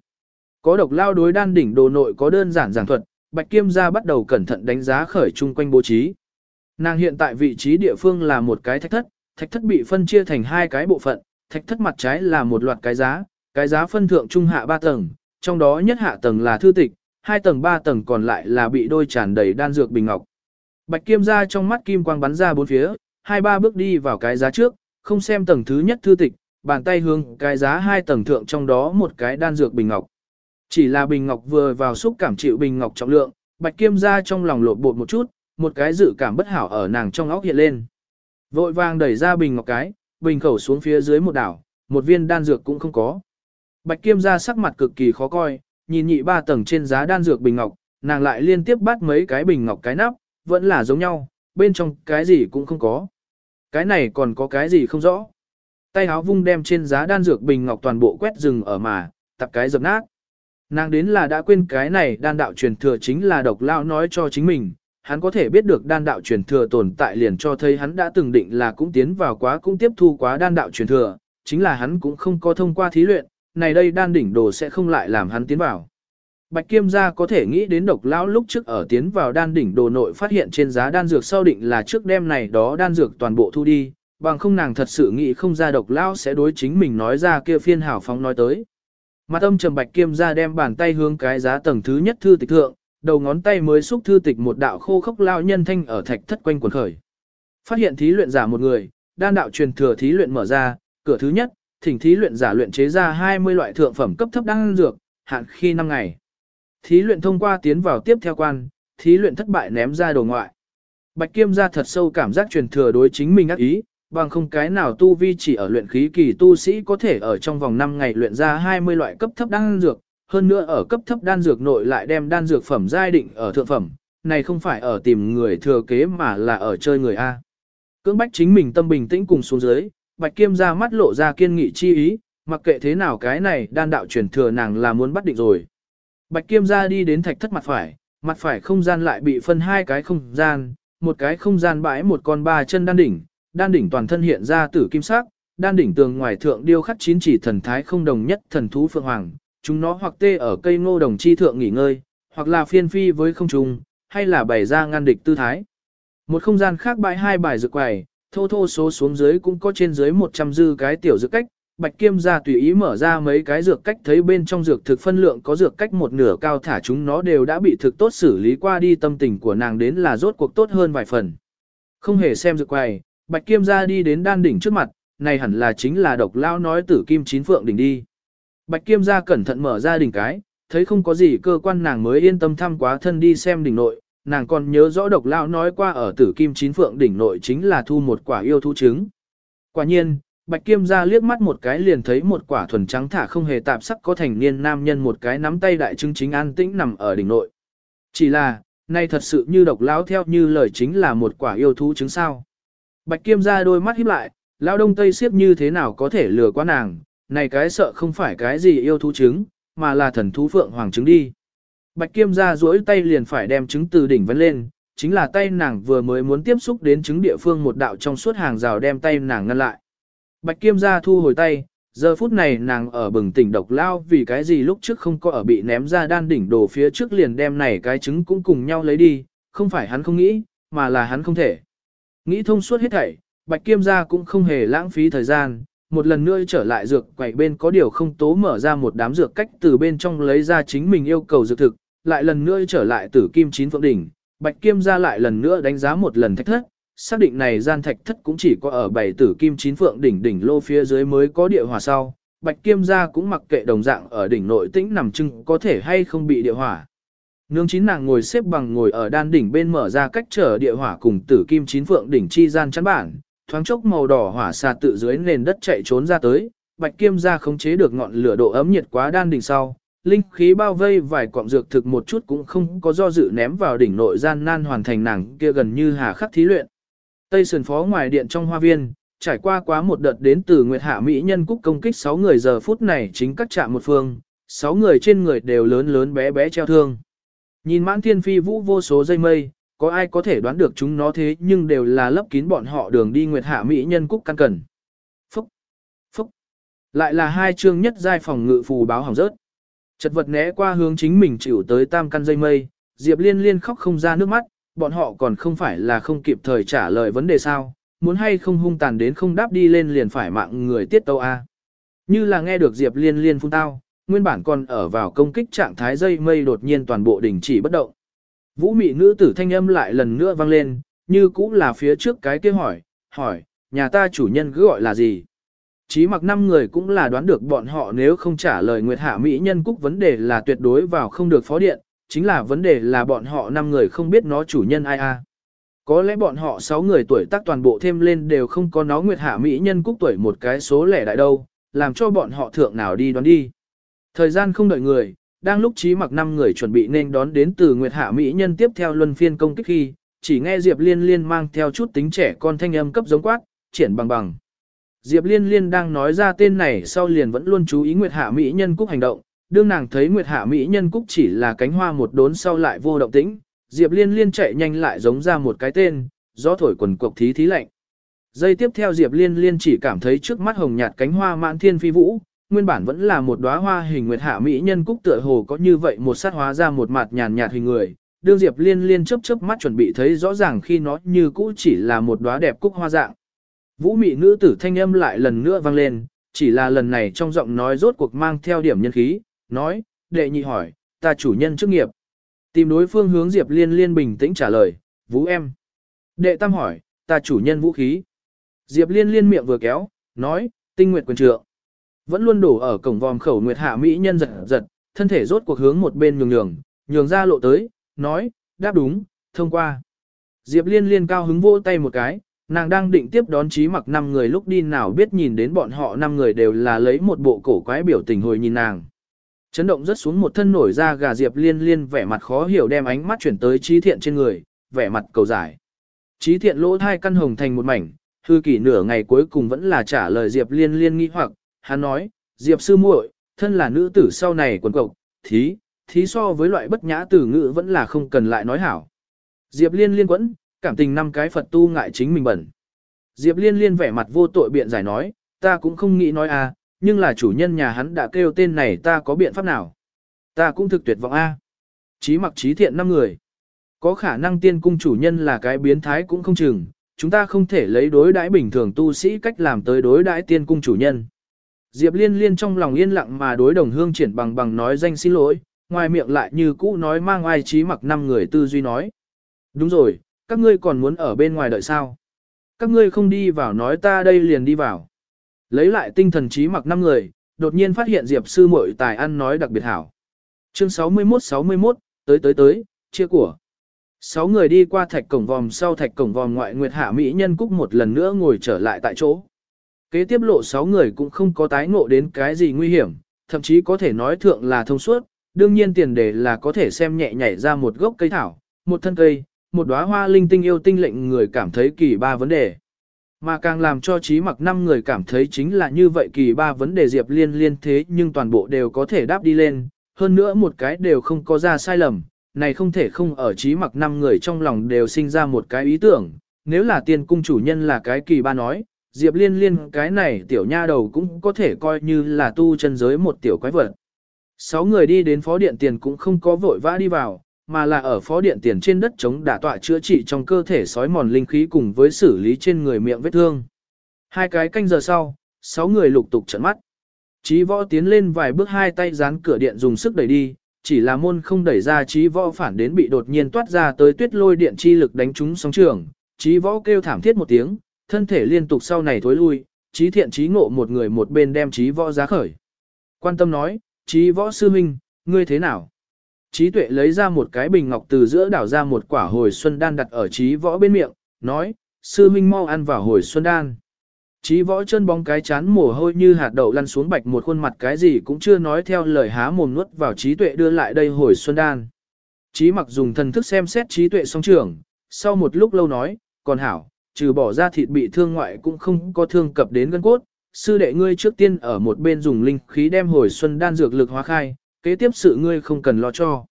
Có độc lao đối đan đỉnh đồ nội có đơn giản giảng thuật, bạch kiêm gia bắt đầu cẩn thận đánh giá khởi chung quanh bố trí. Nàng hiện tại vị trí địa phương là một cái thạch thất, thạch thất bị phân chia thành hai cái bộ phận, thạch thất mặt trái là một loạt cái giá, cái giá phân thượng trung hạ ba tầng, trong đó nhất hạ tầng là thư tịch, hai tầng ba tầng còn lại là bị đôi tràn đầy đan dược bình ngọc. Bạch Kiêm ra trong mắt kim quang bắn ra bốn phía, hai ba bước đi vào cái giá trước, không xem tầng thứ nhất thư tịch, bàn tay hướng cái giá hai tầng thượng trong đó một cái đan dược bình ngọc. Chỉ là bình ngọc vừa vào xúc cảm chịu bình ngọc trọng lượng, Bạch Kiêm ra trong lòng lột bột một chút, một cái dự cảm bất hảo ở nàng trong óc hiện lên. Vội vàng đẩy ra bình ngọc cái, bình khẩu xuống phía dưới một đảo, một viên đan dược cũng không có. Bạch Kiêm ra sắc mặt cực kỳ khó coi, nhìn nhị ba tầng trên giá đan dược bình ngọc, nàng lại liên tiếp bắt mấy cái bình ngọc cái nắp, vẫn là giống nhau, bên trong cái gì cũng không có. Cái này còn có cái gì không rõ. Tay háo vung đem trên giá đan dược bình ngọc toàn bộ quét rừng ở mà, tập cái dập nát. Nàng đến là đã quên cái này đan đạo truyền thừa chính là độc lao nói cho chính mình, hắn có thể biết được đan đạo truyền thừa tồn tại liền cho thấy hắn đã từng định là cũng tiến vào quá cũng tiếp thu quá đan đạo truyền thừa, chính là hắn cũng không có thông qua thí luyện, này đây đan đỉnh đồ sẽ không lại làm hắn tiến vào. Bạch Kiêm gia có thể nghĩ đến độc lão lúc trước ở tiến vào đan đỉnh đồ nội phát hiện trên giá đan dược sau định là trước đêm này đó đan dược toàn bộ thu đi, bằng không nàng thật sự nghĩ không ra độc lão sẽ đối chính mình nói ra kia phiên hảo phóng nói tới. Mặt âm trầm Bạch Kiêm gia đem bàn tay hướng cái giá tầng thứ nhất thư tịch thượng, đầu ngón tay mới xúc thư tịch một đạo khô khốc lao nhân thanh ở thạch thất quanh quần khởi. Phát hiện thí luyện giả một người, đan đạo truyền thừa thí luyện mở ra, cửa thứ nhất, thỉnh thí luyện giả luyện chế ra 20 loại thượng phẩm cấp thấp đan dược, hạn khi 5 ngày. Thí luyện thông qua tiến vào tiếp theo quan, thí luyện thất bại ném ra đồ ngoại. Bạch Kiêm gia thật sâu cảm giác truyền thừa đối chính mình ác ý, bằng không cái nào tu vi chỉ ở luyện khí kỳ tu sĩ có thể ở trong vòng 5 ngày luyện ra 20 loại cấp thấp đan dược, hơn nữa ở cấp thấp đan dược nội lại đem đan dược phẩm giai định ở thượng phẩm, này không phải ở tìm người thừa kế mà là ở chơi người A. Cưỡng bách chính mình tâm bình tĩnh cùng xuống dưới, Bạch Kiêm ra mắt lộ ra kiên nghị chi ý, mặc kệ thế nào cái này đan đạo truyền thừa nàng là muốn bắt định rồi. Bạch Kiêm ra đi đến thạch thất mặt phải, mặt phải không gian lại bị phân hai cái không gian, một cái không gian bãi một con ba chân đan đỉnh, đan đỉnh toàn thân hiện ra tử kim sắc, đan đỉnh tường ngoài thượng điêu khắc chín chỉ thần thái không đồng nhất thần thú phượng hoàng, chúng nó hoặc tê ở cây ngô đồng chi thượng nghỉ ngơi, hoặc là phiên phi với không trùng, hay là bày ra ngăn địch tư thái. Một không gian khác bãi hai bài dược quầy, thô thô số xuống dưới cũng có trên dưới 100 dư cái tiểu dược cách, Bạch Kiêm gia tùy ý mở ra mấy cái dược cách thấy bên trong dược thực phân lượng có dược cách một nửa cao thả chúng nó đều đã bị thực tốt xử lý qua đi tâm tình của nàng đến là rốt cuộc tốt hơn vài phần. Không hề xem dược quầy, Bạch Kiêm gia đi đến đan đỉnh trước mặt, này hẳn là chính là độc lao nói tử kim chín phượng đỉnh đi. Bạch Kiêm gia cẩn thận mở ra đỉnh cái, thấy không có gì cơ quan nàng mới yên tâm thăm quá thân đi xem đỉnh nội, nàng còn nhớ rõ độc lao nói qua ở tử kim chín phượng đỉnh nội chính là thu một quả yêu thú trứng. Quả nhiên, Bạch Kiêm ra liếc mắt một cái liền thấy một quả thuần trắng thả không hề tạp sắc có thành niên nam nhân một cái nắm tay đại chứng chính an tĩnh nằm ở đỉnh nội. Chỉ là, nay thật sự như độc lão theo như lời chính là một quả yêu thú trứng sao. Bạch Kiêm ra đôi mắt híp lại, lão đông tây siếp như thế nào có thể lừa qua nàng, này cái sợ không phải cái gì yêu thú trứng, mà là thần thú phượng hoàng trứng đi. Bạch Kiêm ra duỗi tay liền phải đem trứng từ đỉnh vấn lên, chính là tay nàng vừa mới muốn tiếp xúc đến trứng địa phương một đạo trong suốt hàng rào đem tay nàng ngăn lại. Bạch Kiêm gia thu hồi tay, giờ phút này nàng ở bừng tỉnh độc lao vì cái gì lúc trước không có ở bị ném ra đan đỉnh đồ phía trước liền đem này cái trứng cũng cùng nhau lấy đi, không phải hắn không nghĩ, mà là hắn không thể. Nghĩ thông suốt hết thảy, Bạch Kiêm gia cũng không hề lãng phí thời gian, một lần nữa trở lại dược quầy bên có điều không tố mở ra một đám dược cách từ bên trong lấy ra chính mình yêu cầu dược thực, lại lần nữa trở lại tử kim chín phượng đỉnh, bạch kim Gia lại lần nữa đánh giá một lần thách thất, xác định này gian thạch thất cũng chỉ có ở bảy tử kim chín phượng đỉnh đỉnh lô phía dưới mới có địa hỏa sau, bạch kim gia cũng mặc kệ đồng dạng ở đỉnh nội tĩnh nằm trưng có thể hay không bị địa hỏa. Nương chín nàng ngồi xếp bằng ngồi ở đan đỉnh bên mở ra cách trở địa hỏa cùng tử kim chín phượng đỉnh chi gian chắn bản, thoáng chốc màu đỏ hỏa xà tự dưới nền đất chạy trốn ra tới, bạch kim gia khống chế được ngọn lửa độ ấm nhiệt quá đan đỉnh sau, linh khí bao vây vài cọng dược thực một chút cũng không có do dự ném vào đỉnh nội gian nan hoàn thành nàng kia gần như hà khắc thí luyện. Tây sườn phó ngoài điện trong hoa viên, trải qua quá một đợt đến từ Nguyệt Hạ Mỹ nhân cúc công kích 6 người giờ phút này chính các chạm một phương, 6 người trên người đều lớn lớn bé bé treo thương. Nhìn mãn thiên phi vũ vô số dây mây, có ai có thể đoán được chúng nó thế nhưng đều là lấp kín bọn họ đường đi Nguyệt Hạ Mỹ nhân cúc căn cần. Phúc! Phúc! Lại là hai chương nhất giai phòng ngự phù báo hỏng rớt. Chật vật né qua hướng chính mình chịu tới tam căn dây mây, Diệp Liên liên khóc không ra nước mắt, bọn họ còn không phải là không kịp thời trả lời vấn đề sao, muốn hay không hung tàn đến không đáp đi lên liền phải mạng người tiết tâu A. Như là nghe được Diệp Liên liên phun tao, nguyên bản còn ở vào công kích trạng thái dây mây đột nhiên toàn bộ đình chỉ bất động. Vũ mị nữ tử thanh âm lại lần nữa vang lên, như cũng là phía trước cái kia hỏi, hỏi, nhà ta chủ nhân cứ gọi là gì? Chí mặc năm người cũng là đoán được bọn họ nếu không trả lời Nguyệt Hạ Mỹ nhân cúc vấn đề là tuyệt đối vào không được phó điện, chính là vấn đề là bọn họ năm người không biết nó chủ nhân ai a. Có lẽ bọn họ 6 người tuổi tác toàn bộ thêm lên đều không có nó Nguyệt Hạ Mỹ nhân cúc tuổi một cái số lẻ đại đâu, làm cho bọn họ thượng nào đi đoán đi. Thời gian không đợi người, đang lúc trí mặc năm người chuẩn bị nên đón đến từ Nguyệt Hạ Mỹ nhân tiếp theo luân phiên công kích khi, chỉ nghe Diệp Liên Liên mang theo chút tính trẻ con thanh âm cấp giống quát, triển bằng bằng. Diệp Liên Liên đang nói ra tên này sau liền vẫn luôn chú ý Nguyệt Hạ Mỹ nhân cúc hành động, đương nàng thấy Nguyệt Hạ Mỹ nhân cúc chỉ là cánh hoa một đốn sau lại vô động tĩnh, Diệp Liên Liên chạy nhanh lại giống ra một cái tên, gió thổi quần cục thí thí lạnh. Giây tiếp theo Diệp Liên Liên chỉ cảm thấy trước mắt hồng nhạt cánh hoa mạn thiên phi vũ, nguyên bản vẫn là một đóa hoa hình nguyệt hạ mỹ nhân cúc tựa hồ có như vậy một sát hóa ra một mặt nhàn nhạt hình người. Đương Diệp Liên Liên chớp chớp mắt chuẩn bị thấy rõ ràng khi nó như cũ chỉ là một đóa đẹp cúc hoa dạng. Vũ mị nữ tử thanh âm lại lần nữa vang lên, chỉ là lần này trong giọng nói rốt cuộc mang theo điểm nhân khí, nói, đệ nhị hỏi, ta chủ nhân chức nghiệp. Tìm đối phương hướng Diệp Liên Liên bình tĩnh trả lời, Vũ em. Đệ tam hỏi, ta chủ nhân vũ khí. Diệp Liên Liên miệng vừa kéo, nói, tinh nguyệt quyền trượng. Vẫn luôn đổ ở cổng vòm khẩu nguyệt hạ mỹ nhân giật giật, thân thể rốt cuộc hướng một bên nhường nhường, nhường ra lộ tới, nói, đáp đúng, thông qua. Diệp Liên Liên cao hứng vỗ tay một cái, nàng đang định tiếp đón trí mặc năm người lúc đi nào biết nhìn đến bọn họ năm người đều là lấy một bộ cổ quái biểu tình hồi nhìn nàng. Chấn động rất xuống một thân nổi ra gà Diệp Liên Liên vẻ mặt khó hiểu đem ánh mắt chuyển tới trí thiện trên người, vẻ mặt cầu giải. Trí thiện lỗ thai căn hồng thành một mảnh, hư kỷ nửa ngày cuối cùng vẫn là trả lời Diệp Liên Liên nghi hoặc, hắn nói, Diệp sư muội, thân là nữ tử sau này quần cộc, thí, thí so với loại bất nhã tử ngữ vẫn là không cần lại nói hảo. Diệp Liên liên quẫn, cảm tình năm cái Phật tu ngại chính mình bẩn. Diệp Liên liên vẻ mặt vô tội biện giải nói, ta cũng không nghĩ nói a, nhưng là chủ nhân nhà hắn đã kêu tên này ta có biện pháp nào. Ta cũng thực tuyệt vọng a. Chí mặc trí thiện năm người. Có khả năng tiên cung chủ nhân là cái biến thái cũng không chừng, chúng ta không thể lấy đối đãi bình thường tu sĩ cách làm tới đối đãi tiên cung chủ nhân. Diệp liên liên trong lòng yên lặng mà đối đồng hương triển bằng bằng nói danh xin lỗi, ngoài miệng lại như cũ nói mang ai trí mặc năm người tư duy nói. Đúng rồi, các ngươi còn muốn ở bên ngoài đợi sao? Các ngươi không đi vào nói ta đây liền đi vào. Lấy lại tinh thần trí mặc năm người, đột nhiên phát hiện Diệp sư muội tài ăn nói đặc biệt hảo. Chương 61-61, tới tới tới, chia của. Sáu người đi qua thạch cổng vòm sau thạch cổng vòm ngoại Nguyệt Hạ Mỹ Nhân Cúc một lần nữa ngồi trở lại tại chỗ. Kế tiếp lộ sáu người cũng không có tái ngộ đến cái gì nguy hiểm, thậm chí có thể nói thượng là thông suốt, đương nhiên tiền đề là có thể xem nhẹ nhảy ra một gốc cây thảo, một thân cây, một đóa hoa linh tinh yêu tinh lệnh người cảm thấy kỳ ba vấn đề. Mà càng làm cho trí mặc năm người cảm thấy chính là như vậy kỳ ba vấn đề Diệp Liên liên thế nhưng toàn bộ đều có thể đáp đi lên, hơn nữa một cái đều không có ra sai lầm, này không thể không ở trí mặc năm người trong lòng đều sinh ra một cái ý tưởng, nếu là tiên cung chủ nhân là cái kỳ ba nói, Diệp Liên Liên cái này tiểu nha đầu cũng có thể coi như là tu chân giới một tiểu quái vật. Sáu người đi đến phó điện tiền cũng không có vội vã đi vào, mà là ở phó điện tiền trên đất chống đả tọa chữa trị trong cơ thể sói mòn linh khí cùng với xử lý trên người miệng vết thương. Hai cái canh giờ sau, sáu người lục tục trận mắt. Chí võ tiến lên vài bước hai tay dán cửa điện dùng sức đẩy đi, chỉ là môn không đẩy ra chí võ phản đến bị đột nhiên toát ra tới tuyết lôi điện chi lực đánh trúng sóng trường. Chí võ kêu thảm thiết một tiếng, thân thể liên tục sau này thối lui, chí thiện chí ngộ một người một bên đem chí võ giá khởi. Quan tâm nói, chí võ sư minh, ngươi thế nào? Trí tuệ lấy ra một cái bình ngọc từ giữa đảo ra một quả hồi xuân đan đặt ở trí võ bên miệng, nói, sư minh mau ăn vào hồi xuân đan. Trí võ chân bóng cái chán mồ hôi như hạt đậu lăn xuống bạch một khuôn mặt cái gì cũng chưa nói theo lời há mồm nuốt vào trí tuệ đưa lại đây hồi xuân đan. Trí mặc dùng thần thức xem xét trí tuệ song trưởng, sau một lúc lâu nói, còn hảo, trừ bỏ ra thịt bị thương ngoại cũng không có thương cập đến gân cốt. Sư đệ ngươi trước tiên ở một bên dùng linh khí đem hồi xuân đan dược lực hóa khai, kế tiếp sự ngươi không cần lo cho.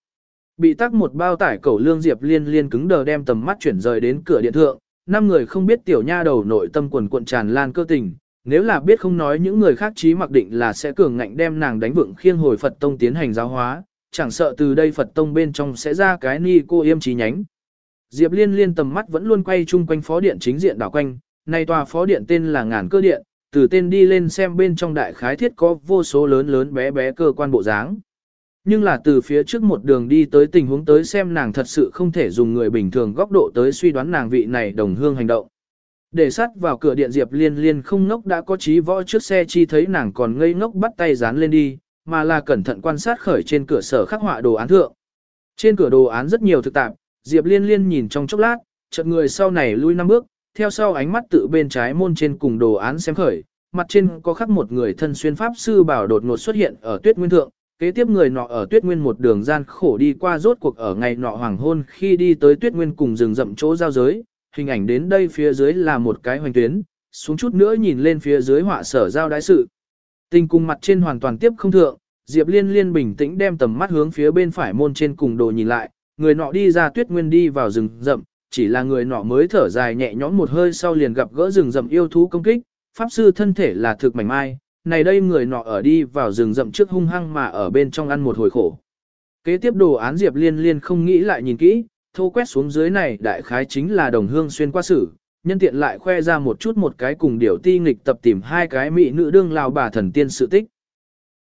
Bị tắc một bao tải cẩu lương diệp liên liên cứng đờ đem tầm mắt chuyển rời đến cửa điện thượng, năm người không biết tiểu nha đầu nội tâm quần cuộn tràn lan cơ tình, nếu là biết không nói những người khác chí mặc định là sẽ cường ngạnh đem nàng đánh vượng khiêng hồi Phật tông tiến hành giáo hóa, chẳng sợ từ đây Phật tông bên trong sẽ ra cái ni cô yêm trí nhánh. Diệp Liên liên tầm mắt vẫn luôn quay chung quanh phó điện chính diện đảo quanh, nay tòa phó điện tên là ngàn cơ điện, từ tên đi lên xem bên trong đại khái thiết có vô số lớn lớn bé bé cơ quan bộ dáng. Nhưng là từ phía trước một đường đi tới tình huống tới xem nàng thật sự không thể dùng người bình thường góc độ tới suy đoán nàng vị này đồng hương hành động. Để sát vào cửa điện Diệp Liên Liên không ngốc đã có trí võ trước xe chi thấy nàng còn ngây ngốc bắt tay dán lên đi, mà là cẩn thận quan sát khởi trên cửa sở khắc họa đồ án thượng. Trên cửa đồ án rất nhiều thực tạp, Diệp Liên Liên nhìn trong chốc lát, chợt người sau này lui năm bước, theo sau ánh mắt tự bên trái môn trên cùng đồ án xem khởi, mặt trên có khắc một người thân xuyên pháp sư bảo đột ngột xuất hiện ở tuyết nguyên thượng, Kế tiếp người nọ ở tuyết nguyên một đường gian khổ đi qua rốt cuộc ở ngày nọ hoàng hôn khi đi tới tuyết nguyên cùng rừng rậm chỗ giao giới, hình ảnh đến đây phía dưới là một cái hoành tuyến, xuống chút nữa nhìn lên phía dưới họa sở giao đại sự. Tình cùng mặt trên hoàn toàn tiếp không thượng, Diệp Liên Liên bình tĩnh đem tầm mắt hướng phía bên phải môn trên cùng đồ nhìn lại, người nọ đi ra tuyết nguyên đi vào rừng rậm, chỉ là người nọ mới thở dài nhẹ nhõm một hơi sau liền gặp gỡ rừng rậm yêu thú công kích, pháp sư thân thể là thực mảnh mai, này đây người nọ ở đi vào rừng rậm trước hung hăng mà ở bên trong ăn một hồi khổ. Kế tiếp đồ án Diệp Liên Liên không nghĩ lại nhìn kỹ, thô quét xuống dưới này đại khái chính là đồng hương xuyên qua sử, nhân tiện lại khoe ra một chút một cái cùng điều ti nghịch tập tìm hai cái mỹ nữ đương lao bà thần tiên sự tích.